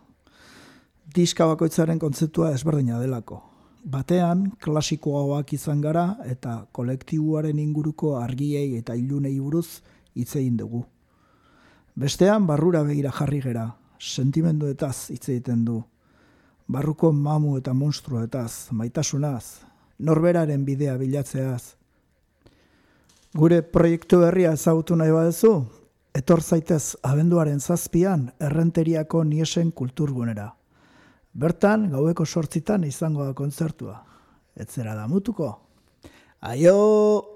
Diska bakoitzaren kontzeptua ezberdina delako. Batean, klasikoagoak izan gara eta kolektiboaren inguruko argiei eta ilunei buruz hitz egin dugu. Bestean, barrura begira jarri gera, sentimenduetaz hitz egiten du. Barruko mamu eta monstruetaz, maitasunaz, norberaren bidea bilatzeaz. Gure proiektu berria ezagutu nahi baduzu, etor zaitez abenduaren zazpian errenteriako niesen kulturgunera. Bertan, gaueko sortzitan izango da kontzertua. Etzera da mutuko. Aio!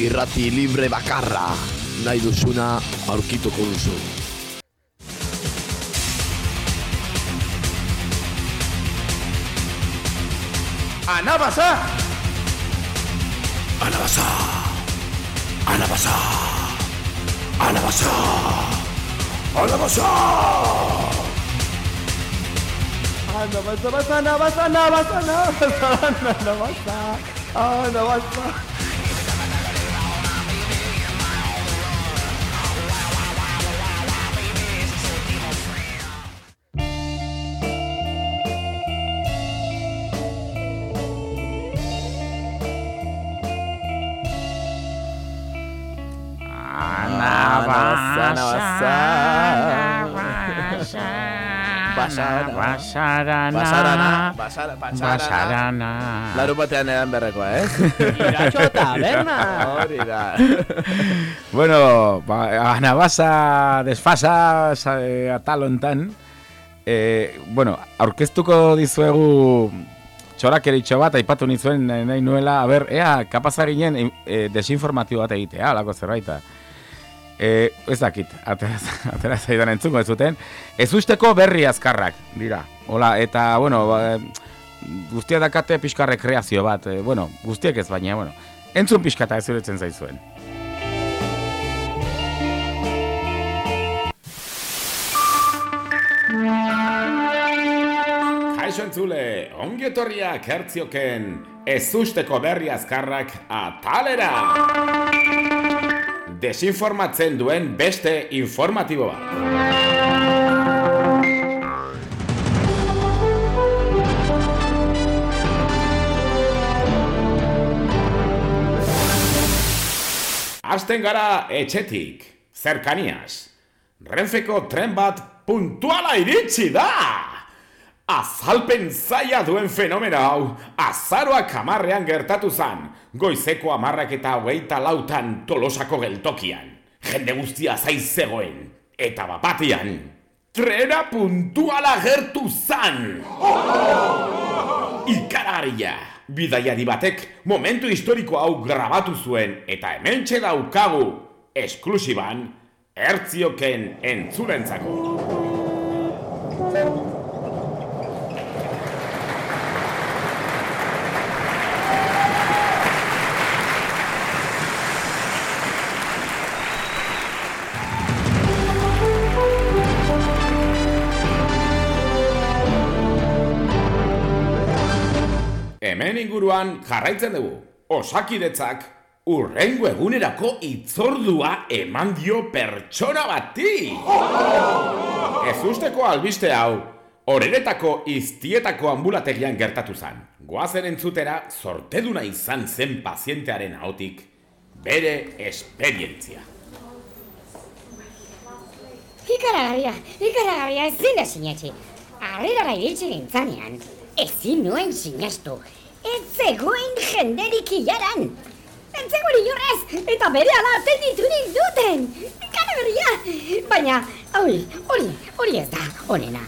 Irrati libre bakarra nahi duzuna aurkituko duzu. Anabasa! Anabasa! Anabasa! Anabasa! Anabasa! Anabasa, basa, anabasa, anabasa, anabasa, anabasa, anabasa. Anabasa, Basarana. Basarana. Basara, basarana. Basarana. Larun batean edan berrekoa, ez? Iratxo taberna. Hori da. Bueno, ba, anabasa desfasa sa- eh, atal hontan. Eh, bueno, aurkeztuko dizuegu txorakeritxo bat, aipatu nizuen eh, nahi nuela, a ber, ea, kapasa ginen eh, desinformatio bat egitea, alako zerbaita. Eh, ez dakit, atera, zaidan entzungo ez zuten. Ez usteko berri azkarrak, dira. Hola, eta, bueno, ba, guztia dakate pixka rekreazio bat, eh, bueno, guztiek ez baina, bueno, entzun pixkata ez uretzen zaizuen. Kaixo entzule, ongi etorriak hertzioken ez usteko berri azkarrak atalera! Desinformatzen duen beste informatibo bat. Azten gara etxetik, zerkaniaz. Renfeko tren bat puntuala iritsi da! Azalpen zaila duen fenomeno hau, azaroak amarrean gertatu zan, goizeko amarrak eta hogeita lautan tolosako geltokian. Jende guztia zaiz zegoen, eta bapatian, trena puntuala gertu zan! Ikararia! Bidaiari batek momentu historiko hau grabatu zuen eta hementxe daukagu esklusiban ertzioken entzulentzako. Hemen inguruan jarraitzen dugu. Osakidetzak urrengo egunerako itzordua eman dio pertsona bati. Ez usteko albiste hau, horeretako iztietako ambulategian gertatu zen. Goazen entzutera sorteduna izan zen pazientearen ahotik bere esperientzia. Ikaragarria, ikaragarria ezin da sinetsi. Arrirara iritsi nintzanean, ezin nuen sinestu. Ez zegoen jenderik ilaran. Ez zegoen inorrez, eta bere ala atenditu ninduten. Ikaragarria, baina, hori, hori, hori ez da, onena.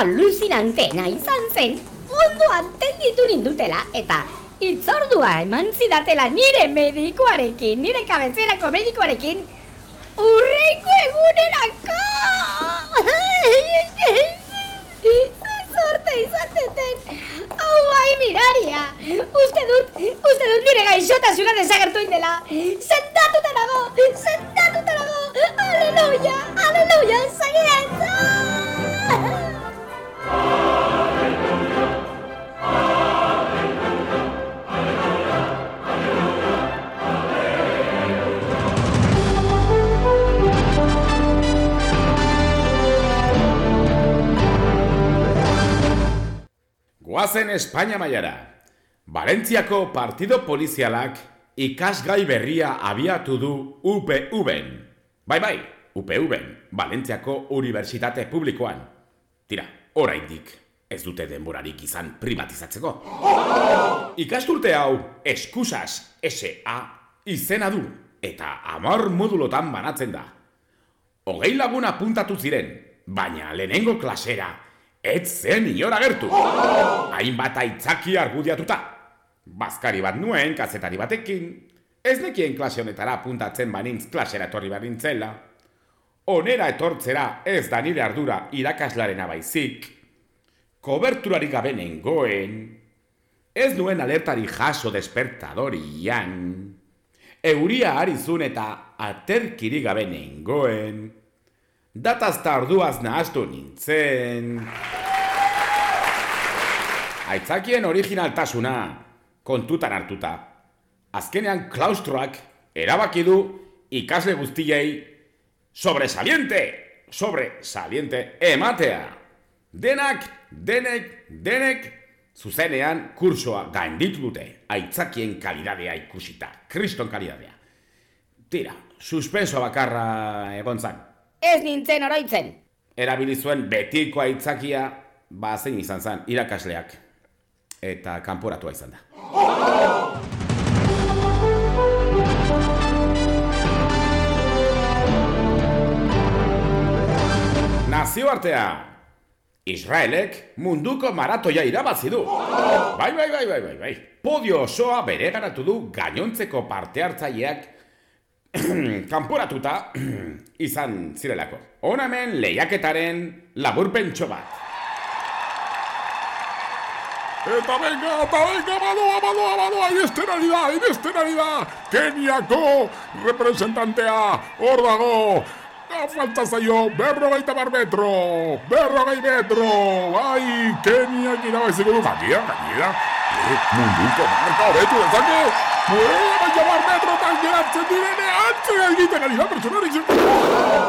Aluzinantena izan zen, ondo atenditu nindutela, eta itzordua eman zidatela nire medikuarekin, nire kabezerako medikuarekin, urrengo egunerako! Zorte izateten! Hau bai miraria! Uste dut, uste dut nire gaixotasuna desagertu indela! Sentatuta nago! Sentatuta nago! Aleluia! Aleluia! Zagientza! Goazen Espainia mailara. Valentziako partido polizialak ikasgai berria abiatu du UPV-en. Bai, bai, UPV-en, Valentziako Unibertsitate Publikoan. Tira, oraindik ez dute denborarik izan privatizatzeko. Ikasturte hau eskusas SA izena du eta amor modulotan banatzen da. Hogei lagun apuntatu ziren, baina lehenengo klasera ez zen inor agertu. Hainbat aitzaki argudiatuta. Bazkari bat nuen, kazetari batekin, ez nekien klase honetara apuntatzen banintz klasera etorri behar nintzela. Onera etortzera ez da nire ardura irakaslarena baizik. Koberturarik gabe nengoen. Ez nuen alertari jaso despertadorian. Euria arizun eta aterkiri gabe nengoen. Datazta orduaz nahastu nintzen. Aitzakien originaltasuna, kontutan hartuta. Azkenean klaustroak erabaki du ikasle guztiei sobresaliente, sobresaliente ematea. Denak, denek, denek, zuzenean kursoa gainditu dute, aitzakien kalidadea ikusita, kriston kalidadea. Tira, suspenso bakarra egon zan. Ez nintzen oroitzen. Erabili zuen betiko aitzakia, ba zein izan zan, irakasleak. Eta kanporatua izan da. Nazioartea! Israelek munduko maratoia irabazi du. Bai, bai, bai, bai, bai, bai. Podio osoa bere garatu du gainontzeko parte hartzaileak kanporatuta izan zirelako. Hona hemen lehiaketaren laburpentxo bat. Eta venga, eta venga, badoa, badoa, badoa, inbeste ari da, inbeste ari da, Keniako representantea, hor dago, Ah, falta zaio, berrogeita bar metro, berrogei metro, bai, Keniak irabaziko du, gainera, eh, munduko marka hobetu dezake, berrogeita bar metrotan geratzen direnean, zera egiten ari da pertsonari,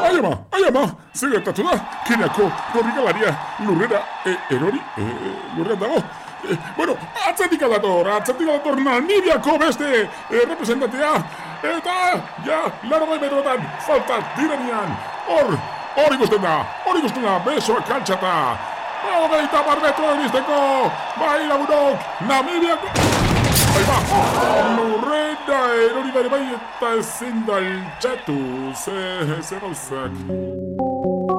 ai ama, ai ama, zer gertatu da, Keniako korrikalaria lurrera, e, erori, e, lurrean dago, Eh, bueno, atzetik dator, atzetik dator Namibiako beste eh, representantea, eta, ja, laro gai metrotan, falta direnean, hor, hor ikusten da, hor ikusten da, besoak kantxata, hogeita bar metro iristeko, bai lagunok, Namibiako, bai ba, lurrena erori bere bai eta ezin da altxatu, ze, ze gauzak.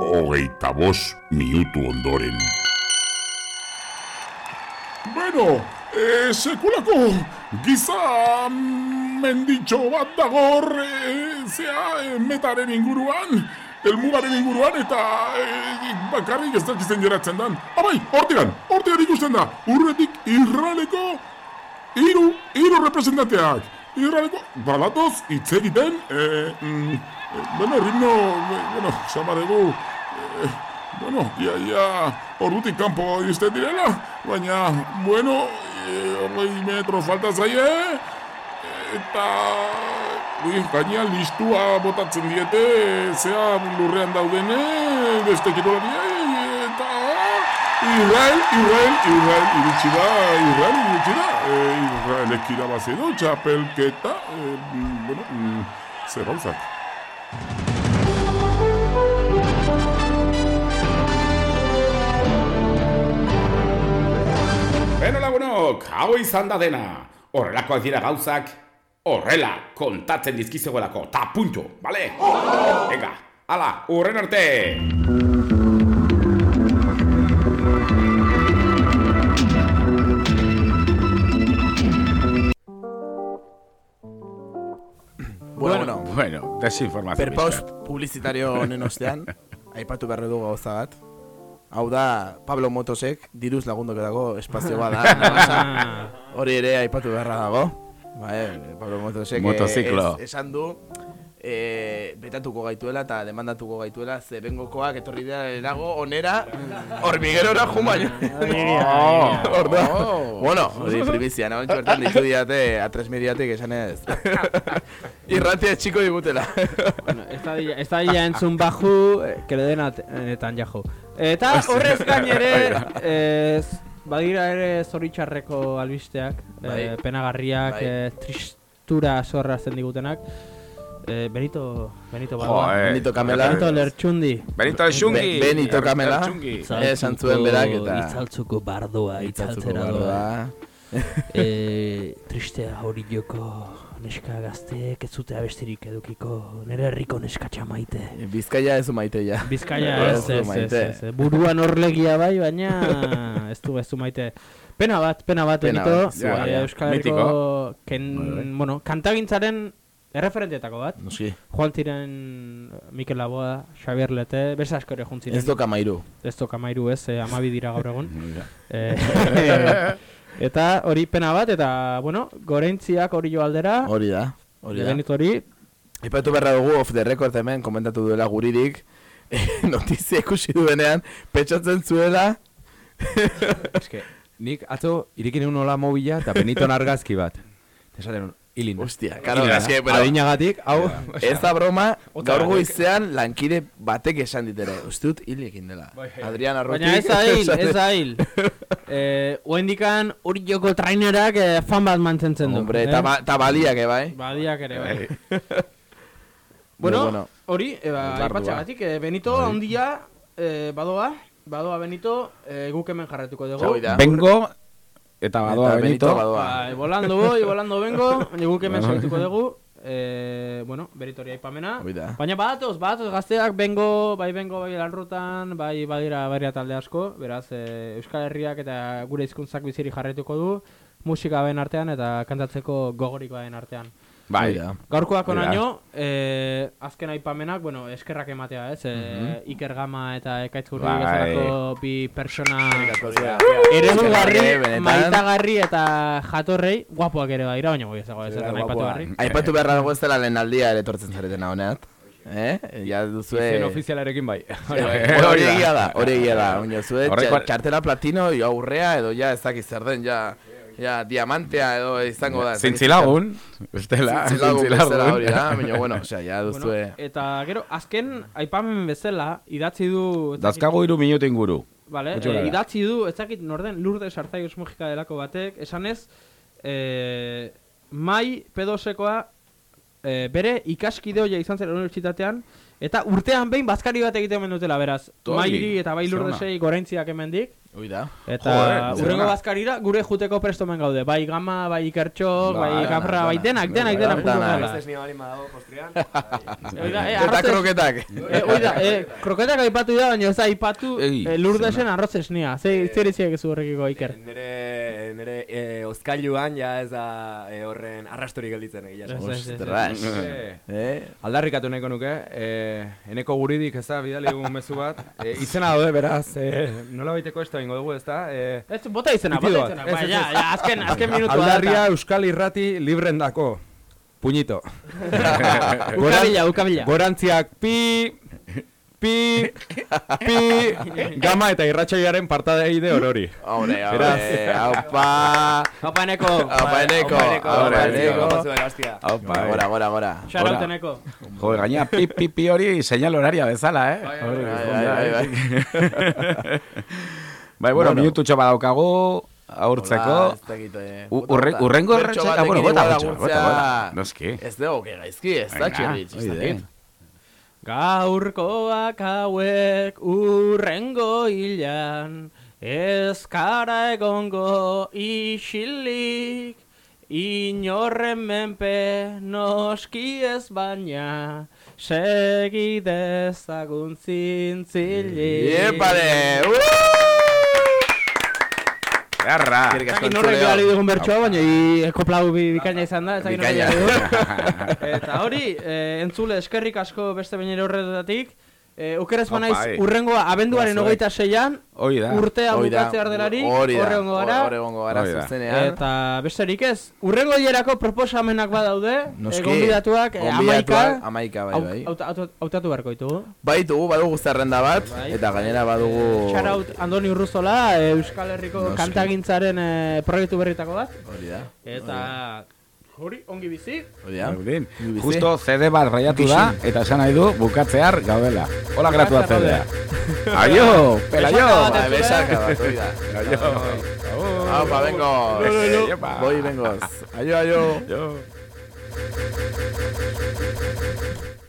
Hogeita bos minutu ondoren. Bueno, eh, sekulako giza menditxo bat dagor, eh, zea, eh, metaren inguruan, elmugaren inguruan, eta eh, bakarrik ez dakizen geratzen dan. Abai, hortigan, hortigan ikusten da, urretik irraleko hiru, hiru representanteak. Irraleko, badatoz, hitz egiten, eh, mm, eh, bueno, ritmo, eh, bueno, samaregu, eh, bueno, ia, ia, ordutik kanpo iristen direla, baina, bueno, hogei metro falta zaie, eta, gaina listua botatzen diete, zea lurrean daudene, beste kirolariei, eta, Israel, Israel, Israel, iritsi da, Israel, iritsi da, e, Israelek irabazi du, txapelketa, e, bueno, mm, zer gauzak. Beno lagunok, hau izan da dena. Horrelakoak dira gauzak, horrela kontatzen dizkizegoelako, ta punto, bale? Venga, ala, urren arte! Bueno, bueno. Bueno, desinformazio. Per paus publizitario honen ostean, aipatu behar du gauza bat. Hau da, Pablo Motosek, diruz lagunduko dago espazio bat da. Hori ere aipatu beharra dago. Bai, Pablo Motosek eh, Motoziklo. es- esan du eh, betatuko gaituela eta demandatuko gaituela ze bengokoak etorri dira erago onera hormiguerora jumaino. Oh, Ordua. Bueno, hori primizia, no? Bertan ditu diate a tres mediatek esan ez. Irratia txiko digutela. Bueno, ez da dila entzun baju, eh, que le den atenetan jajo. Eta horrez gain ere, ez, badira ere zoritxarreko albisteak, Bai. eh, penagarriak, Bai. eh, tristura zorra zen digutenak. Eh, Benito, Benito Jo, Badoa. eh, Benito Kamela. Benito Lertxundi. Benito Lertxungi. Be- Benito Kamela. Lertxungi. Esan zuen berak eta... Itzaltzuko bardoa, itzaltzera doa. eh, tristea hori joko neska gazteek ez zute abestirik edukiko nire herriko neskatxa maite. Bizkaia ez maite ja. Bizkaia ez, ez, ez, ez, ez. Buruan horlegia bai, baina ez du, ez du maite. Pena bat, pena bat, Pena Benito. bat, ja, eh, ja. Euskal Herriko, ken, Bai, bai. bueno, kantagintzaren erreferentetako bat. Noski. Juan Tiren, Mikel Laboa, Xavier Lete, beste asko ere juntziren. Ez doka mairu. Ez doka mairu ez, eh, amabi dira gaur egun. Eh, eta hori pena bat, eta, bueno, goreintziak hori jo aldera. Hori da. Hori da. Benito hori. Ipatu berra dugu off the record hemen komentatu duela guririk notizia ikusi duenean petxatzen zuela Eske, nik atzo irikin egun nola mobila eta Beniton argazki bat. Eta esaten, hilin. Hostia, karo, Hilin da. eske, pero- Adinagatik, hau... Ez da broma, gaur goizean lankide batek esan ditere. Uste dut hilekin dela. Adrian Arrotik. Baina ez da hil, ez da hil. eh, Oendikan hori joko trainerak eh, fan bat mantzentzen du. Hombre, eh? eta ba- eta baliak, eh, bai? Baliak ere, bai. Bai. bueno, bueno. hori, eba, Bardua. aipatxagatik, eh, Benito Bai. handia eh, badoa, badoa Benito, eh, guk hemen jarretuko dugu. Bengo eta badoa Eta Benito Benito. badoa. Volando voy, volando vengo, baina guk hemen segituko dugu. Eh, bueno, beritoria da. Baina badatoz, badatoz gazteak bengo, bai bengo, bai lanrutan, bai badira badira talde asko, beraz eh, Euskal Herriak eta gure hizkuntzak biziri jarraituko du, musika baen artean eta kantatzeko gogorik baen artean. Bai. Gaurkoak onaino, eh, azken aipamenak, bueno, eskerrak ematea, ez? Eh, Mhm. Iker Gama eta Ekaitz Gurri Bai. bezalako bi persona eredugarri, Eskerrak, benetan. maitagarri eta jatorrei, guapoak ere badira, baina goi ezago ez Bai, ez aipatu garri. Aipatu beharra dago ez dela lehen aldia ere etortzen zaretena honeat. Eh? Ja duzue... Izen ofizialarekin bai. Hori hori egia da, hori egia da. Oina, zue txartela platino, jo aurrea edo ja ez dakiz zer den, ja, ja diamantea edo izango da. Zintzilagun, bestela, Zintzilagun zintzilagun. hori da, baina bueno, osea, ja Bueno, duzue... eta gero, azken aipamen bezala, idatzi du... ez dakit- Dazkagu iru minutu inguru. Vale, eh, gara. idatzi du, ez dakit norden Lourdes Arzaigos Mujika delako batek, esanez, eh, mai pedosekoa e, bere ikaskide hoia izan zen unibertsitatean, eta urtean behin bazkari bat egiten dutela, beraz. Mairi eta bai Zona. lurdesei goraintziak hemendik. Hoi da. Eta Joder, urrengo bazkarira gure juteko prestomen gaude. Bai gama, bai ikertxok, bai, Bai, dana, bai denak, denak, denak. Bali postrian. Eh, Eta kroketak. Eh, hoi da, eh, kroketak aipatu da, baina ez aipatu eh, lurdesen arroz esnia. Ze, zer iziak ez horrekiko Iker. Nere, nere ozkailuan ja ez da horren arrastorik gelditzen egia esan. Ostras. Eh, Eh? Aldarrikatu nahiko nuke, eh, eneko guridik ez da, bidali dugun mezu bat. Eh, izena daude, beraz, eh, nola baiteko esto ingo dugu, ez da? Eh, Ez, bota izena, bota izena. Ba, ja, ja, azken, azken minutua da. Aldarria Euskal Irrati librendako. Puñito. Ukabila, ukabila. Gorantziak pi, pi, pi, gama eta irratxoiaren partadeide orori. Hombre, hombre, Beraz, aupa. Aupa eneko. Aupa eneko. Aupa eneko, Aupa aupa eneko. Bai. gora, gora, gora. Shoutout eneko. Jo, gaina pi, pi, pi hori señal horaria bezala, eh? Bai, bai, eh? bai. Bai, bueno, Bueno. minututxo badaukagu, aurtzeko. Hola, ez dakit, eh, U- bota, urre- bota. urrengo erretxe- ah, bueno, bota, bota, bota, bota. Noski. Ez dugu, que gaizki, ez da txirritx, ez dakit. Gaurkoak hauek urrengo hilan Ezkara egongo isilik Inorren menpe noski ez baina Segi dezagun zintzilik Iepale! Garra! Norrek entzuleo. bali dugun bertsoa, baina i, koplau bi, bikaina izan da, norrek Bikaina. Eta hori, eh, entzule eskerrik asko beste bainero horretatik, eh, ukeres Opa, banaiz eh. urrengoa abenduaren Zuek. hogeita seian, Hoi da. urtea Hoi da. bukatze ardelarik, Hori da. horre ongo gara. Hor egongo gara Hori zuzenean. Eta besterik ez, urrengo hilerako proposamenak badaude, Noski. eh, gonbidatuak, eh, Gonbidatuak, amaika, amaika, bai, au- bai. auta- auta- hautatu beharko ditugu. Baitugu, badugu zerrenda bat, Bai. eta gainera badugu... Shoutout Andoni Urruzola, eh, Euskal Herriko Noski. kantagintzaren eh, proiektu berritako bat. Hori da. Eta hori ongi bizi. Hori. Ongi bizi. Justo CD bat raiatu da, eta esan nahi du bukatzear gaudela. Hola gratu da Bukatzear CD. Aio, pelaio! Besaka bat, Bai, entzule. besaka bat, hori da. Aio. Aupa, bengoz. Aio. Voy, bengoz. Aio, aio. Aio.